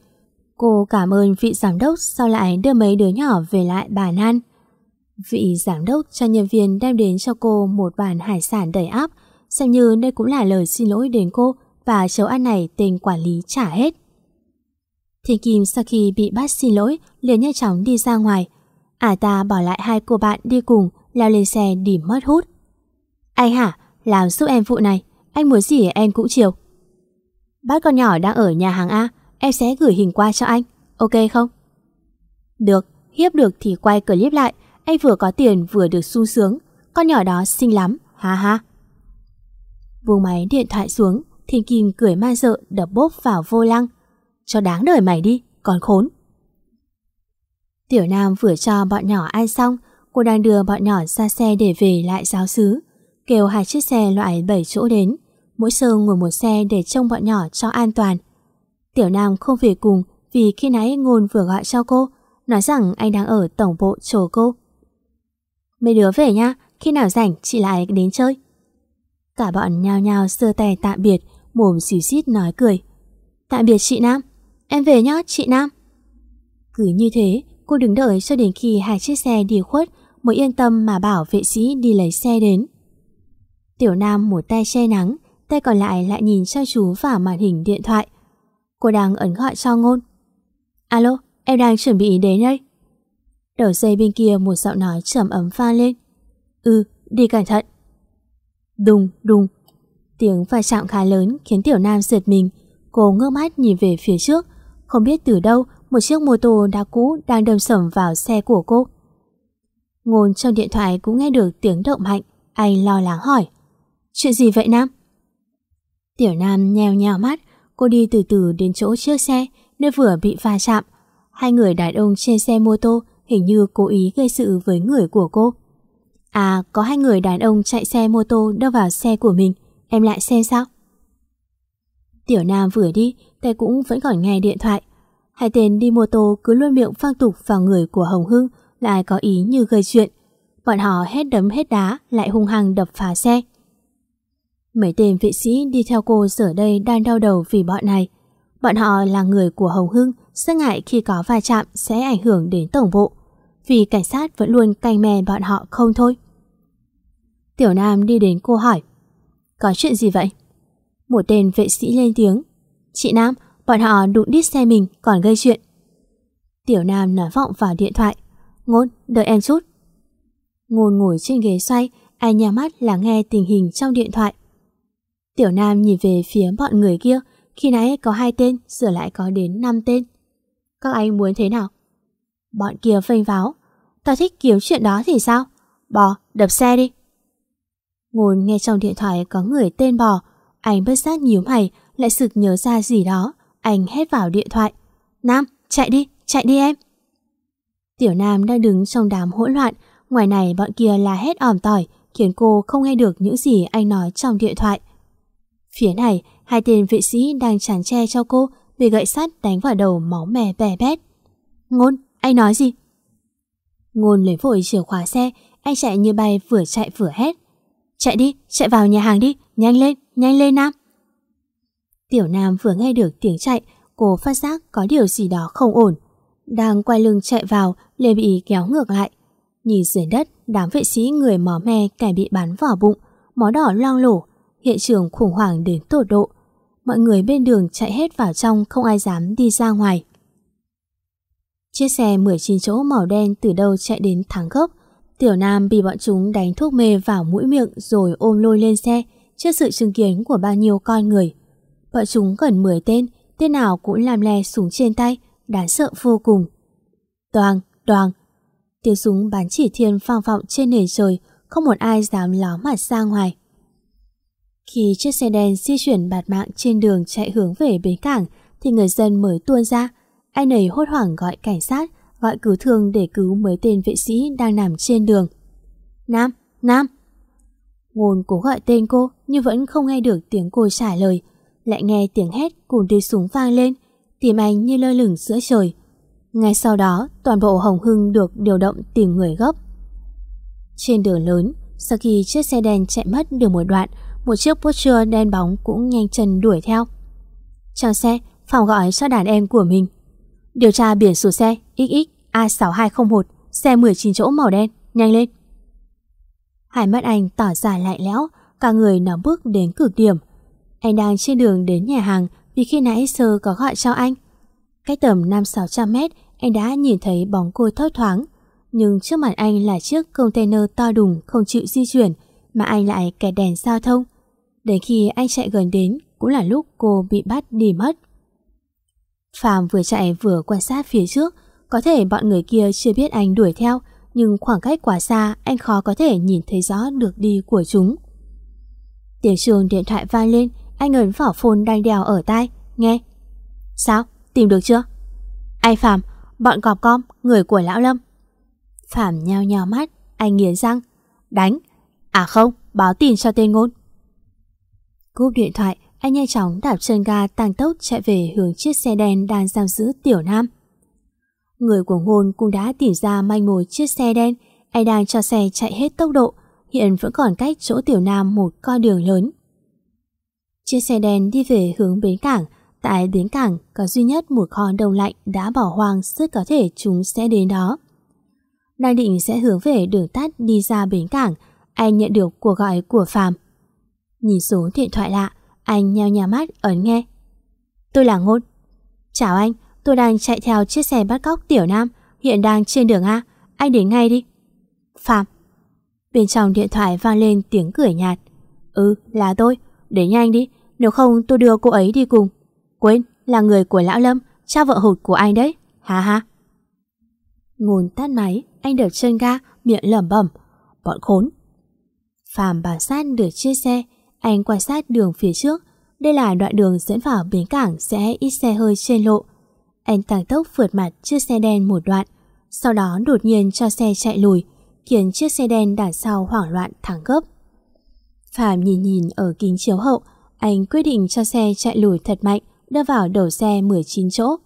Cô cảm ơn vị giám đốc sau lại đưa mấy đứa nhỏ về lại bàn ăn. Vị giám đốc cho nhân viên đem đến cho cô một bàn hải sản đầy áp, xem như đây cũng là lời xin lỗi đến cô và chấu ăn này tên quản lý trả hết. Thiên Kim sau khi bị bắt xin lỗi, liền nhanh chóng đi ra ngoài. Ả ta bỏ lại hai cô bạn đi cùng, leo lên xe đi mất hút. Anh hả? Làm giúp em vụ này. Anh muốn gì em cũng chiều. Bác con nhỏ đang ở nhà hàng A. Em sẽ gửi hình qua cho anh. Ok không? Được. Hiếp được thì quay clip lại. Anh vừa có tiền vừa được sung sướng. Con nhỏ đó xinh lắm. Ha ha. Vùng máy điện thoại xuống. Thiên Kim cười ma dợ đập bốp vào vô lăng. Cho đáng đời mày đi, còn khốn. Tiểu Nam vừa cho bọn nhỏ ăn xong, cô đang đưa bọn nhỏ ra xe để về lại giáo xứ. Kêu hai chiếc xe loại 7 chỗ đến, mỗi sơ ngồi một xe để trông bọn nhỏ cho an toàn. Tiểu Nam không về cùng vì khi nãy Ngôn vừa gọi cho cô, nói rằng anh đang ở tổng bộ chờ cô. Mấy đứa về nha, khi nào rảnh chị lại đến chơi. Cả bọn nhao nhao sơ tay tạm biệt, mồm xỉu xít nói cười. Tạm biệt chị Nam, em về nhá chị Nam. Cứ như thế, cô đứng đợi cho đến khi hai chiếc xe đi khuất mới yên tâm mà bảo vệ sĩ đi lấy xe đến. Tiểu Nam một tay che nắng, tay còn lại lại nhìn cho chú vào màn hình điện thoại. Cô đang ấn gọi cho ngôn. Alo, em đang chuẩn bị đến đây. Đầu dây bên kia một giọng nói trầm ấm pha lên. Ừ, đi cẩn thận. Đùng, đùng. Tiếng va chạm khá lớn khiến Tiểu Nam giật mình. Cô ngơ mắt nhìn về phía trước. Không biết từ đâu một chiếc mô tô đã cũ đang đâm sầm vào xe của cô. Ngôn trong điện thoại cũng nghe được tiếng động mạnh. Anh lo lắng hỏi. Chuyện gì vậy Nam? Tiểu Nam nheo nheo mắt, cô đi từ từ đến chỗ chiếc xe nơi vừa bị va chạm. Hai người đàn ông trên xe mô tô hình như cố ý gây sự với người của cô. À, có hai người đàn ông chạy xe mô tô đâm vào xe của mình, em lại xem sao? Tiểu Nam vừa đi, tay cũng vẫn còn nghe điện thoại. Hai tên đi mô tô cứ luôn miệng phang tục vào người của Hồng Hưng lại có ý như gây chuyện. Bọn họ hết đấm hết đá lại hung hăng đập phá xe. Mấy tên vệ sĩ đi theo cô giờ đây đang đau đầu vì bọn này. Bọn họ là người của Hồng Hưng, rất ngại khi có va chạm sẽ ảnh hưởng đến tổng bộ. Vì cảnh sát vẫn luôn canh me bọn họ không thôi. Tiểu Nam đi đến cô hỏi. Có chuyện gì vậy? Một tên vệ sĩ lên tiếng. Chị Nam, bọn họ đụng đít xe mình còn gây chuyện. Tiểu Nam nói vọng vào điện thoại. Ngôn, đợi em chút. Ngôn ngồi trên ghế xoay, anh nhắm mắt là nghe tình hình trong điện thoại. Tiểu Nam nhìn về phía bọn người kia, khi nãy có hai tên, sửa lại có đến năm tên. Các anh muốn thế nào? Bọn kia phênh váo. Tao thích kiếm chuyện đó thì sao? Bò, đập xe đi. Ngôn nghe trong điện thoại có người tên Bò. Anh bất giác nhíu mày, lại sực nhớ ra gì đó. Anh hét vào điện thoại. Nam, chạy đi, chạy đi em. Tiểu Nam đang đứng trong đám hỗn loạn. Ngoài này bọn kia là hét ỏm tỏi, khiến cô không nghe được những gì anh nói trong điện thoại. Phía này, hai tên vệ sĩ đang chán che cho cô bị gậy sắt đánh vào đầu máu mè bè bét. Ngôn, anh nói gì? Ngôn lấy vội chìa khóa xe, anh chạy như bay vừa chạy vừa hét. Chạy đi, chạy vào nhà hàng đi, nhanh lên, nhanh lên Nam. Tiểu Nam vừa nghe được tiếng chạy, cô phát giác có điều gì đó không ổn. Đang quay lưng chạy vào, liền bị kéo ngược lại. Nhìn dưới đất, đám vệ sĩ người mó me kẻ bị bắn vào bụng, máu đỏ loang lổ, hiện trường khủng hoảng đến tột độ. Mọi người bên đường chạy hết vào trong không ai dám đi ra ngoài. Chiếc xe 19 chỗ màu đen từ đâu chạy đến thắng gốc. Tiểu Nam bị bọn chúng đánh thuốc mê vào mũi miệng rồi ôm lôi lên xe trước sự chứng kiến của bao nhiêu con người. Bọn chúng gần 10 tên, tên nào cũng làm lè súng trên tay, đáng sợ vô cùng. Toàn, đoàn. Tiếng súng bắn chỉ thiên vang vọng trên nền trời, không một ai dám ló mặt ra ngoài. Khi chiếc xe đen di chuyển bạt mạng trên đường chạy hướng về bến cảng thì người dân mới tuôn ra. Anh ấy hốt hoảng gọi cảnh sát, gọi cứu thương để cứu mấy tên vệ sĩ đang nằm trên đường. Nam, Nam! Ngôn cố gọi tên cô nhưng vẫn không nghe được tiếng cô trả lời. Lại nghe tiếng hét cùng tiếng súng vang lên, tìm anh như lơ lửng giữa trời. Ngay sau đó, toàn bộ Hồng Hưng được điều động tìm người gấp. Trên đường lớn, sau khi chiếc xe đen chạy mất được một đoạn, một chiếc Porsche đen bóng cũng nhanh chân đuổi theo. Trong xe, phòng gọi cho đàn em của mình. Điều tra biển số xe XX A6201, xe 19 chỗ màu đen, nhanh lên. Hai mắt anh tỏ ra lạnh lẽo, cả người nó bước đến cực điểm. Anh đang trên đường đến nhà hàng vì khi nãy sơ có gọi cho anh. Cách tầm 5-600 mét, anh đã nhìn thấy bóng cô thấp thoáng. Nhưng trước mặt anh là chiếc container to đùng không chịu di chuyển, mà anh lại kẹt đèn giao thông. Đến khi anh chạy gần đến, cũng là lúc cô bị bắt đi mất. Phạm vừa chạy vừa quan sát phía trước, có thể bọn người kia chưa biết anh đuổi theo, nhưng khoảng cách quá xa anh khó có thể nhìn thấy rõ được đi của chúng. Tiếng trường điện thoại vang lên, anh ấn vào phone đang đèo ở tai, nghe. Sao? Tìm được chưa? Anh Phạm, bọn cọp com, người của Lão Lâm. Phạm nhao nhao mắt, anh nghiến răng. Đánh. À không, báo tin cho tên ngôn. Cúp điện thoại, anh nhanh chóng đạp chân ga tăng tốc chạy về hướng chiếc xe đen đang giam giữ Tiểu Nam. Người của ngôn cũng đã tìm ra manh mối chiếc xe đen, anh đang cho xe chạy hết tốc độ, hiện vẫn còn cách chỗ Tiểu Nam một con đường lớn. Chiếc xe đen đi về hướng bến cảng, tại bến cảng có duy nhất một kho đông lạnh đã bỏ hoang rất có thể chúng sẽ đến đó. Đang định sẽ hướng về đường tắt đi ra bến cảng, anh nhận được cuộc gọi của Phạm. Nhìn số điện thoại lạ, anh nheo nhà mắt ấn nghe. Tôi là Ngôn. Chào anh, tôi đang chạy theo chiếc xe bắt cóc Tiểu Nam, hiện đang trên đường A. Anh đến ngay đi. Phạm. Bên trong điện thoại vang lên tiếng cười nhạt. Ừ, là tôi. Đến nhanh đi, nếu không tôi đưa cô ấy đi cùng. Quên, là người của Lão Lâm, cha vợ hụt của anh đấy. Ha ha. Ngôn tắt máy, anh đợt chân ga, miệng lẩm bẩm. Bọn khốn. Phạm bà sát được chiếc xe, anh quan sát đường phía trước. Đây là đoạn đường dẫn vào bến cảng sẽ ít xe hơi trên lộ. Anh tăng tốc vượt mặt chiếc xe đen một đoạn, sau đó đột nhiên cho xe chạy lùi, khiến chiếc xe đen đằng sau hoảng loạn thẳng gấp. Phạm nhìn nhìn ở kính chiếu hậu, anh quyết định cho xe chạy lùi thật mạnh, đưa vào đầu xe 19 chỗ.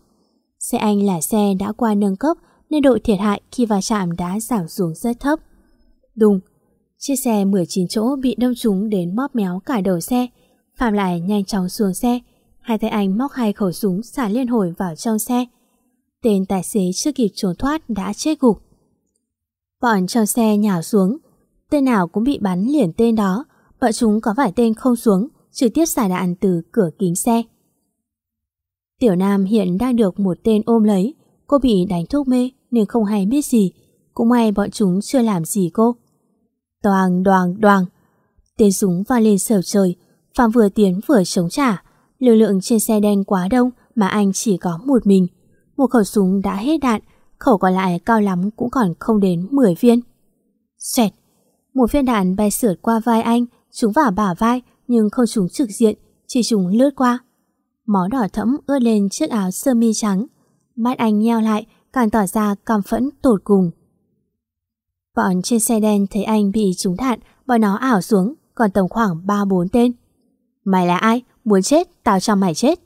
Xe anh là xe đã qua nâng cấp nên độ thiệt hại khi va chạm đã giảm xuống rất thấp. Đùng, chiếc xe 19 chỗ bị đâm trúng đến bóp méo cả đầu xe. Phạm lại nhanh chóng xuống xe, hai tay anh móc hai khẩu súng xả liên hồi vào trong xe. Tên tài xế chưa kịp trốn thoát đã chết gục. Bọn trong xe nhào xuống, tên nào cũng bị bắn liền tên đó, bọn chúng có vài tên không xuống, trực tiếp xả đạn từ cửa kính xe. Tiểu Nam hiện đang được một tên ôm lấy, cô bị đánh thuốc mê nên không hay biết gì, cũng may bọn chúng chưa làm gì cô toàn đoàn đoàn, tên súng vang lên sở trời, Phạm vừa tiến vừa chống trả, lực lượng trên xe đen quá đông mà anh chỉ có một mình. Một khẩu súng đã hết đạn, khẩu còn lại cao lắm cũng còn không đến 10 viên. Xoẹt, một viên đạn bay sượt qua vai anh, trúng vào bả vai nhưng không trúng trực diện, chỉ trúng lướt qua. Máu đỏ thẫm ướt lên chiếc áo sơ mi trắng. Mắt anh nheo lại, càng tỏ ra căm phẫn tột cùng. Bọn trên xe đen thấy anh bị trúng đạn, bọn nó ảo xuống, còn tổng khoảng 3-4 tên. Mày là ai? Muốn chết, tao cho mày chết.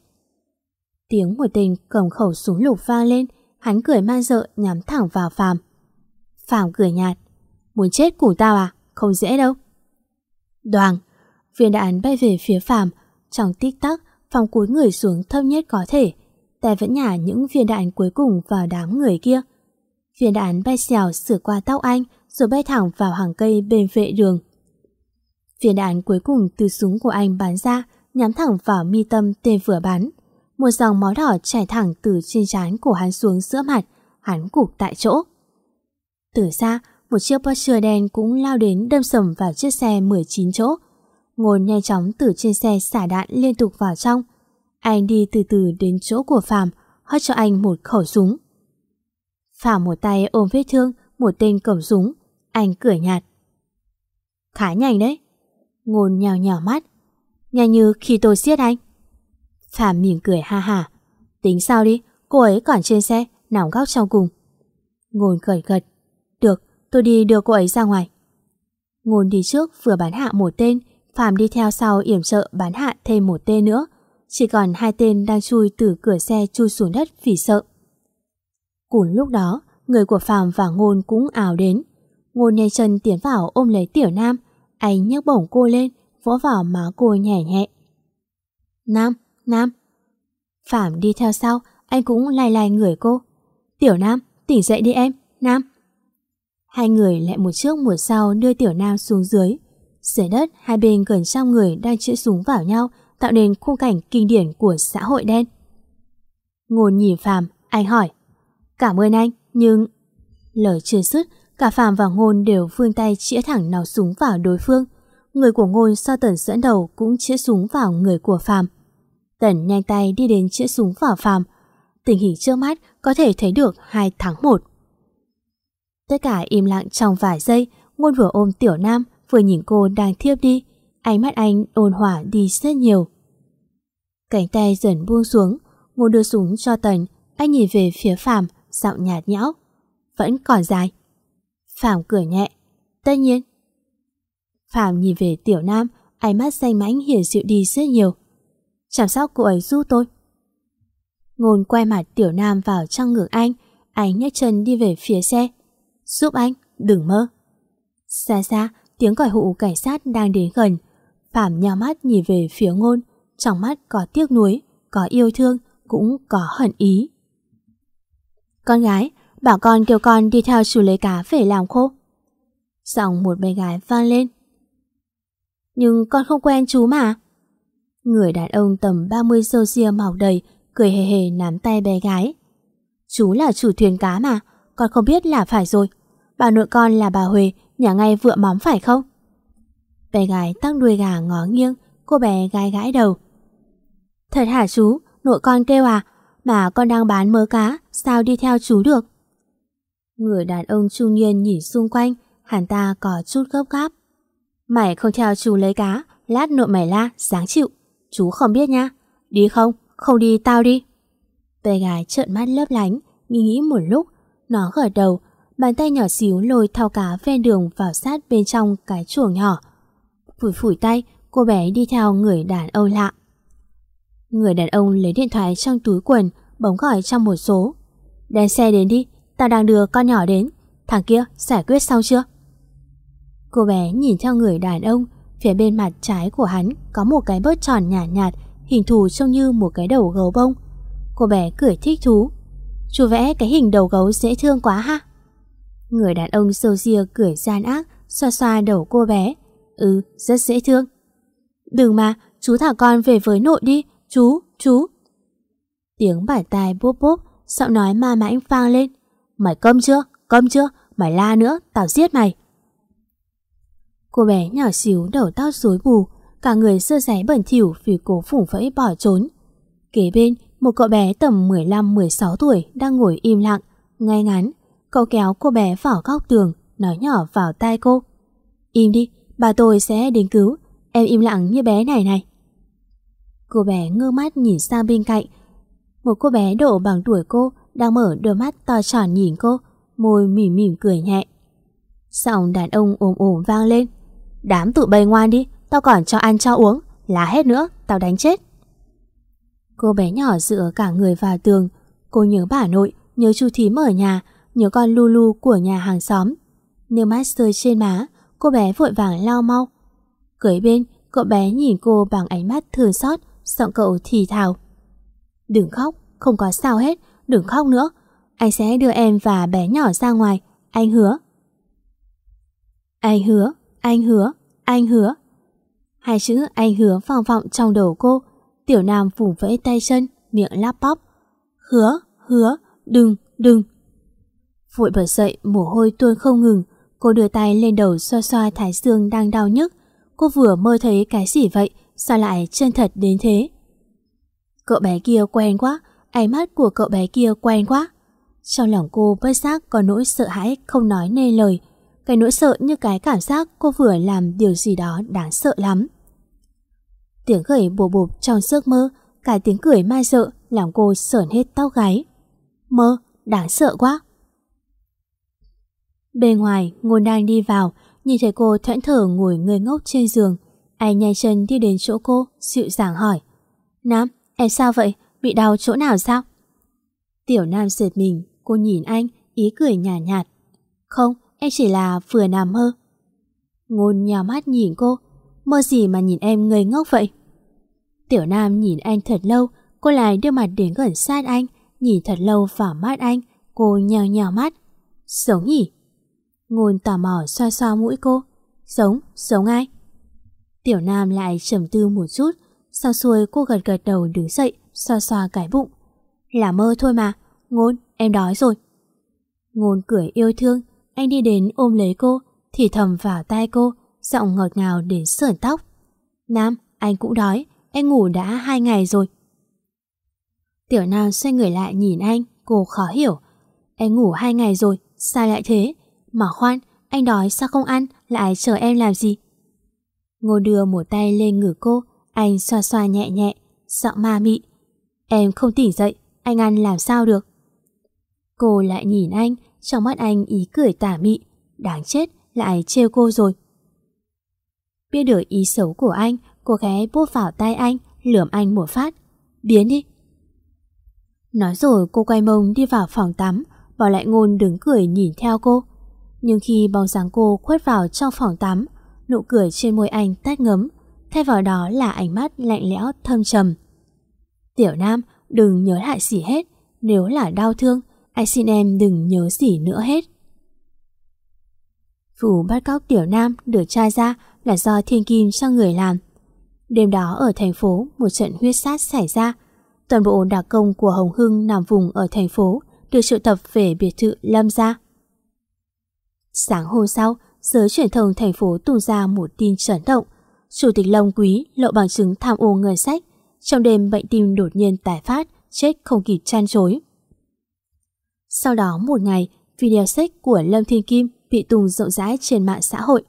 Tiếng một tên cầm khẩu súng lục vang lên, hắn cười man dợ nhắm thẳng vào Phạm. Phạm cười nhạt. Muốn chết cùng tao à? Không dễ đâu. Đoàn, viên đạn bay về phía Phạm. Trong tích tắc, Phạm cúi người xuống thấp nhất có thể. Tay vẫn nhả những viên đạn cuối cùng vào đám người kia. Viên đạn bay xèo sửa qua tóc anh rồi bay thẳng vào hàng cây bên vệ đường. Viên đạn cuối cùng từ súng của anh bắn ra nhắm thẳng vào mi tâm tên vừa bắn. Một dòng máu đỏ chảy thẳng từ trên trán của hắn xuống giữa mặt, hắn cục tại chỗ. Từ xa, một chiếc Porsche đen cũng lao đến đâm sầm vào chiếc xe 19 chỗ. Ngôn nhanh chóng từ trên xe xả đạn liên tục vào trong. Anh đi từ từ đến chỗ của Phạm, hất cho anh một khẩu súng. Phạm một tay ôm vết thương, một tên cầm súng. Anh cười nhạt. Khá nhanh đấy. Ngôn nhào nhào mắt. Nhanh như khi tôi giết anh. Phạm mỉm cười ha ha. Tính sao đi, cô ấy còn trên xe, nằm góc trong cùng. Ngôn gật gật. Được, tôi đi đưa cô ấy ra ngoài. Ngôn đi trước vừa bán hạ một tên, Phạm đi theo sau yểm trợ bán hạ thêm một tên nữa. Chỉ còn hai tên đang chui từ cửa xe chui xuống đất vì sợ. Cùng lúc đó, người của Phạm và Ngôn cũng ảo đến. Ngôn nhanh chân tiến vào ôm lấy Tiểu Nam, anh nhấc bổng cô lên, vỗ vào má cô nhẹ nhẹ. Nam, Nam. Phạm đi theo sau, anh cũng lai lai người cô. Tiểu Nam, tỉnh dậy đi em, Nam. Hai người lại một trước một sau đưa Tiểu Nam xuống dưới. Dưới đất, hai bên gần trăm người đang chĩa súng vào nhau, tạo nên khung cảnh kinh điển của xã hội đen. Ngôn nhìn Phạm, anh hỏi. Cảm ơn anh, nhưng... Lời chưa dứt, cả Phạm và Ngôn đều vươn tay chĩa thẳng nào súng vào đối phương. Người của Ngôn sau tần dẫn đầu cũng chĩa súng vào người của Phạm. Tần nhanh tay đi đến chĩa súng vào Phạm. Tình hình trước mắt có thể thấy được 2 tháng 1. Tất cả im lặng trong vài giây, Ngôn vừa ôm Tiểu Nam, vừa nhìn cô đang thiếp đi. Ánh mắt anh ôn hỏa đi rất nhiều. Cánh tay dần buông xuống, Ngôn đưa súng cho Tần, anh nhìn về phía Phạm, giọng nhạt nhẽo. Vẫn còn dài. Phạm cười nhẹ. Tất nhiên. Phạm nhìn về Tiểu Nam, ánh mắt xanh mãnh hiển dịu đi rất nhiều. Chăm sóc cô ấy giúp tôi. Ngôn quay mặt Tiểu Nam vào trong ngực anh, anh nhấc chân đi về phía xe. Giúp anh, đừng mơ. Xa xa, tiếng còi hụ cảnh sát đang đến gần. Phạm nhào mắt nhìn về phía ngôn, trong mắt có tiếc nuối, có yêu thương, cũng có hận ý. Con gái, bảo con kêu con đi theo chú lấy cá về làm khô. Giọng một bé gái vang lên. Nhưng con không quen chú mà. Người đàn ông tầm 30 sâu xia màu đầy, cười hề hề nắm tay bé gái. Chú là chủ thuyền cá mà, con không biết là phải rồi. Bà nội con là bà Huệ, nhà ngay vựa mắm phải không? Bé gái tăng đuôi gà ngó nghiêng, cô bé gái gãi đầu. Thật hả chú, nội con kêu à, mà con đang bán mớ cá, sao đi theo chú được? Người đàn ông trung niên nhìn xung quanh, hắn ta có chút gấp gáp. Mày không theo chú lấy cá, lát nội mày la, sáng chịu. Chú không biết nha. Đi không? Không đi tao đi. Bé gái trợn mắt lấp lánh, nghĩ nghĩ một lúc. Nó gật đầu, bàn tay nhỏ xíu lôi thao cá ven đường vào sát bên trong cái chuồng nhỏ. Phủi phủi tay, cô bé đi theo người đàn ông lạ. Người đàn ông lấy điện thoại trong túi quần, bấm gọi trong một số. Đem xe đến đi, tao đang đưa con nhỏ đến. Thằng kia giải quyết xong chưa? Cô bé nhìn theo người đàn ông, phía bên mặt trái của hắn có một cái bớt tròn nhạt nhạt, hình thù trông như một cái đầu gấu bông. Cô bé cười thích thú. Chú vẽ cái hình đầu gấu dễ thương quá ha. Người đàn ông sâu ria cười gian ác, xoa xoa đầu cô bé. Ừ, rất dễ thương. Đừng mà, chú thả con về với nội đi, chú, chú. Tiếng bải tai bốp bốp, giọng nói ma mãnh vang lên. Mày cơm chưa? cơm chưa? Mày la nữa, tao giết mày. Cô bé nhỏ xíu đầu tóc rối bù, cả người sơ giấy bẩn thỉu vì cố phủng phẫy bỏ trốn. Kế bên, một cậu bé tầm 15-16 tuổi đang ngồi im lặng, ngay ngắn. Cậu kéo cô bé vào góc tường, nói nhỏ vào tai cô. Im đi, bà tôi sẽ đến cứu, em im lặng như bé này này. Cô bé ngơ mắt nhìn sang bên cạnh. Một cô bé độ bằng tuổi cô đang mở đôi mắt to tròn nhìn cô, môi mỉm mỉm cười nhẹ. Giọng đàn ông ồm ồm vang lên. Đám tụi bay ngoan đi, tao còn cho ăn cho uống, lá hết nữa, tao đánh chết. Cô bé nhỏ dựa cả người vào tường, cô nhớ bà nội, nhớ chú thím ở nhà, nhớ con Lulu của nhà hàng xóm. Nước mắt rơi trên má, cô bé vội vàng lao mau. Cưới bên, cậu bé nhìn cô bằng ánh mắt thương xót, giọng cậu thì thào. Đừng khóc, không có sao hết, đừng khóc nữa. Anh sẽ đưa em và bé nhỏ ra ngoài, anh hứa. Anh hứa, anh hứa, anh hứa. Hai chữ anh hứa vòng vọng trong đầu cô. Tiểu Nam vùng vẫy tay chân, miệng lắp bắp. Hứa, hứa, đừng, đừng. Vội bật dậy, mồ hôi tuôn không ngừng. Cô đưa tay lên đầu xoa xoa thái dương đang đau nhức. Cô vừa mơ thấy cái gì vậy, sao lại chân thật đến thế? Cậu bé kia quen quá, ánh mắt của cậu bé kia quen quá. Trong lòng cô bất giác có nỗi sợ hãi không nói nên lời. Cái nỗi sợ như cái cảm giác cô vừa làm điều gì đó đáng sợ lắm. Tiếng gầy bồ bộp trong giấc mơ, cả tiếng cười mai sợ làm cô sởn hết tóc gáy. Mơ, đáng sợ quá. Bên ngoài, Ngôn đang đi vào, Nhìn thấy cô thẫn thờ ngồi ngây ngốc trên giường anh nhanh chân đi đến chỗ cô Dịu dàng hỏi Nam, em sao vậy? Bị đau chỗ nào sao? Tiểu Nam giật mình Cô nhìn anh, ý cười nhạt nhạt Không, em chỉ là vừa nằm mơ Ngôn nhào mắt nhìn cô Mơ gì mà nhìn em ngây ngốc vậy? Tiểu Nam nhìn anh thật lâu Cô lại đưa mặt đến gần sát anh Nhìn thật lâu vào mắt anh Cô nhào nhào mắt Sống nhỉ? Ngôn tò mò xoa xoa mũi cô Sống, sống ai? Tiểu Nam lại trầm tư một chút Sau xuôi cô gật gật đầu đứng dậy Xoa xoa cái bụng. Là mơ thôi mà Ngôn, em đói rồi. Ngôn cười yêu thương Anh đi đến ôm lấy cô Thì thầm vào tai cô Giọng ngọt ngào đến sởn tóc. Nam, anh cũng đói Em ngủ đã hai ngày rồi. Tiểu Nam xoay người lại nhìn anh Cô khó hiểu. Em ngủ hai ngày rồi, sao lại thế? Mà khoan, anh đói sao không ăn, lại chờ em làm gì? Ngô đưa một tay lên ngửa cô, anh xoa xoa nhẹ nhẹ, giọng ma mị. Em không tỉnh dậy, anh ăn làm sao được? Cô lại nhìn anh, trong mắt anh ý cười tả mị, đáng chết, lại trêu cô rồi. Biết được ý xấu của anh, cô ghé bút vào tay anh, lườm anh một phát. Biến đi. Nói rồi cô quay mông đi vào phòng tắm, bỏ lại ngôn đứng cười nhìn theo cô Nhưng khi bóng dáng cô khuất vào trong phòng tắm Nụ cười trên môi anh tắt ngấm Thay vào đó là ánh mắt lạnh lẽo thâm trầm. Tiểu Nam đừng nhớ lại gì hết Nếu là đau thương Anh xin em đừng nhớ gì nữa hết. Vụ bắt cóc Tiểu Nam được tra ra là do Thiên Kim cho người làm. Đêm đó ở thành phố một trận huyết sát xảy ra. Toàn bộ đặc công của Hồng Hưng nằm vùng ở thành phố được triệu tập về biệt thự Lâm gia. Sáng hôm sau, giới truyền thông thành phố tung ra một tin chấn động. Chủ tịch Long Quý lộ bằng chứng tham ô ngân sách. Trong đêm bệnh tim đột nhiên tái phát, chết không kịp chăn chối. Sau đó một ngày, video sách của Lâm Thiên Kim bị tung rộng rãi trên mạng xã hội.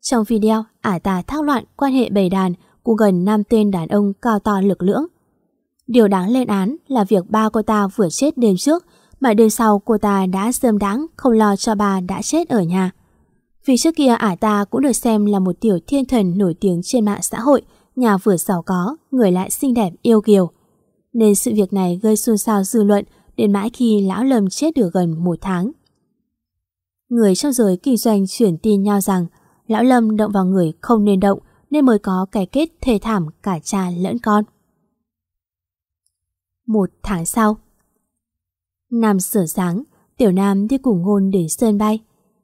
Trong video, ả ta thác loạn quan hệ bầy đàn của gần 5 tên đàn ông cao to lực lưỡng. Điều đáng lên án là việc ba cô ta vừa chết đêm trước mà đêm sau cô ta đã dơm đáng không lo cho bà đã chết ở nhà. Vì trước kia ả ta cũng được xem là một tiểu thiên thần nổi tiếng trên mạng xã hội, nhà vừa giàu có, người lại xinh đẹp yêu kiều. Nên sự việc này gây xôn xao dư luận đến mãi khi lão Lâm chết được gần một tháng. Người trong giới kinh doanh chuyển tin nhau rằng lão Lâm động vào người không nên động nên mới có cái kết thê thảm cả cha lẫn con. Một tháng sau Năm sửa sáng, Tiểu Nam đi cùng ngôn đến sân bay.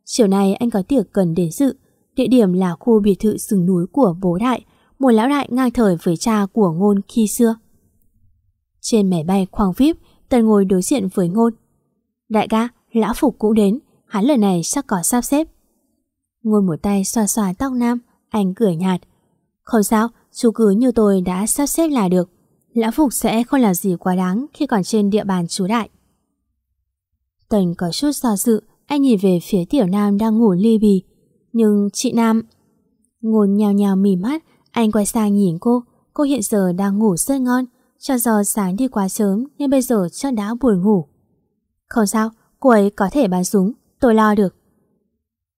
Chiều nay anh có tiệc cần đến dự. Địa điểm là khu biệt thự sừng núi của bố đại, một lão đại ngang thời với cha của ngôn khi xưa. Trên máy bay khoang VIP, Tần ngồi đối diện với ngôn. Đại ca, lão Phục cũng đến, hắn lần này chắc có sắp xếp. Ngôn một tay xoa xoa tóc Nam, anh cười nhạt. Không sao, chú cứ như tôi đã sắp xếp là được. Lão Phục sẽ không làm gì quá đáng khi còn trên địa bàn chú đại. Tần có chút do dự, anh nhìn về phía tiểu nam đang ngủ ly bì. Nhưng chị Nam... Ngôn nhào nhào mỉ mắt, anh quay sang nhìn cô. Cô hiện giờ đang ngủ rất ngon. Cho do sáng đi quá sớm nên bây giờ chắc đã buồn ngủ. Không sao, cô ấy có thể bắn súng, tôi lo được.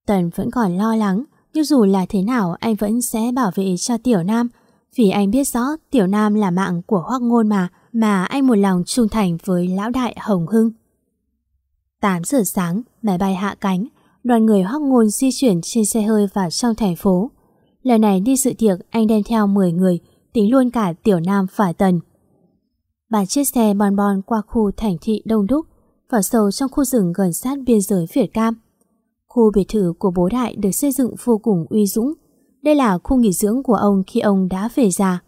Tần vẫn còn lo lắng, nhưng dù là thế nào anh vẫn sẽ bảo vệ cho Tiểu Nam. Vì anh biết rõ Tiểu Nam là mạng của Hoác Ngôn mà, mà anh một lòng trung thành với lão đại Hồng Hưng. 8 giờ sáng, máy bay hạ cánh, đoàn người hoác ngôn di chuyển trên xe hơi vào trong thành phố. Lần này đi sự tiệc anh đem theo 10 người, tính luôn cả Tiểu Nam và Tần. Ba chiếc xe bon bon qua khu thành thị đông đúc, vào sâu trong khu rừng gần sát biên giới Việt Cam. Khu biệt thự của bố đại được xây dựng vô cùng uy dũng. Đây là khu nghỉ dưỡng của ông khi ông đã về già.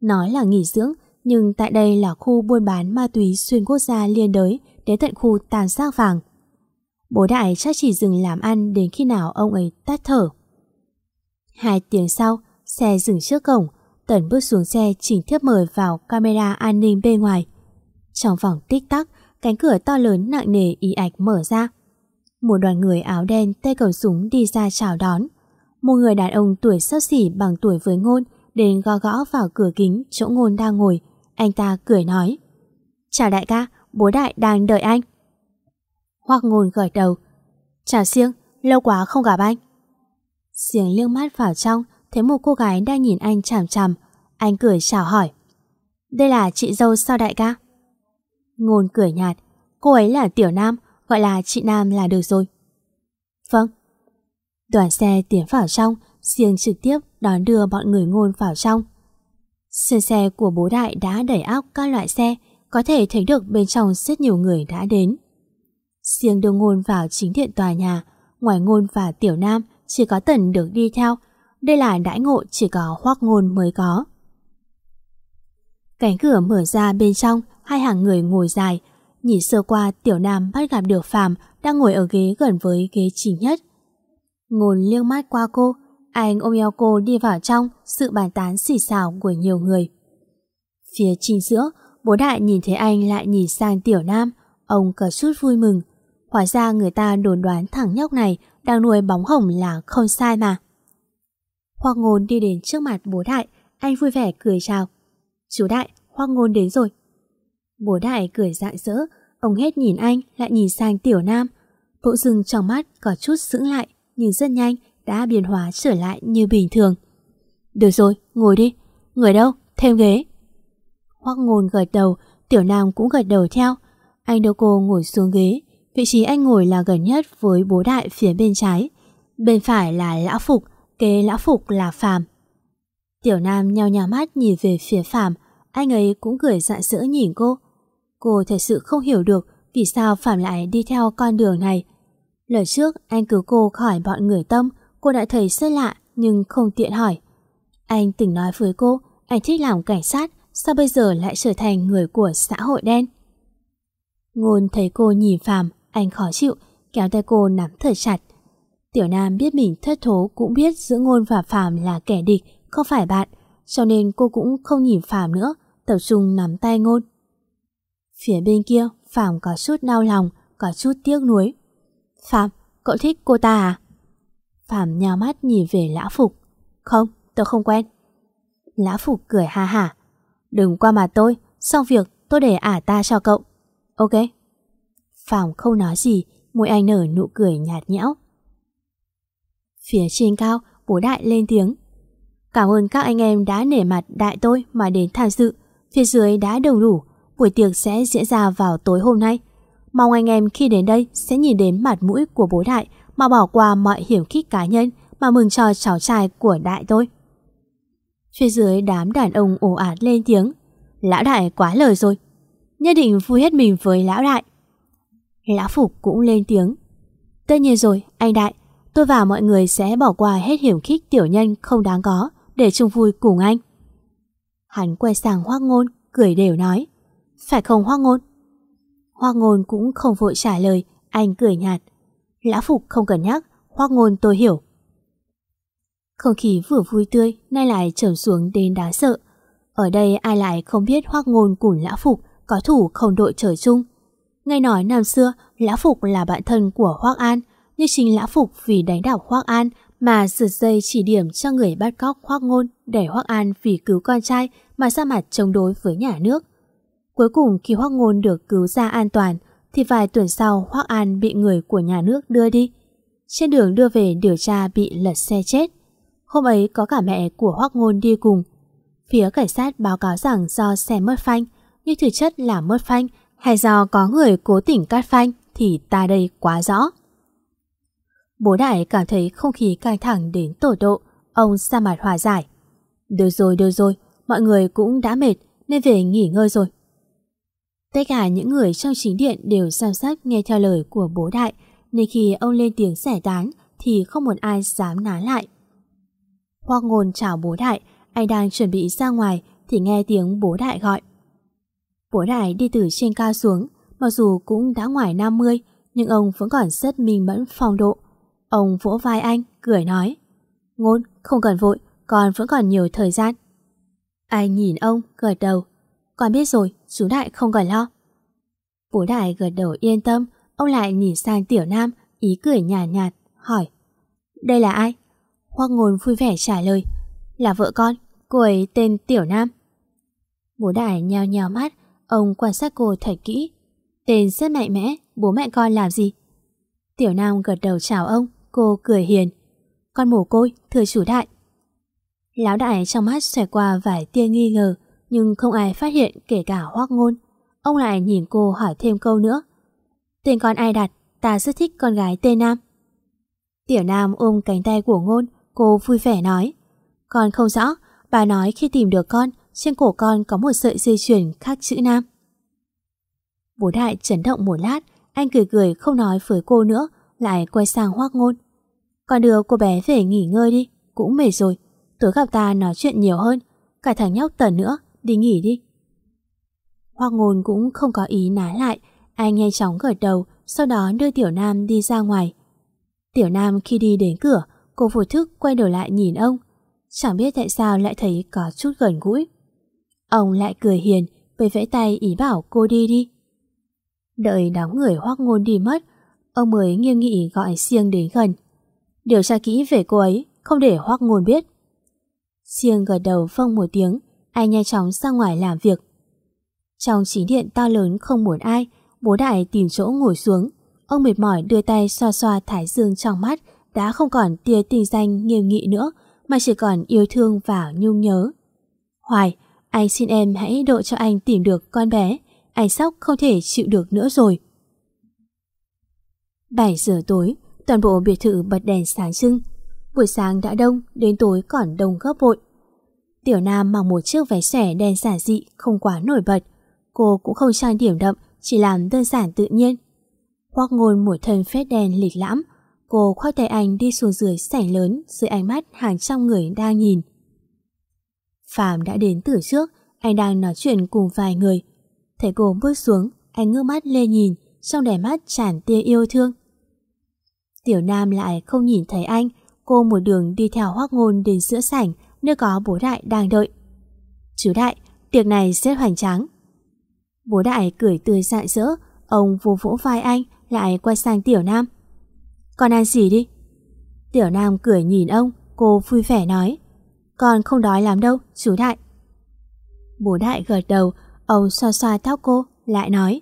Nói là nghỉ dưỡng, nhưng tại đây là khu buôn bán ma túy xuyên quốc gia liên đới đến tận khu tàn xác vàng. Bố đại chắc chỉ dừng làm ăn đến khi nào ông ấy tắt thở. Hai tiếng sau, xe dừng trước cổng, Tần bước xuống xe chỉnh thiếp mời vào camera an ninh bên ngoài. Trong vòng tích tắc, cánh cửa to lớn nặng nề y ạch mở ra. Một đoàn người áo đen tay cầm súng đi ra chào đón. Một người đàn ông tuổi sắp xỉ bằng tuổi với ngôn đến gõ gõ vào cửa kính chỗ ngôn đang ngồi. Anh ta cười nói Chào đại ca, bố đại đang đợi anh. Hoác ngôn gật đầu. Chào siêng, lâu quá không gặp anh. Siêng liếc mắt vào trong, thấy một cô gái đang nhìn anh chằm chằm. Anh cười chào hỏi. Đây là chị dâu sao đại ca? Ngôn cười nhạt. Cô ấy là Tiểu Nam, gọi là chị Nam là được rồi. Vâng. Đoàn xe tiến vào trong, Siêng trực tiếp đón đưa bọn người ngôn vào trong. Xe xe của bố đại đã đẩy óc các loại xe, có thể thấy được bên trong rất nhiều người đã đến. Riêng đưa ngôn vào chính điện tòa nhà, ngoài ngôn và tiểu nam chỉ có tần được đi theo. Đây là đãi ngộ chỉ có hoác ngôn mới có. Cánh cửa mở ra bên trong, hai hàng người ngồi dài. Nhìn sơ qua tiểu nam bắt gặp được phàm đang ngồi ở ghế gần với ghế chính nhất. Ngôn liếc mắt qua cô, anh ôm eo cô đi vào trong sự bàn tán xì xào của nhiều người. Phía chính giữa, bố đại nhìn thấy anh lại nhìn sang tiểu nam, ông có chút vui mừng. Hóa ra người ta đồn đoán thằng nhóc này đang nuôi bóng hồng là không sai mà. Hoa ngôn đi đến trước mặt bố đại, anh vui vẻ cười chào. Chú đại, Hoa ngôn đến rồi. Bố đại cười rạng rỡ, ông hết nhìn anh lại nhìn sang tiểu nam. Bộ rừng trong mắt có chút sững lại, nhưng rất nhanh đã biến hóa trở lại như bình thường. Được rồi, ngồi đi. Người đâu? Thêm ghế. Hoác ngôn gật đầu, tiểu nam cũng gật đầu theo. Anh đưa cô ngồi xuống ghế. Vị trí anh ngồi là gần nhất với bố đại phía bên trái. Bên phải là Lão Phục, kế Lão Phục là Phạm. Tiểu Nam nheo nhao mắt nhìn về phía Phạm, anh ấy cũng cười dạ dỡ nhìn cô. Cô thật sự không hiểu được vì sao Phạm lại đi theo con đường này. Lần trước anh cứu cô khỏi bọn người tâm, cô đã thấy rất lạ nhưng không tiện hỏi. Anh từng nói với cô, anh thích làm cảnh sát, sao bây giờ lại trở thành người của xã hội đen? Ngôn thấy cô nhìn Phạm, anh khó chịu, kéo tay cô nắm thật chặt. Tiểu Nam biết mình thất thố cũng biết giữa Ngôn và Phạm là kẻ địch, không phải bạn, cho nên cô cũng không nhìn Phạm nữa, tập trung nắm tay Ngôn. Phía bên kia, Phạm có chút đau lòng, có chút tiếc nuối. Phạm, cậu thích cô ta à? Phạm nhào mắt nhìn về Lã Phục. Không, tôi không quen. Lã Phục cười ha hả. Đừng qua mặt tôi, xong việc tôi để ả ta cho cậu. Ok. Phạm không nói gì, môi anh nở nụ cười nhạt nhẽo. Phía trên cao, bố đại lên tiếng. Cảm ơn các anh em đã nể mặt đại tôi mà đến tham dự. Phía dưới đã đồng đủ, buổi tiệc sẽ diễn ra vào tối hôm nay. Mong anh em khi đến đây sẽ nhìn đến mặt mũi của bố đại mà bỏ qua mọi hiểm khích cá nhân mà mừng cho cháu trai của đại tôi. Phía dưới đám đàn ông ồ ạt lên tiếng. Lão đại quá lời rồi. Nhất định vui hết mình với lão đại. Lão Phục cũng lên tiếng. Tất nhiên rồi, anh đại. Tôi và mọi người sẽ bỏ qua hết hiểm khích tiểu nhân không đáng có để chung vui cùng anh. Hắn quay sang Hoác Ngôn, cười đều nói. Phải không Hoác Ngôn? Hoác Ngôn cũng không vội trả lời, anh cười nhạt. Lã Phục không cần nhắc, Hoác Ngôn tôi hiểu. Không khí vừa vui tươi, nay lại trầm xuống đến đáng sợ. Ở đây ai lại không biết Hoác Ngôn cùng Lã Phục có thủ không đội trời chung. Nghe nói năm xưa, Lã Phục là bạn thân của Hoác An, nhưng chính Lã Phục vì đánh đảo Hoác An mà giật dây chỉ điểm cho người bắt cóc Hoác Ngôn để Hoác An vì cứu con trai mà ra mặt chống đối với nhà nước. Cuối cùng khi Hoác Ngôn được cứu ra an toàn, thì vài tuần sau Hoác An bị người của nhà nước đưa đi. Trên đường đưa về điều tra bị lật xe chết. Hôm ấy có cả mẹ của Hoác Ngôn đi cùng. Phía cảnh sát báo cáo rằng do xe mất phanh, nhưng thực chất là mất phanh hay do có người cố tình cắt phanh thì ta đây quá rõ. Bố đại cảm thấy không khí căng thẳng đến tổ độ, ông ra mặt hòa giải. Được rồi, được rồi, mọi người cũng đã mệt nên về nghỉ ngơi rồi. Tất cả những người trong chính điện đều giám sát nghe theo lời của bố đại, nên khi ông lên tiếng giải tán thì không một ai dám ná lại. Hoa ngôn chào bố đại, anh đang chuẩn bị ra ngoài thì nghe tiếng bố đại gọi. Bố đại đi từ trên cao xuống, mặc dù cũng đã ngoài 50, nhưng ông vẫn còn rất minh mẫn phong độ. Ông vỗ vai anh, cười nói. Ngôn, không cần vội, con vẫn còn nhiều thời gian. Anh nhìn ông, gật đầu. Con biết rồi, chú Đại không cần lo. Bố Đại gật đầu yên tâm, ông lại nhìn sang Tiểu Nam, ý cười nhạt, nhạt, hỏi. Đây là ai? Hoác ngôn vui vẻ trả lời. Là vợ con, cô ấy tên Tiểu Nam. Bố Đại nheo nheo mắt, ông quan sát cô thật kỹ. Tên rất mạnh mẽ, bố mẹ con làm gì? Tiểu Nam gật đầu chào ông, cô cười hiền. Con mồ côi, thưa chủ đại. Lão đại trong mắt xoay qua vài tia nghi ngờ, nhưng không ai phát hiện kể cả hoác ngôn. Ông lại nhìn cô hỏi thêm câu nữa. Tên con ai đặt, ta rất thích con gái tên Nam. Tiểu Nam ôm cánh tay của ngôn, cô vui vẻ nói. Con không rõ, bà nói khi tìm được con, trên cổ con có một sợi dây chuyền khắc chữ Nam. Bố đại chấn động một lát, anh cười cười không nói với cô nữa, lại quay sang hoác ngôn. Con đưa cô bé về nghỉ ngơi đi, cũng mệt rồi. Tối gặp ta nói chuyện nhiều hơn, cả thằng nhóc tần nữa, đi nghỉ đi. Hoác ngôn cũng không có ý ná lại, anh nhanh chóng gật đầu, sau đó đưa Tiểu Nam đi ra ngoài. Tiểu Nam khi đi đến cửa, cô vô thức quay đầu lại nhìn ông. Chẳng biết tại sao lại thấy có chút gần gũi. Ông lại cười hiền, với vẫy tay ý bảo cô đi đi. Đợi đám người hoác ngôn đi mất, ông mới nghiêng nghị gọi Siêng đến gần. Điều tra kỹ về cô ấy, không để hoác ngôn biết. Siêng gật đầu vâng một tiếng, anh nhanh chóng ra ngoài làm việc. Trong chính điện to lớn không muốn ai, bố đại tìm chỗ ngồi xuống. Ông mệt mỏi đưa tay xoa xoa thái dương trong mắt, đã không còn tia tình danh nghiêm nghị nữa, mà chỉ còn yêu thương và nhung nhớ. Hoài, anh xin em hãy độ cho anh tìm được con bé, anh sóc không thể chịu được nữa rồi. 7 giờ tối, toàn bộ biệt thự bật đèn sáng trưng. Buổi sáng đã đông, đến tối còn đông gấp bội. Tiểu Nam mặc một chiếc váy xẻ đen giản dị, không quá nổi bật. Cô cũng không trang điểm đậm, chỉ làm đơn giản tự nhiên. Hoác ngôn một thân phết đen lịch lãm, cô khoác tay anh đi xuống dưới sảnh lớn dưới ánh mắt hàng trăm người đang nhìn. Phạm đã đến từ trước, anh đang nói chuyện cùng vài người. Thấy cô bước xuống, anh ngước mắt lên nhìn, trong đèn mắt tràn tia yêu thương. Tiểu Nam lại không nhìn thấy anh, cô một đường đi theo hoác ngôn đến giữa sảnh, nơi có bố đại đang đợi. Chú đại, tiệc này rất hoành tráng. Bố đại cười tươi rạng rỡ, ông vô vỗ vai anh, lại quay sang Tiểu Nam. Con ăn gì đi? Tiểu Nam cười nhìn ông, cô vui vẻ nói. Con không đói lắm đâu, chú đại. Bố đại gật đầu, ông xoa xoa tóc cô, lại nói.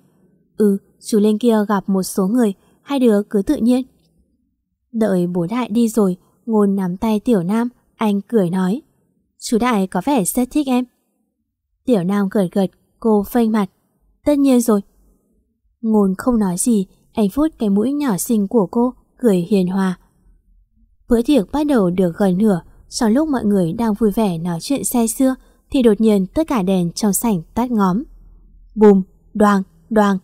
Ừ, chú lên kia gặp một số người, hai đứa cứ tự nhiên. Đợi bố đại đi rồi, ngôn nắm tay Tiểu Nam, anh cười nói. Chú đại có vẻ rất thích em. Tiểu Nam gật gật, cô phênh mặt. Tất nhiên rồi. Ngôn không nói gì, anh vuốt cái mũi nhỏ xinh của cô, cười hiền hòa. Bữa tiệc bắt đầu được gần nửa, trong lúc mọi người đang vui vẻ nói chuyện xe xưa, thì đột nhiên tất cả đèn trong sảnh tắt ngóm. Bùm, đoàng, đoàng.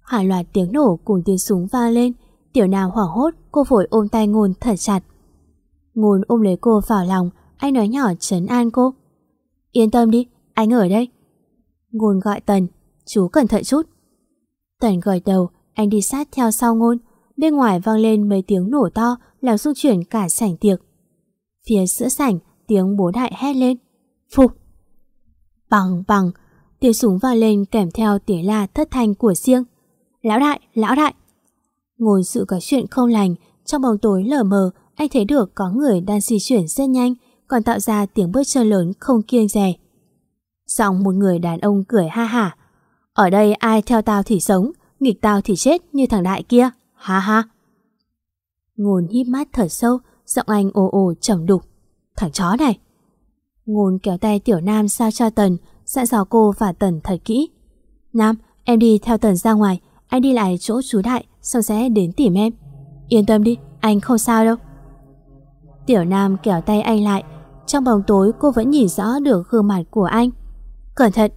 Hàng loạt tiếng nổ cùng tiếng súng vang lên, tiểu nào hoảng hốt, cô vội ôm tay ngôn thật chặt. Ngôn ôm lấy cô vào lòng, anh nói nhỏ trấn an cô. Yên tâm đi, anh ở đây. Ngôn gọi Tần, chú cẩn thận chút. Tần gật đầu, anh đi sát theo sau ngôn. Bên ngoài vang lên mấy tiếng nổ to làm xung chuyển cả sảnh tiệc. Phía giữa sảnh, tiếng bố đại hét lên. Phục! Bằng bằng, tiếng súng vang lên kèm theo tiếng la thất thanh của riêng. Lão đại, lão đại! ngồi sự có chuyện không lành, trong bóng tối lờ mờ, anh thấy được có người đang di chuyển rất nhanh, còn tạo ra tiếng bước chân lớn không kiêng dè. Giọng một người đàn ông cười ha hả. Ở đây ai theo tao thì sống, nghịch tao thì chết như thằng đại kia, ha ha. Ngôn híp mắt thở sâu, giọng anh ồ ồ trầm đục. Thằng chó này. Ngôn kéo tay tiểu nam sao cho Tần, dặn dò cô và Tần thật kỹ. Nam, em đi theo Tần ra ngoài, anh đi lại chỗ chú đại, sau sẽ đến tìm em. Yên tâm đi, anh không sao đâu. Tiểu Nam kéo tay anh lại, trong bóng tối cô vẫn nhìn rõ được gương mặt của anh. Cẩn thận!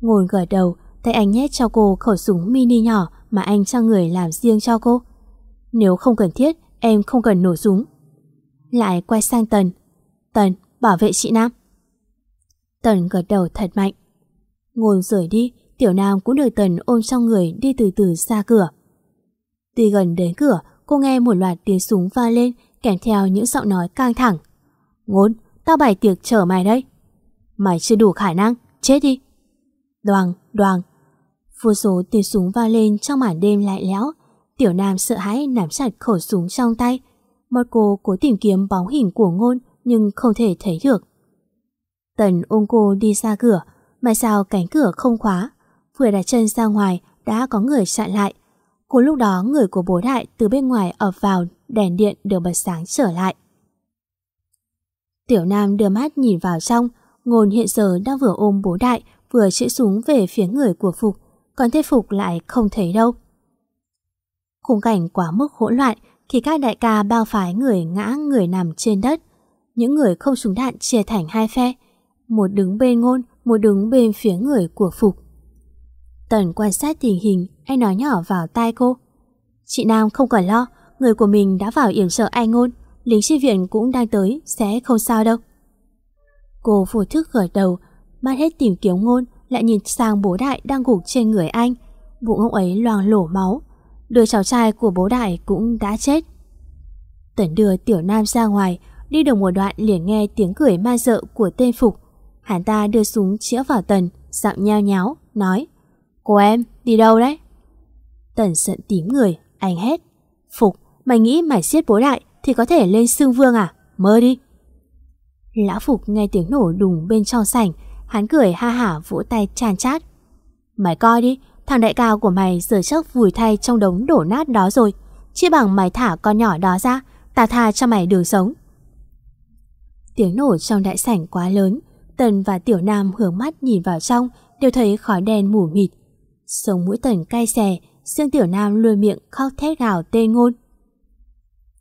Ngôn gật đầu, tay anh nhét cho cô khẩu súng mini nhỏ mà anh cho người làm riêng cho cô. Nếu không cần thiết, em không cần nổ súng. Lại quay sang Tần. Tần, bảo vệ chị Nam. Tần gật đầu thật mạnh. ngồi rời đi, Tiểu Nam cũng được Tần ôm trong người đi từ từ ra cửa. Đi gần đến cửa, cô nghe một loạt tiếng súng va lên kèm theo những giọng nói căng thẳng. Ngôn, tao bày tiệc chở mày đấy Mày chưa đủ khả năng, chết đi. Đoàn, đoàn. Vô số tiếng súng va lên trong màn đêm lại léo Tiểu Nam sợ hãi nắm chặt khẩu súng trong tay. Một cô cố tìm kiếm bóng hình của ngôn nhưng không thể thấy được. Tần ôm cô đi ra cửa, mà sao cánh cửa không khóa. Vừa đặt chân ra ngoài đã có người chặn lại. Cùng lúc đó người của bố đại từ bên ngoài ập vào đèn điện được bật sáng trở lại. Tiểu Nam đưa mắt nhìn vào trong, Ngôn hiện giờ đang vừa ôm bố đại, vừa chĩa súng về phía người của Phục, còn thế Phục lại không thấy đâu. Khung cảnh quá mức hỗn loạn khi các đại ca bao phái người ngã người nằm trên đất. Những người không súng đạn chia thành hai phe, một đứng bên ngôn, một đứng bên phía người của Phục. Tần quan sát tình hình, anh nói nhỏ vào tai cô. Chị Nam không cần lo, người của mình đã vào yểm trợ anh ngôn, lính chi viện cũng đang tới, sẽ không sao đâu. Cô vô thức gật đầu, mắt hết tìm kiếm ngôn, lại nhìn sang bố đại đang gục trên người anh. Bụng ông ấy loang lổ máu. Đứa cháu trai của bố đại cũng đã chết. Tần đưa tiểu nam ra ngoài, đi được một đoạn liền nghe tiếng cười ma dợ của tên Phục. Hắn ta đưa súng chĩa vào Tần, giọng nhao nháo, nói Cô em, đi đâu đấy? Tần giận tím người, anh hét. Phục, mày nghĩ mày giết bố đại thì có thể lên xương vương à? Mơ đi. Lão Phục nghe tiếng nổ đùng bên trong sảnh, hắn cười ha hả vỗ tay chan chát. Mày coi đi, thằng đại cao của mày giờ chắc vùi thay trong đống đổ nát đó rồi. Chỉ bằng mày thả con nhỏ đó ra, ta tha cho mày đường sống. Tiếng nổ trong đại sảnh quá lớn, Tần và Tiểu Nam hướng mắt nhìn vào trong, đều thấy khói đen mù mịt. Sống mũi Tần cay xè, xương Tiểu Nam luôn miệng khóc thét gào tên ngôn.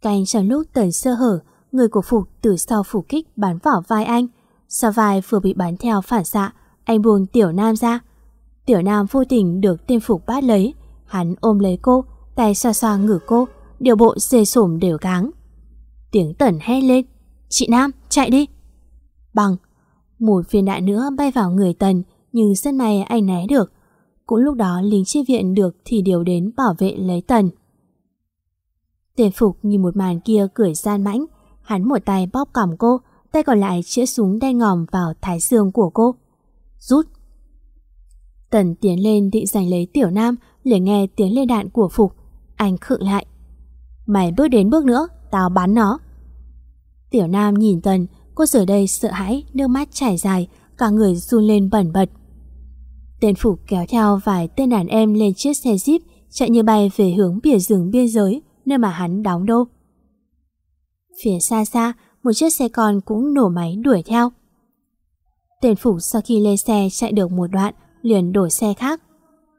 Canh trong lúc Tần sơ hở, người của Phục từ sau phủ kích bắn vào vai anh. Sau vai vừa bị bắn theo phản xạ, anh buông Tiểu Nam ra. Tiểu Nam vô tình được tên Phục bát lấy. Hắn ôm lấy cô, tay xoa xoa ngửa cô, điều bộ dê sổm đều gáng. Tiếng Tần hét lên. Chị Nam, chạy đi. Bằng. Một viên đạn nữa bay vào người Tần, nhưng rất may anh né được. Cũng lúc đó lính chi viện được thì điều đến bảo vệ lấy Tần. Tiên Phục nhìn một màn kia cười gian mãnh, Hắn một tay bóp cằm cô, tay còn lại chĩa súng đen ngòm vào thái xương của cô. Rút! Tần tiến lên định giành lấy tiểu nam, liền nghe tiếng lên đạn của Phục. Anh khựng lại. Mày bước đến bước nữa, tao bắn nó. Tiểu nam nhìn Tần, cô giờ đây sợ hãi, nước mắt chảy dài, cả người run lên bẩn bật. Tên Phục kéo theo vài tên đàn em lên chiếc xe jeep chạy như bay về hướng bìa rừng biên giới nơi mà hắn đóng đô. Phía xa xa, một chiếc xe con cũng nổ máy đuổi theo. Tên Phủ sau khi lên xe chạy được một đoạn, liền đổi xe khác.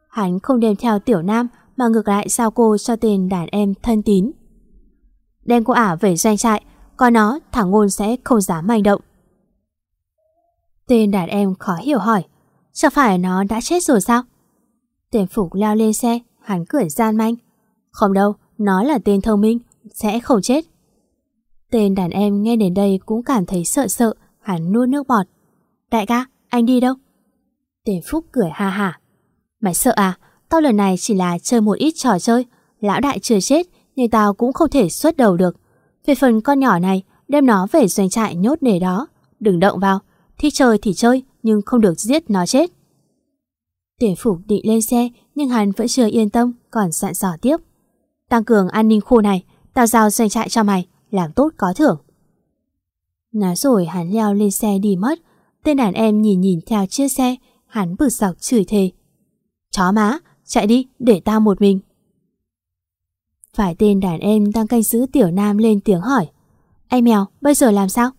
Hắn không đem theo Tiểu Nam mà ngược lại giao cô cho tên đàn em thân tín. Đem cô ả về doanh trại, có nó thằng ngôn sẽ không dám manh động. Tên đàn em khó hiểu hỏi, chẳng phải nó đã chết rồi sao? Tên Phục leo lên xe, hắn cười gian manh. Không đâu, nó là tên thông minh, sẽ không chết. Tên đàn em nghe đến đây cũng cảm thấy sợ sợ, hắn nuốt nước bọt. Đại ca, anh đi đâu? Tên Phúc cười ha hả. Mày sợ à? Tao lần này chỉ là chơi một ít trò chơi. Lão đại chưa chết, nhưng tao cũng không thể xuất đầu được. Về phần con nhỏ này, đem nó về doanh trại nhốt để đó. Đừng động vào. Thích chơi thì chơi, nhưng không được giết nó chết. Tiền Phục định lên xe, nhưng hắn vẫn chưa yên tâm, còn dặn dò tiếp. Tăng cường an ninh khu này, tao giao doanh trại cho mày, làm tốt có thưởng. Nói rồi hắn leo lên xe đi mất, tên đàn em nhìn nhìn theo chiếc xe, hắn bực dọc chửi thề. Chó má, chạy đi, để tao một mình. Phải tên đàn em đang canh giữ tiểu nam lên tiếng hỏi. Anh mèo, bây giờ làm sao?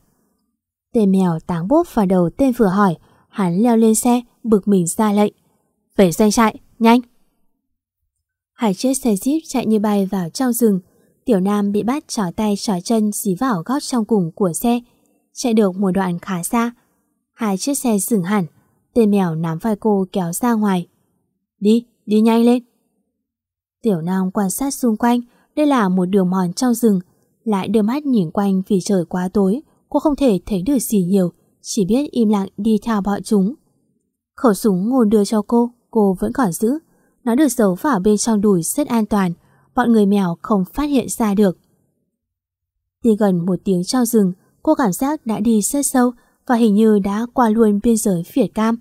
Tên mèo táng bốp vào đầu tên vừa hỏi, hắn leo lên xe, bực mình ra lệnh. Về doanh trại, nhanh! Hai chiếc xe jeep chạy như bay vào trong rừng, Tiểu Nam bị bắt trỏ tay trỏ chân dí vào gót trong cùng của xe. Chạy được một đoạn khá xa. Hai chiếc xe dừng hẳn. Tên mèo nắm vai cô kéo ra ngoài. Đi, đi nhanh lên. Tiểu Nam quan sát xung quanh. Đây là một đường mòn trong rừng. Lại đưa mắt nhìn quanh vì trời quá tối. Cô không thể thấy được gì nhiều. Chỉ biết im lặng đi theo bọn chúng. Khẩu súng ngôn đưa cho cô, cô vẫn còn giữ. Nó được giấu vào bên trong đùi rất an toàn bọn người mèo không phát hiện ra được. Đi gần một tiếng trong rừng, cô cảm giác đã đi rất sâu và hình như đã qua luôn biên giới Việt Cam.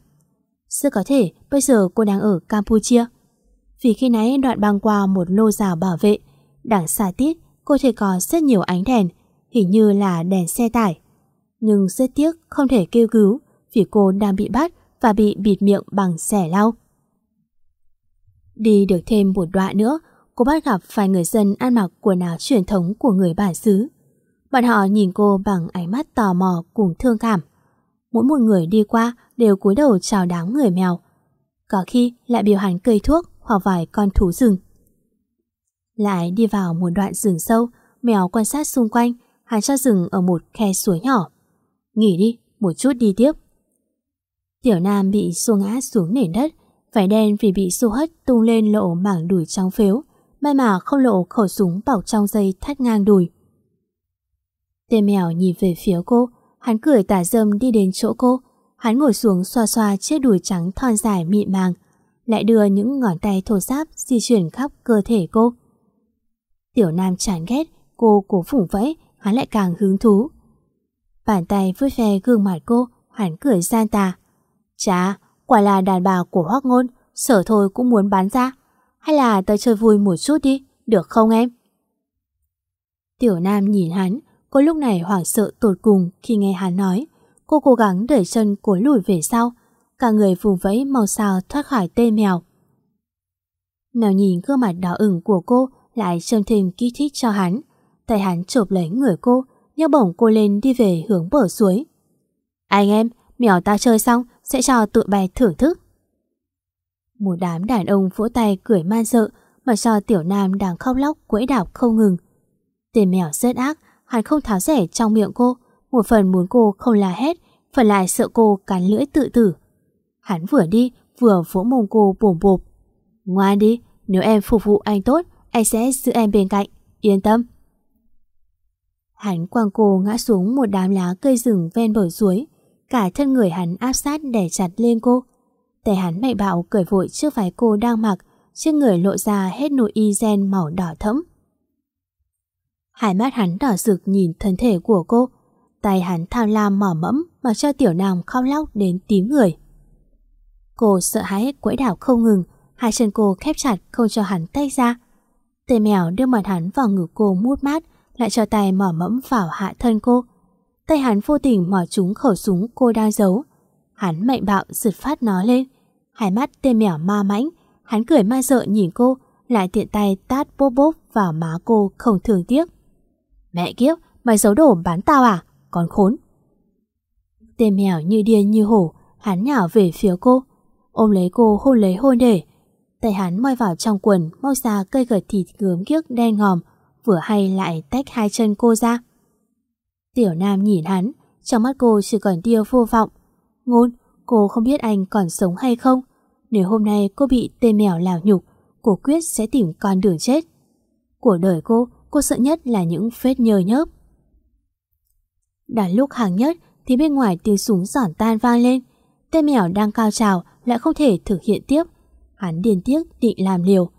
Rất có thể bây giờ cô đang ở Campuchia. Vì khi nãy đoạn băng qua một lô rào bảo vệ, đằng xa tiết cô thấy có rất nhiều ánh đèn, hình như là đèn xe tải. Nhưng rất tiếc không thể kêu cứu vì cô đang bị bắt và bị bịt miệng bằng xẻ lau. Đi được thêm một đoạn nữa, cô bắt gặp vài người dân ăn mặc quần áo truyền thống của người bản xứ. Bọn họ nhìn cô bằng ánh mắt tò mò cùng thương cảm. Mỗi một người đi qua đều cúi đầu chào đám người mèo. Có khi lại biểu hắn cây thuốc hoặc vài con thú rừng. Lại đi vào một đoạn rừng sâu, mèo quan sát xung quanh, hắn cho rừng ở một khe suối nhỏ. Nghỉ đi, một chút đi tiếp. Tiểu Nam bị xô ngã xuống nền đất, vải đen vì bị xô hất tung lên lộ mảng đùi trong phếu, may mà không lộ khẩu súng bọc trong dây thắt ngang đùi. Tên mèo nhìn về phía cô, hắn cười tả dâm đi đến chỗ cô, hắn ngồi xuống xoa xoa chiếc đùi trắng thon dài mịn màng, lại đưa những ngón tay thô ráp di chuyển khắp cơ thể cô. Tiểu Nam chán ghét, cô cố phủng vẫy, hắn lại càng hứng thú. Bàn tay vuốt ve gương mặt cô, hắn cười gian tà. Chà, quả là đàn bà của Hoác Ngôn, sở thôi cũng muốn bán ra. Hay là tới chơi vui một chút đi, được không em? Tiểu Nam nhìn hắn, cô lúc này hoảng sợ tột cùng khi nghe hắn nói. Cô cố gắng đẩy chân của lùi về sau, cả người vùng vẫy màu sao thoát khỏi tê mèo. Mèo nhìn gương mặt đỏ ửng của cô lại trông thêm kích thích cho hắn. Tay hắn chộp lấy người cô, nhấc bổng cô lên đi về hướng bờ suối. Anh em, mèo ta chơi xong sẽ cho tụi bay thưởng thức. Một đám đàn ông vỗ tay cười man sợ mà cho tiểu nam đang khóc lóc quẫy đạp không ngừng. Tên mèo rất ác, hắn không tháo rẻ trong miệng cô, một phần muốn cô không la hét, phần lại sợ cô cắn lưỡi tự tử. Hắn vừa đi, vừa vỗ mông cô bổm bộp. Ngoan đi, nếu em phục vụ anh tốt, anh sẽ giữ em bên cạnh, yên tâm. Hắn quăng cô ngã xuống một đám lá cây rừng ven bờ suối, cả thân người hắn áp sát đè chặt lên cô. Tay hắn mạnh bạo cởi vội chiếc váy cô đang mặc, trên người lộ ra hết nội y gen màu đỏ thẫm. Hai mắt hắn đỏ rực nhìn thân thể của cô, tay hắn tham lam mỏ mẫm mà cho tiểu nàng khóc lóc đến tím người. Cô sợ hãi quẫy đảo không ngừng, hai chân cô khép chặt không cho hắn tay ra. Tê mèo đưa mặt hắn vào ngực cô mút mát, lại cho tay mỏ mẫm vào hạ thân cô. Tay hắn vô tình mỏ trúng khẩu súng cô đang giấu. Hắn mạnh bạo giật phát nó lên. Hai mắt tê mèo ma mãnh, hắn cười ma sợ nhìn cô, lại tiện tay tát bốp bốp vào má cô không thường tiếc. Mẹ kiếp, mày giấu đồ bán tao à? Con khốn. Tên mèo như điên như hổ, hắn nhào về phía cô, ôm lấy cô hôn lấy hôn để. Tay hắn moi vào trong quần, móc ra cây gật thịt gớm kiếc đen ngòm, vừa hay lại tách hai chân cô ra. Tiểu Nam nhìn hắn, trong mắt cô chỉ còn tia vô vọng. Ngôn, cô không biết anh còn sống hay không. Nếu hôm nay cô bị tên mèo lào nhục, cô quyết sẽ tìm con đường chết. Của đời cô, cô sợ nhất là những vết nhờ nhớp. Đã lúc hàng nhất thì bên ngoài tiếng súng giỏn tan vang lên. Tên mèo đang cao trào lại không thể thực hiện tiếp. Hắn điên tiếc định làm liều.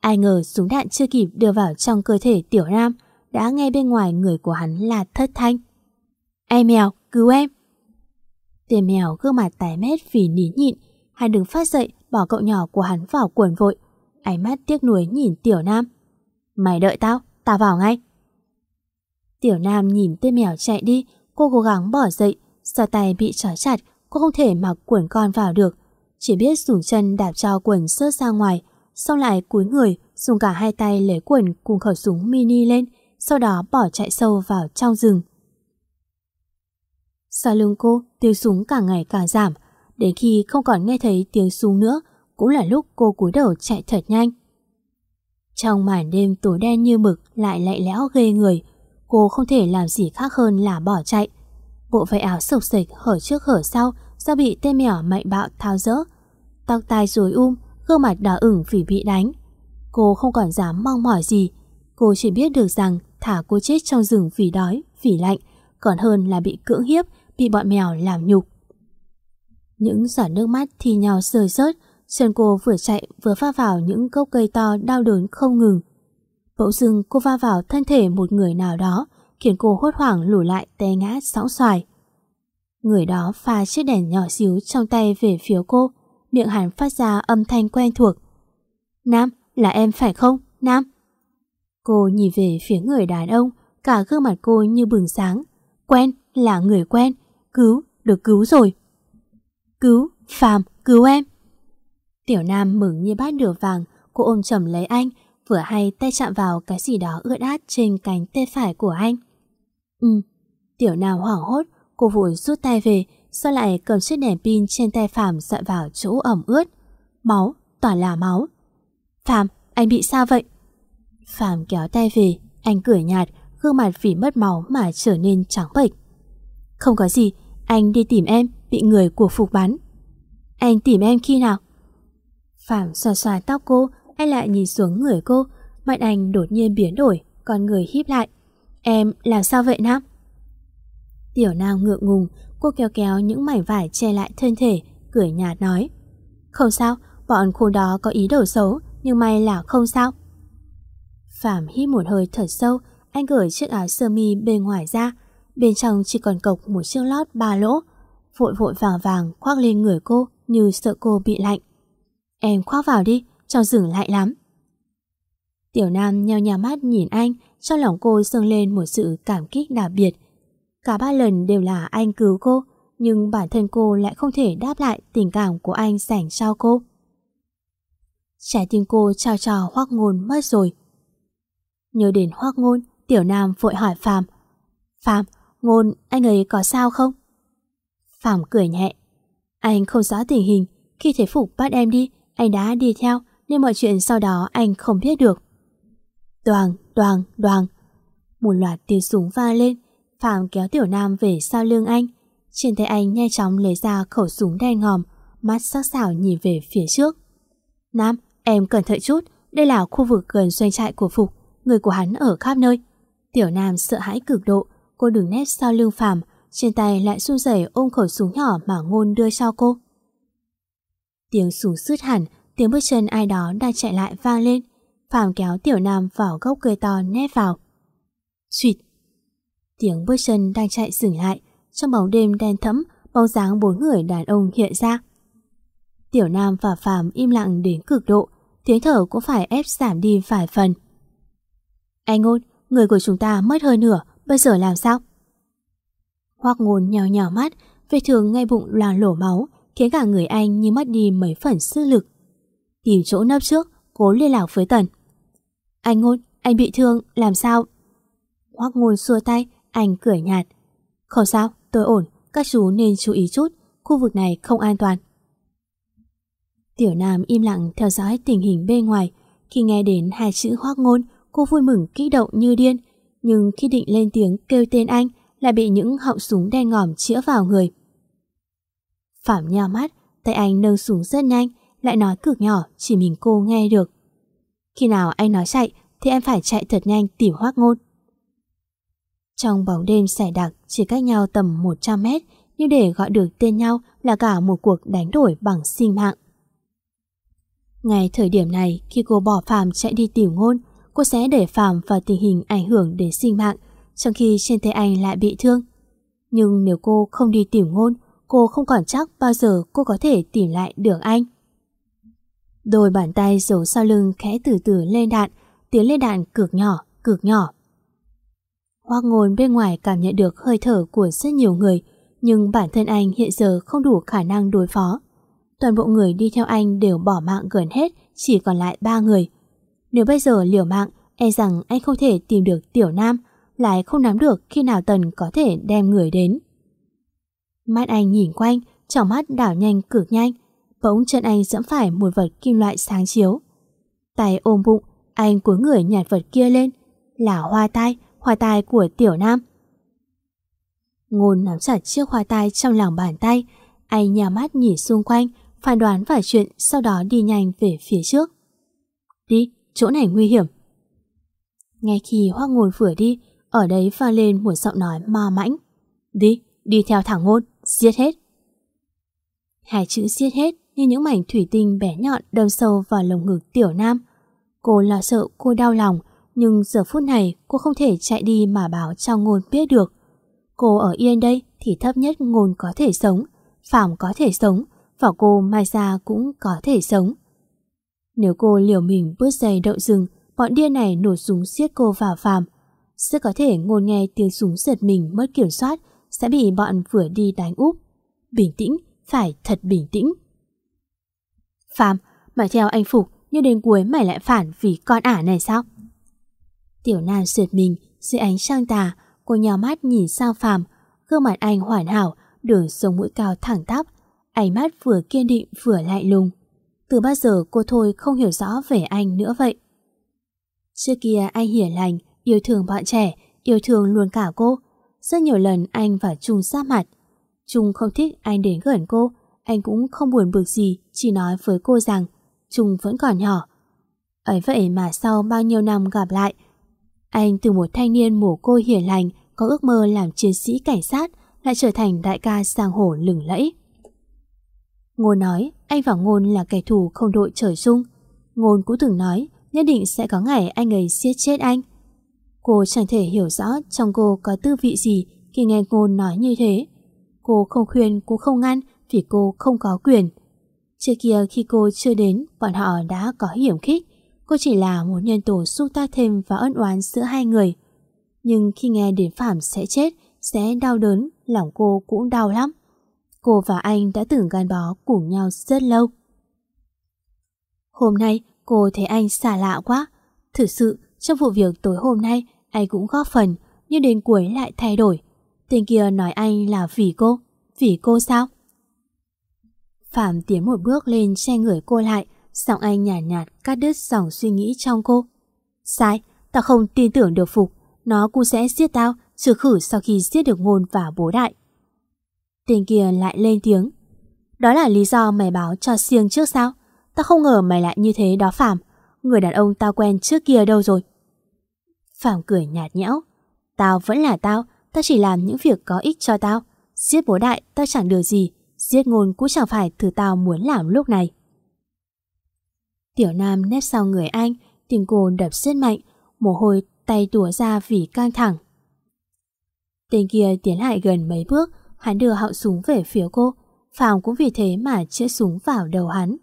Ai ngờ súng đạn chưa kịp đưa vào trong cơ thể tiểu nam đã nghe bên ngoài người của hắn là thất thanh. Ai mèo, cứu em! Tên mèo gương mặt tái mét vì nín nhịn, hắn đứng phát dậy bỏ cậu nhỏ của hắn vào quần vội. Ánh mắt tiếc nuối nhìn tiểu nam. Mày đợi tao, ta vào ngay. Tiểu nam nhìn tên mèo chạy đi, cô cố gắng bỏ dậy, sợ tay bị trói chặt, cô không thể mặc quần con vào được. Chỉ biết dùng chân đạp cho quần sớt ra ngoài, xong lại cúi người dùng cả hai tay lấy quần cùng khẩu súng mini lên, sau đó bỏ chạy sâu vào trong rừng. Sau lưng cô, tiếng súng càng ngày càng giảm, đến khi không còn nghe thấy tiếng súng nữa, cũng là lúc cô cúi đầu chạy thật nhanh. Trong màn đêm tối đen như mực lại lạnh lẽo ghê người, cô không thể làm gì khác hơn là bỏ chạy. Bộ váy áo sộc sịch hở trước hở sau do bị tên mèo mạnh bạo tháo rỡ. Tóc tai rối um, gương mặt đỏ ửng vì bị đánh. Cô không còn dám mong mỏi gì. Cô chỉ biết được rằng thả cô chết trong rừng vì đói, vì lạnh, còn hơn là bị cưỡng hiếp, bị bọn mèo làm nhục. Những giọt nước mắt thi nhau rơi rớt, chân cô vừa chạy vừa pha vào những gốc cây to đau đớn không ngừng. Bỗng dưng cô va vào thân thể một người nào đó, khiến cô hốt hoảng lùi lại té ngã sóng xoài. Người đó pha chiếc đèn nhỏ xíu trong tay về phía cô, miệng hắn phát ra âm thanh quen thuộc. Nam, là em phải không, Nam? Cô nhìn về phía người đàn ông, cả gương mặt cô như bừng sáng. Quen, là người quen, cứu, được cứu rồi. Cứu, Phạm, cứu em. Tiểu Nam mừng như bát nửa vàng, cô ôm chầm lấy anh, vừa hay tay chạm vào cái gì đó ướt át trên cánh tay phải của anh. Ừ, tiểu nam hoảng hốt, cô vội rút tay về, sau lại cầm chiếc đèn pin trên tay Phạm dọi vào chỗ ẩm ướt. Máu, toàn là máu. Phạm, anh bị sao vậy? Phạm kéo tay về, anh cười nhạt, gương mặt vì mất máu mà trở nên trắng bệch. Không có gì, anh đi tìm em, bị người của Phục bắn. Anh tìm em khi nào? Phạm xoa xoa tóc cô, anh lại nhìn xuống người cô, mặt anh đột nhiên biến đổi, con người híp lại. Em làm sao vậy Nam? Tiểu Nam ngượng ngùng, cô kéo kéo những mảnh vải che lại thân thể, cười nhạt nói. Không sao, bọn khu đó có ý đồ xấu, nhưng may là không sao. Phạm hít một hơi thật sâu, anh gửi chiếc áo sơ mi bên ngoài ra, bên trong chỉ còn cộc một chiếc lót ba lỗ, vội vội vàng vàng khoác lên người cô như sợ cô bị lạnh. Em khoác vào đi, cho dừng lại lắm. Tiểu Nam nheo nhà mắt nhìn anh, trong lòng cô dâng lên một sự cảm kích đặc biệt. Cả ba lần đều là anh cứu cô, nhưng bản thân cô lại không thể đáp lại tình cảm của anh dành cho cô. Trái tim cô trao trò hoác ngôn mất rồi. Nhớ đến hoác ngôn, Tiểu Nam vội hỏi Phạm. Phạm, ngôn, anh ấy có sao không? Phạm cười nhẹ. Anh không rõ tình hình, khi thể Phục bắt em đi, anh đã đi theo, nên mọi chuyện sau đó anh không biết được. Đoàn, đoàn, đoàn. Một loạt tiếng súng vang lên, Phạm kéo Tiểu Nam về sau lưng anh. Trên tay anh nhanh chóng lấy ra khẩu súng đen ngòm, mắt sắc sảo nhìn về phía trước. Nam, em cẩn thận chút, đây là khu vực gần doanh trại của Phục, người của hắn ở khắp nơi. Tiểu Nam sợ hãi cực độ, cô đứng nét sau lưng Phạm, trên tay lại run rẩy ôm khẩu súng nhỏ mà ngôn đưa cho cô. Tiếng súng sứt hẳn, tiếng bước chân ai đó đang chạy lại vang lên. Phạm kéo Tiểu Nam vào gốc cây to nép vào. Xuyệt! Tiếng bước chân đang chạy dừng lại, trong bóng đêm đen thẫm, bóng dáng bốn người đàn ông hiện ra. Tiểu Nam và Phạm im lặng đến cực độ, tiếng thở cũng phải ép giảm đi vài phần. Anh ngôn, người của chúng ta mất hơi nửa, bây giờ làm sao? Hoác ngôn nhào nhào mắt, vết thương ngay bụng là lổ máu, khiến cả người anh như mất đi mấy phần sức lực. Tìm chỗ nấp trước, cố liên lạc với Tần. Anh ngôn, anh bị thương, làm sao? Hoác ngôn xua tay, anh cười nhạt. Không sao, tôi ổn, các chú nên chú ý chút, khu vực này không an toàn. Tiểu Nam im lặng theo dõi tình hình bên ngoài, khi nghe đến hai chữ hoác ngôn, cô vui mừng kích động như điên, nhưng khi định lên tiếng kêu tên anh, lại bị những họng súng đen ngòm chĩa vào người. Phạm nhào mắt, tay anh nâng súng rất nhanh, lại nói cực nhỏ chỉ mình cô nghe được. Khi nào anh nói chạy thì em phải chạy thật nhanh tìm hoác ngôn. Trong bóng đêm xẻ đặc chỉ cách nhau tầm 100 mét nhưng để gọi được tên nhau là cả một cuộc đánh đổi bằng sinh mạng. Ngay thời điểm này khi cô bỏ Phạm chạy đi tìm ngôn cô sẽ để Phạm vào tình hình ảnh hưởng đến sinh mạng trong khi trên tay anh lại bị thương. Nhưng nếu cô không đi tìm ngôn cô không còn chắc bao giờ cô có thể tìm lại được anh. Đôi bàn tay giấu sau lưng khẽ từ từ lên đạn, tiếng lên đạn cực nhỏ, cực nhỏ. Hoác ngôn bên ngoài cảm nhận được hơi thở của rất nhiều người, nhưng bản thân anh hiện giờ không đủ khả năng đối phó. Toàn bộ người đi theo anh đều bỏ mạng gần hết, chỉ còn lại ba người. Nếu bây giờ liều mạng, e rằng anh không thể tìm được Tiểu Nam, lại không nắm được khi nào Tần có thể đem người đến. Mắt anh nhìn quanh, trong mắt đảo nhanh cực nhanh, bỗng chân anh dẫm phải một vật kim loại sáng chiếu. Tay ôm bụng, anh cúi người nhặt vật kia lên, là hoa tai, hoa tai của Tiểu Nam. Ngôn nắm chặt chiếc hoa tai trong lòng bàn tay, anh nhà mắt nhìn xung quanh, phán đoán vài chuyện, sau đó đi nhanh về phía trước. Đi, chỗ này nguy hiểm. Ngay khi Hoác Ngôn vừa đi, ở đấy pha lên một giọng nói ma mãnh. Đi, đi theo thẳng ngôn, giết hết. Hai chữ giết hết như những mảnh thủy tinh bé nhọn đâm sâu vào lồng ngực tiểu nam. Cô lo sợ cô đau lòng, nhưng giờ phút này cô không thể chạy đi mà báo cho ngôn biết được. Cô ở yên đây thì thấp nhất ngôn có thể sống, Phạm có thể sống, và cô Mai Gia cũng có thể sống. Nếu cô liều mình bước giày đậu rừng, bọn điên này nổ súng giết cô vào Phạm. Rất có thể ngôn nghe tiếng súng giật mình mất kiểm soát sẽ bị bọn vừa đi đánh úp. Bình tĩnh, phải thật bình tĩnh. Phạm, mày theo anh Phục nhưng đến cuối mày lại phản vì con ả này sao? Tiểu Nam sượt mình dưới ánh trăng tà, Cô nhào mắt nhìn sang Phạm, gương mặt anh hoàn hảo, đường sống mũi cao thẳng tắp, ánh mắt vừa kiên định vừa lạnh lùng. Từ bao giờ cô thôi không hiểu rõ về anh nữa vậy? Trước kia anh hiền lành, yêu thương bọn trẻ, yêu thương luôn cả cô. Rất nhiều lần anh và Trung sát mặt. Trung không thích anh đến gần cô, anh cũng không buồn bực gì, chỉ nói với cô rằng Trung vẫn còn nhỏ. Ấy vậy mà sau bao nhiêu năm gặp lại, anh từ một thanh niên mồ côi hiền lành có ước mơ làm chiến sĩ cảnh sát lại trở thành đại ca sang hổ lừng lẫy. Ngôn nói anh và Ngôn là kẻ thù không đội trời chung. Ngôn cũng từng nói nhất định sẽ có ngày anh ấy giết chết anh. Cô chẳng thể hiểu rõ trong cô có tư vị gì khi nghe Ngôn nói như thế. Cô không khuyên cũng không ngăn vì cô không có quyền. Trước kia khi cô chưa đến, bọn họ đã có hiểm khích. Cô chỉ là một nhân tố xúc tác thêm và ân oán giữa hai người. Nhưng khi nghe đến Phạm sẽ chết, sẽ đau đớn, lòng cô cũng đau lắm. Cô và anh đã từng gắn bó cùng nhau rất lâu. Hôm nay cô thấy anh xa lạ quá. Thực sự trong vụ việc tối hôm nay anh cũng góp phần nhưng đến cuối lại thay đổi. Tên kia nói anh là vì cô. Vì cô sao? Phạm tiến một bước lên che người cô lại Giọng anh nhàn nhạt, nhạt cắt đứt dòng suy nghĩ trong cô. Sai, tao không tin tưởng được Phục. Nó cũng sẽ giết tao Trừ khử sau khi giết được ngôn và bố đại. Tên kia lại lên tiếng. Đó là lý do mày báo cho siêng trước sao? Tao không ngờ mày lại như thế đó Phạm. Người đàn ông tao quen trước kia đâu rồi? Phạm cười nhạt nhẽo. Tao vẫn là tao Tao chỉ làm những việc có ích cho tao. Giết bố đại, tao chẳng được gì. Giết ngôn cũng chẳng phải thứ tao muốn làm lúc này. Tiểu Nam nép sau người anh Tim cô đập rất mạnh, Mồ hôi tay tủa ra vì căng thẳng. Tên kia tiến lại gần mấy bước, Hắn đưa họng súng về phía cô. Phạm cũng vì thế mà chĩa súng vào đầu hắn.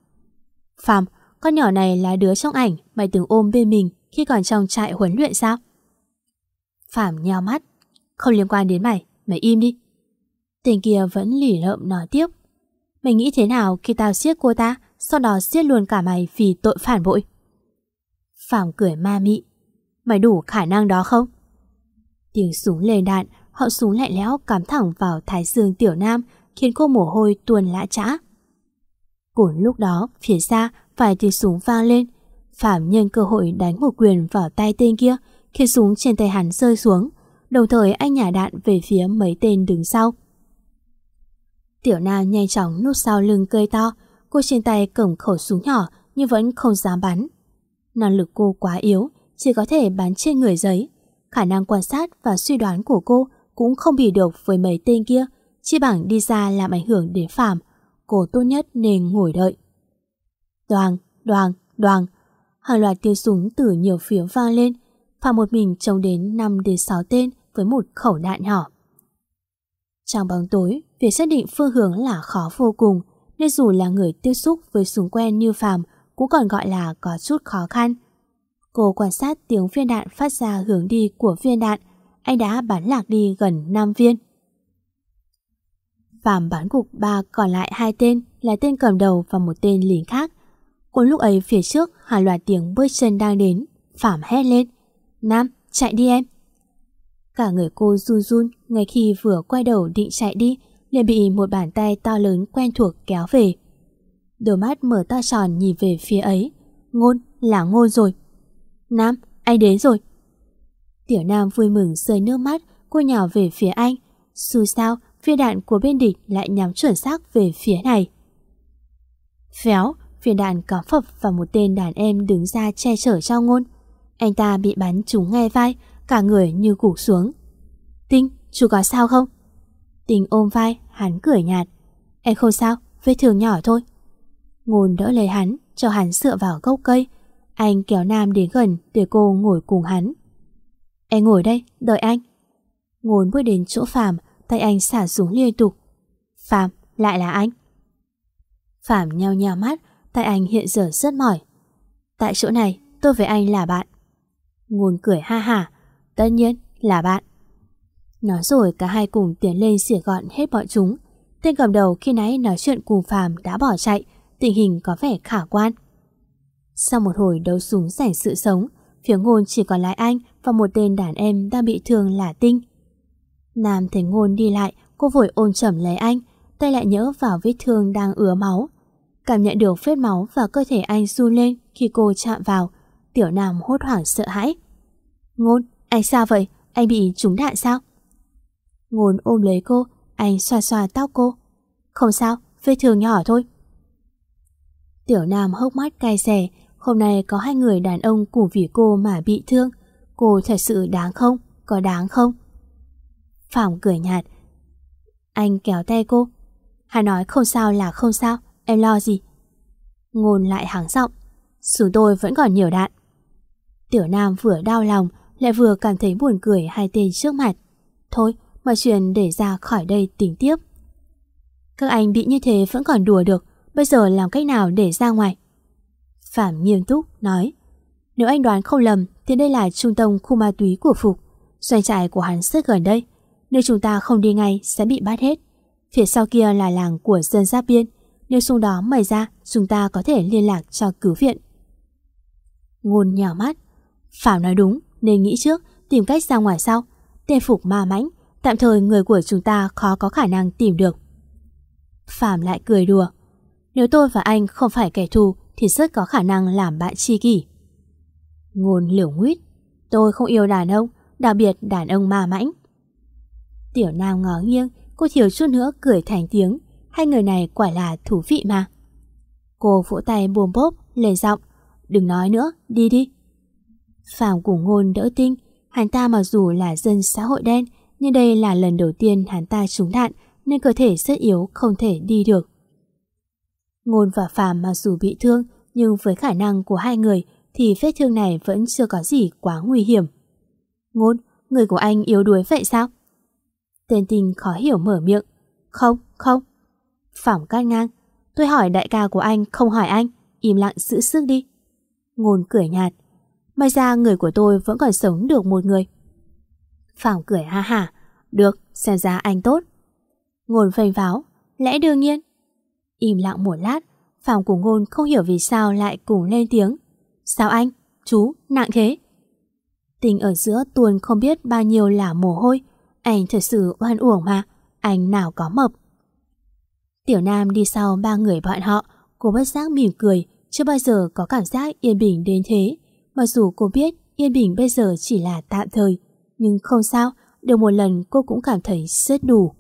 Phạm Con nhỏ này là đứa trong ảnh, Mày từng ôm bên mình khi còn trong trại huấn luyện sao? Phạm nhao mắt. Không liên quan đến mày Mày im đi. Tên kia vẫn lỉ lợm nói tiếp. Mày nghĩ thế nào khi tao giết cô ta, Sau đó giết luôn cả mày vì tội phản bội? Phạm cười ma mị. Mày đủ khả năng đó không? Tiếng súng lên đạn, họ súng lạnh lẽo cắm thẳng vào thái dương tiểu nam, Khiến cô mồ hôi tuôn lã trã. Cùng lúc đó, Phía xa, vài tiếng súng vang lên Phạm nhân cơ hội đánh một quyền vào tay tên kia Khiến súng trên tay hắn rơi xuống Đồng thời anh nhả đạn về phía mấy tên đứng sau Tiểu Nam nhanh chóng nút sau lưng cây to, cô trên tay cầm khẩu súng nhỏ nhưng vẫn không dám bắn. Năng lực cô quá yếu, chỉ có thể bắn trên người giấy. Khả năng quan sát và suy đoán của cô cũng không bị được với mấy tên kia, chi bảng đi ra làm ảnh hưởng đến Phạm. Cô tốt nhất nên ngồi đợi. Đoàn, đoàn, đoàn, hàng loạt tiếng súng từ nhiều phía vang lên, Phạm một mình trông đến 5 đến 6 tên với một khẩu đạn nhỏ. Trong bóng tối, việc xác định phương hướng là khó vô cùng, nên dù là người tiếp xúc với súng quen như Phạm cũng còn gọi là có chút khó khăn. Cô quan sát tiếng viên đạn phát ra hướng đi của viên đạn, anh đã bắn lạc đi gần 5 viên. Phạm bắn gục ba còn lại hai tên là tên cầm đầu và một tên lính khác. Cùng lúc ấy phía trước hàng loạt tiếng bước chân đang đến, Phạm hét lên. Nam, chạy đi em. Cả người cô run run ngay khi vừa quay đầu định chạy đi liền bị một bàn tay to lớn quen thuộc kéo về. Đôi mắt mở to tròn nhìn về phía ấy. Ngôn, là ngôn rồi. Nam, anh đến rồi. Tiểu Nam vui mừng rơi nước mắt, cô nhào về phía anh. Dù sao, viên đạn của bên địch lại nhắm chuẩn xác về phía này. Phéo, viên đạn có phập và một tên đàn em đứng ra che chở cho ngôn. Anh ta bị bắn trúng ngay vai, cả người như gục xuống. Tinh, chú có sao không? Tinh ôm vai, hắn cười nhạt. Em không sao, vết thương nhỏ thôi. Ngôn đỡ lấy hắn, cho hắn dựa vào gốc cây. Anh kéo Nam đến gần để cô ngồi cùng hắn. Em ngồi đây, đợi anh. Ngôn bước đến chỗ Phạm, tay anh xả súng liên tục. Phạm, lại là anh. Phạm nhao nhao mắt, tay anh hiện giờ rất mỏi. Tại chỗ này, tôi với anh là bạn. Ngôn cười ha hả, Tất nhiên là bạn. Nói rồi cả hai cùng tiến lên xỉa gọn hết bọn chúng. Tên cầm đầu khi nãy nói chuyện cùng phàm đã bỏ chạy, tình hình có vẻ khả quan. Sau một hồi đấu súng giành sự sống, phía ngôn chỉ còn lại anh và một tên đàn em đang bị thương là Tinh. Nam thấy ngôn đi lại, cô vội ôm chầm lấy anh, tay lại nhỡ vào vết thương đang ứa máu. Cảm nhận được vết máu và cơ thể anh run lên khi cô chạm vào, tiểu nam hốt hoảng sợ hãi. Ngôn, anh sao vậy? Anh bị trúng đạn sao? Ngôn ôm lấy cô, anh xoa xoa tóc cô. Không sao, vết thương nhỏ thôi. Tiểu Nam hốc mắt cay xè, hôm nay có hai người đàn ông cùng vì cô mà bị thương. Cô thật sự đáng không? Có đáng không? Phạm cười nhạt. Anh kéo tay cô. Hắn nói không sao là không sao, em lo gì? Ngôn lại hắng giọng. Xuống tôi vẫn còn nhiều đạn. Tiểu Nam vừa đau lòng, lại vừa cảm thấy buồn cười hai tên trước mặt. Thôi, mọi chuyện để ra khỏi đây tính tiếp. Các anh bị như thế vẫn còn đùa được, bây giờ làm cách nào để ra ngoài? Phạm nghiêm túc nói, nếu anh đoán không lầm thì đây là trung tâm khu ma túy của Phục, doanh trại của hắn rất gần đây. Nếu chúng ta không đi ngay sẽ bị bắt hết. Phía sau kia là làng của dân giáp biên, nếu xung đó mời ra chúng ta có thể liên lạc cho cứu viện. Ngôn nhỏ mắt, Phạm nói đúng, nên nghĩ trước, tìm cách ra ngoài sau. Tên Phục ma mãnh, tạm thời người của chúng ta khó có khả năng tìm được. Phạm lại cười đùa. Nếu tôi và anh không phải kẻ thù thì rất có khả năng làm bạn tri kỷ. Ngôn liều nguyết. Tôi không yêu đàn ông, đặc biệt đàn ông ma mãnh. Tiểu Nam ngó nghiêng, cô thiếu chút nữa cười thành tiếng. Hai người này quả là thú vị mà. Cô vỗ tay buồm bốp, lên giọng. Đừng nói nữa, đi đi. Phạm cùng ngôn đỡ tinh. Hắn ta mặc dù là dân xã hội đen, nhưng đây là lần đầu tiên hắn ta trúng đạn nên cơ thể rất yếu không thể đi được. Ngôn và Phạm mặc dù bị thương nhưng với khả năng của hai người thì vết thương này vẫn chưa có gì quá nguy hiểm. Ngôn, người của anh yếu đuối vậy sao? Tên tình khó hiểu mở miệng. Không, không. Phỏng cắt ngang. Tôi hỏi đại ca của anh không hỏi anh, im lặng giữ sức đi. Ngôn cười nhạt. May ra người của tôi vẫn còn sống được một người. Phỏng cười ha ha. Được, xem ra anh tốt. Ngôn phênh pháo Lẽ đương nhiên. Im lặng một lát, Phỏng cùng Ngôn không hiểu vì sao lại cùng lên tiếng. Sao anh? Chú, nặng thế. Tình ở giữa tuôn không biết bao nhiêu là mồ hôi. Anh thật sự oan uổng mà, anh nào có mập. Tiểu Nam đi sau ba người bọn họ, cô bất giác mỉm cười, chưa bao giờ có cảm giác yên bình đến thế. Mặc dù cô biết yên bình bây giờ chỉ là tạm thời, nhưng không sao, được một lần cô cũng cảm thấy rất đủ.